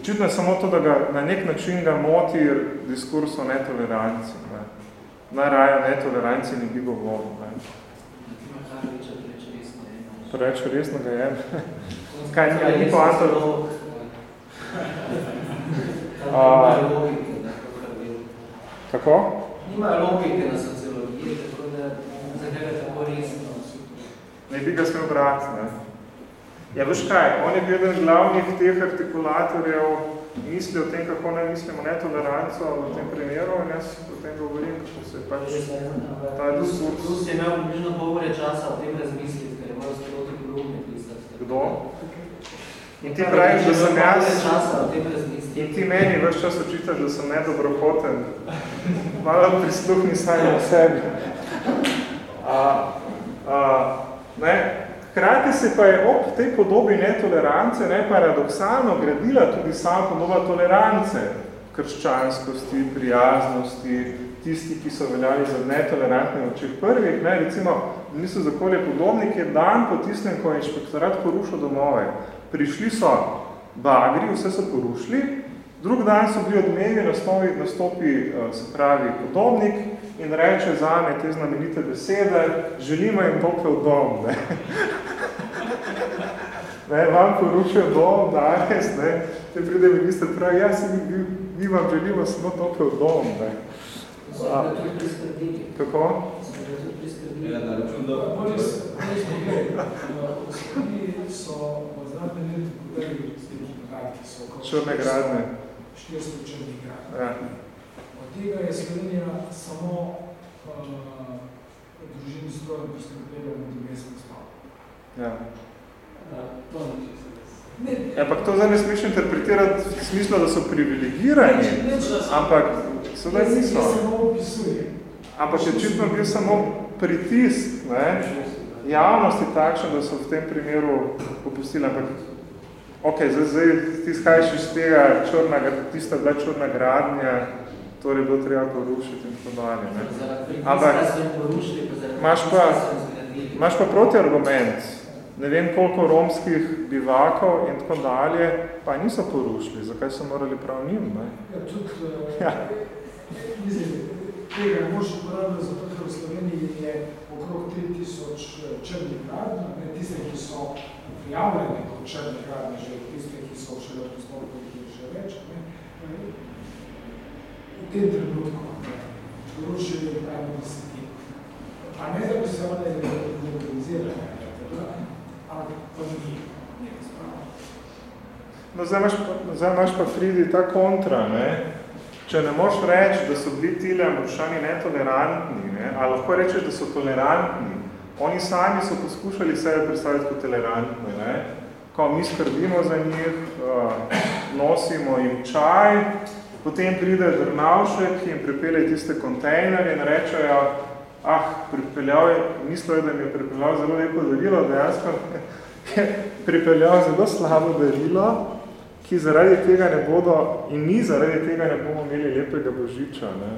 Očitno je samo to, da ga na nek način ga moti diskurs o netoleranci. Ne? Najraje o netoleranci ne bi govoril. Preveč resno ga je. Kaj ni, ni poanta? Kako? Nimajo logike na sociologiji, tako da zadeve tako resno. Ne bi ga smel brati, ne. Ja, veš kaj, on je bil eden glavnih teh artikulatorjev misli o tem, kako ne mislimo netoleranco v tem primeru in jaz o tem govorim, kako se je pač ta diskurs. Tu si imel približno pol ure časa o tem razmisliti, ker je moral sproti kolumni pisati. Kdo? In ti praviš, da sem jaz... In ti meni več čas očitaš, da sem nedobrohoten. Malo prisluhni sami o sebi. A, a, ne, Hkrati se pa je ob tej podobi netolerance ne, paradoksalno gradila tudi sama podoba tolerance, krščanskosti, prijaznosti, tisti, ki so veljali za netolerantne očeh prvih. Ne, recimo, niso zakolje podobnik je dan po tistem, ko je inšpektorat porušil domove. Prišli so bagri, vse so porušili, drug dan so bili odmevi, nastopi, nastopi se pravi podobnik, in reče zame te znamenite besede, želimo jim topel dom. Ne? ne, vam poručijo dom danes, ne? te pride minister pravi, ja, si mi, mi vam želimo samo topel dom. Ne. Priskrbili. Kako? Ja, na račun do... Boris, Boris, so v zadnjem letu tem podatki, so Črne gradne. 400 črnih gradne. Ja. Od tega je Slovenija samo uh, družini strojem priskrbila na drugestno stavo. Ja. To ni čisto Ampak to zdaj ne smeš interpretirati v smislu, da so privilegirani, ampak sedaj niso. Jaz samo opisujem. Ampak je očitno bil samo pritisk ne, javnosti takšen, da so v tem primeru popustili. Ampak, ok, zdaj, zdaj ti skajiš iz tega črna, tista bila črna gradnja, torej bilo treba porušiti in. Zaradi Ampak so imaš pa, so imaš pa protiargument. Ne vem koliko romskih bivakov in tako dalje, pa niso porušili. Zakaj so morali prav njim? Ne? Ja, tudi, uh, Ja. mislim, tega ne boš uporabljati, zato ker v Sloveniji je okrog 3000 črnih gradn, ne tiste, ki so prijavljene kot črne gradne, že tiste, ki so še v postopku, jih je še več. Ne? V tem trenutku ne, rušili pravno desetino. A ne, da bi se one legalizirane, ampak to ni neka sprava. No, zdaj imaš, pa- zdaj imaš pa Fridi ta kontra, ne? Če ne moš reči, da so bili tile Ambršani netolerantni, ne? ali lahko rečeš, da so tolerantni, oni sami so poskušali sebe predstaviti kot tolerantne, ne? Ko mi skrbimo za njih, uh, nosimo jim čaj, potem pride Drnavšek in pripelje tiste kontejnerje in rečejo, ah, pripeljal je, mislil je, da mi je pripeljal zelo lepo darilo, dejansko je pripeljal zelo slabo darilo, ki zaradi tega ne bodo, in mi zaradi tega ne bomo imeli lepega božiča. Ne.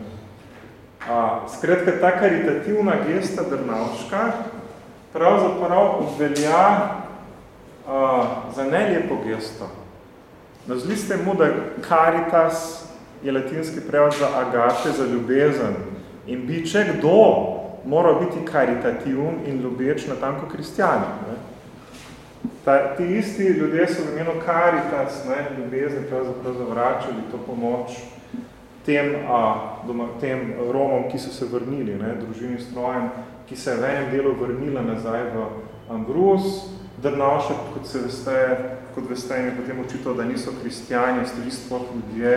A, skratka, ta karitativna gesta Drnavška pravzaprav obvelja a, za nelepo gesto. Nazliste mu, da caritas je latinski prevod za agate, za ljubezen. In bi, če kdo, moral biti karitativen in ljubeč na tanko kristjani. Ne. Ta, ti isti ljudje so v imenu caritas, ne, ljubezni, pravzaprav zavračali to pomoč tem, a, doma, tem Romom, ki so se vrnili, ne, družini strojem, ki se je v enem delu vrnila nazaj v Ambrus, Drnavšek, kot se veste, kot veste, jim je potem očital, da niso kristijani, ste vi sploh ljudje,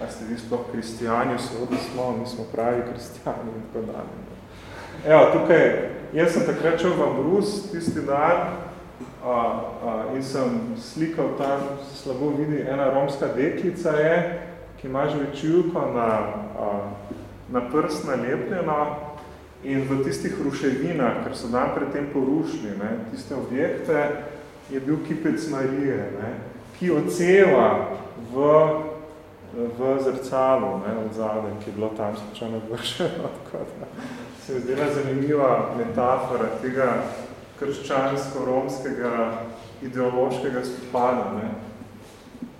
a ste vi sploh kristijani, seveda smo, mi smo pravi kristijani in tako dalje. Evo, tukaj, jaz sem takrat šel v Ambrus tisti dan, a, a, in sem slikal tam, slabo vidi, ena romska deklica je, ki ima žvečilko na, a, na prst nalepljeno in v tistih ruševinah, ker so dan predtem porušili, ne, tiste objekte, je bil kipec Marije, ne, ki odseva v, v zrcalu, ne, od zadaj, ki je bilo tam slučajno vršeno, tako da se mi zdela zanimiva metafora tega krščansko-romskega ideološkega spopada. Ne.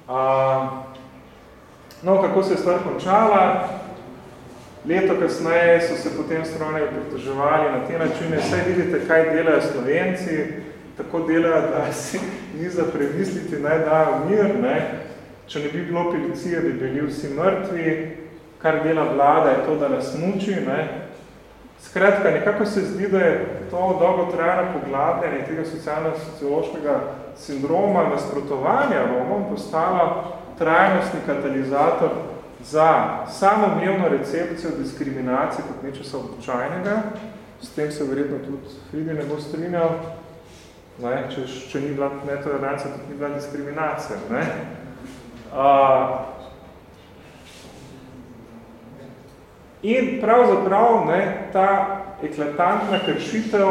A, no, kako se je stvar končala? Leto kasneje so se potem strojnevi pritoževali na te načine. Saj vidite, kaj delajo Slovenci, tako delajo, da si ni za premisliti, naj dajo mir. Ne. Če ne bi bilo policije, bi bili vsi mrtvi. Kar dela vlada je to, da nas muči. Ne. Skratka, nekako se zdi, da je to dolgotrajno poglabljanje tega socialno-sociološkega sindroma nasprotovanja Romom postala trajnostni katalizator za samoumevno recepcijo diskriminacije kot nečesa običajnega. S tem se verjetno tudi Fridi ne bo strinjal. Ne, če, če ni bila netolerancija, tudi ni bila diskriminacija. Ne. A, In pravzaprav ne, ta eklatantna kršitev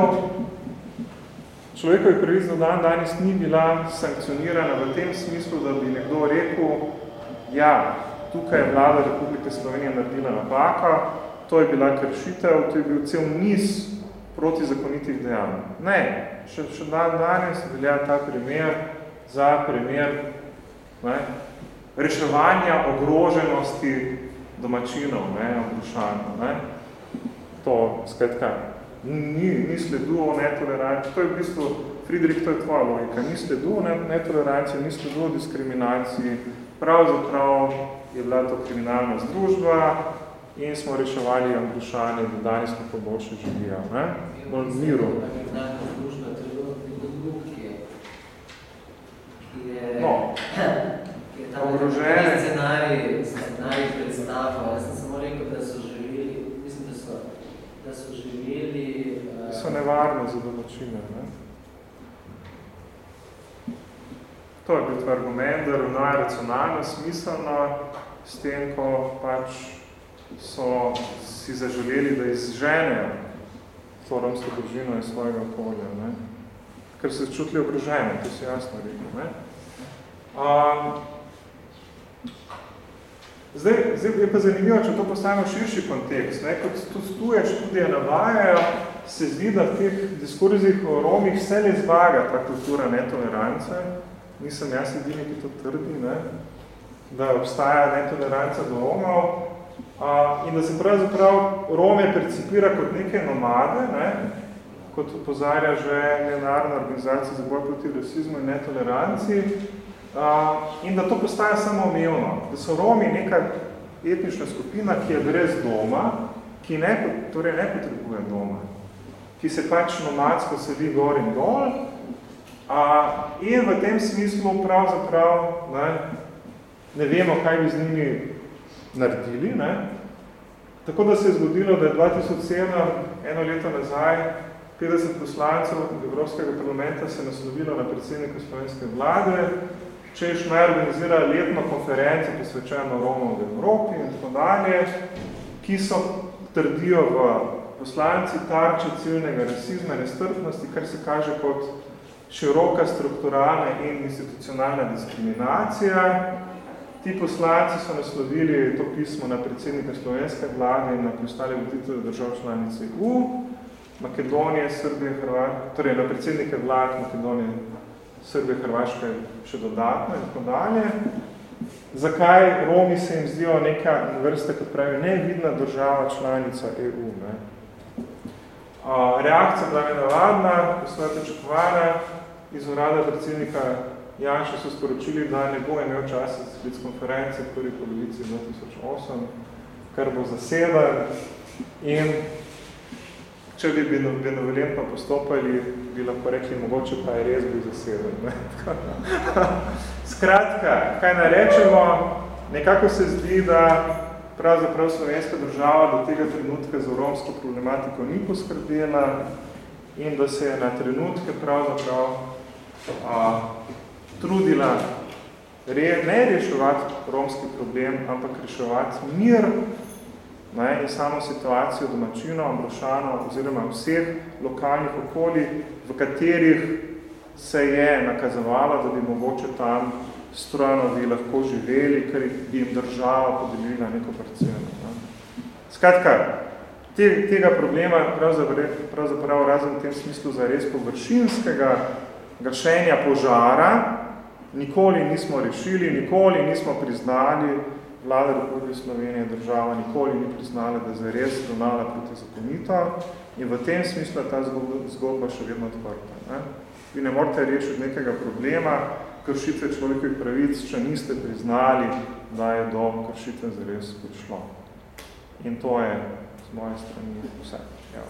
človekovi pravic do dan danes ni bila sankcionirana v tem smislu, da bi nekdo rekel, ja, tukaj je vlada Republike Slovenije naredila napaka, to je bila kršitev, to je bil cel niz protizakonitih dejanj. Ne, še, še dan danes velja ta primer za primer ne, reševanja ogroženosti domačinov, ne, obrušanov, ne. To, skratka, ni, ni sledu o netoleranci. To je v bistvu Friedrich, to je tvoja logika, ni sledu netoleranciji, ni sledu diskriminaciji, pravzaprav je bila to kriminalna združba in smo reševali vprašanje, da danes smo pa boljše živijo, ne? Bolj miru. Ki je, ki je, no. tam Ogrožene. scenarij, scenarij predstava. Jaz sem samo rekel, da so živeli, mislim, da so, da so živeli... Uh, so nevarno za domačine, ne? To je bil argument, da ravnajo racionalno, smiselno, s tem, ko pač so si zaželeli, da izženejo to romsko družino iz svojega okolja, ne? ker se čutili ogroženi, to si jasno rekel. Ne? Um, zdaj, zdaj je pa zanimivo, če to postavimo širši kontekst, ne? kot tudi tuje študije navajajo, se zdi, da v teh diskurzih o Romih vse le zvaga ta kultura netolerance, nisem jaz edini, ki to trdi, ne? da obstaja netoleranca do Romov a, in da se pravzaprav Rome percipira kot neke nomade, ne? kot upozarja že Mednarodna organizacija za boj proti rasizmu in netoleranci, a, in da to postaja samoumevno, da so Romi neka etnična skupina, ki je brez doma, ki ne, torej ne potrebuje doma, ki se pač nomadsko sedi gor in dol, a, in v tem smislu pravzaprav ne, ne vemo, kaj bi z njimi naredili. Ne. Tako da se je zgodilo, da je 2007, eno leto nazaj, 50 poslancev Evropskega parlamenta se naslovilo na predsednika slovenske vlade, češ naj organizira letno konferenco posvečeno Romov v Evropi in tako dalje, ki so trdijo v poslanci tarče ciljnega rasizma in nestrpnosti, kar se kaže kot široka strukturalna in institucionalna diskriminacija. Ti poslanci so naslovili to pismo na predsednika slovenske vlade in na preostale voditelje držav članice EU, Makedonije, Srbije, Hrvaške, torej na predsednike vlad Makedonije, Srbije, Hrvaške še dodatno in tako dalje. Zakaj Romi se jim zdijo neka vrsta, kot pravi, nevidna država članica EU? Ne? Reakcija bila nenavadna, postoje pričakovana, iz urada predsednika Janša so sporočili, da ne bo imel časa za konference v prvi polovici 2008, kar bo zaseden in če bi benevolentno postopali, bi lahko rekli, mogoče pa je res bil zaseden. Skratka, kaj narečemo, nekako se zdi, da pravzaprav slovenska država do tega trenutka za romsko problematiko ni poskrbela in da se je na trenutke pravzaprav a, trudila re, ne reševati romski problem, ampak reševati mir ne, in samo situacijo domačino, Ambrošano oziroma vseh lokalnih okolij, v katerih se je nakazovalo, da bi mogoče tam strojnovi lahko živeli, ker bi jim država podelila neko parcelo. Ne. Skratka, te, tega problema pravzaprav, pravzaprav razen v tem smislu za res površinskega gašenja požara, nikoli nismo rešili, nikoli nismo priznali, vlada Republike Slovenije, država nikoli ni priznala, da je res ravnala protizakonito in v tem smislu je ta zgodba še vedno odprta. Ne? Vi ne morate rešiti nekega problema, kršitve človekovih pravic, če niste priznali, da je do kršitve zares prišlo. In to je z moje strani vse. Ja.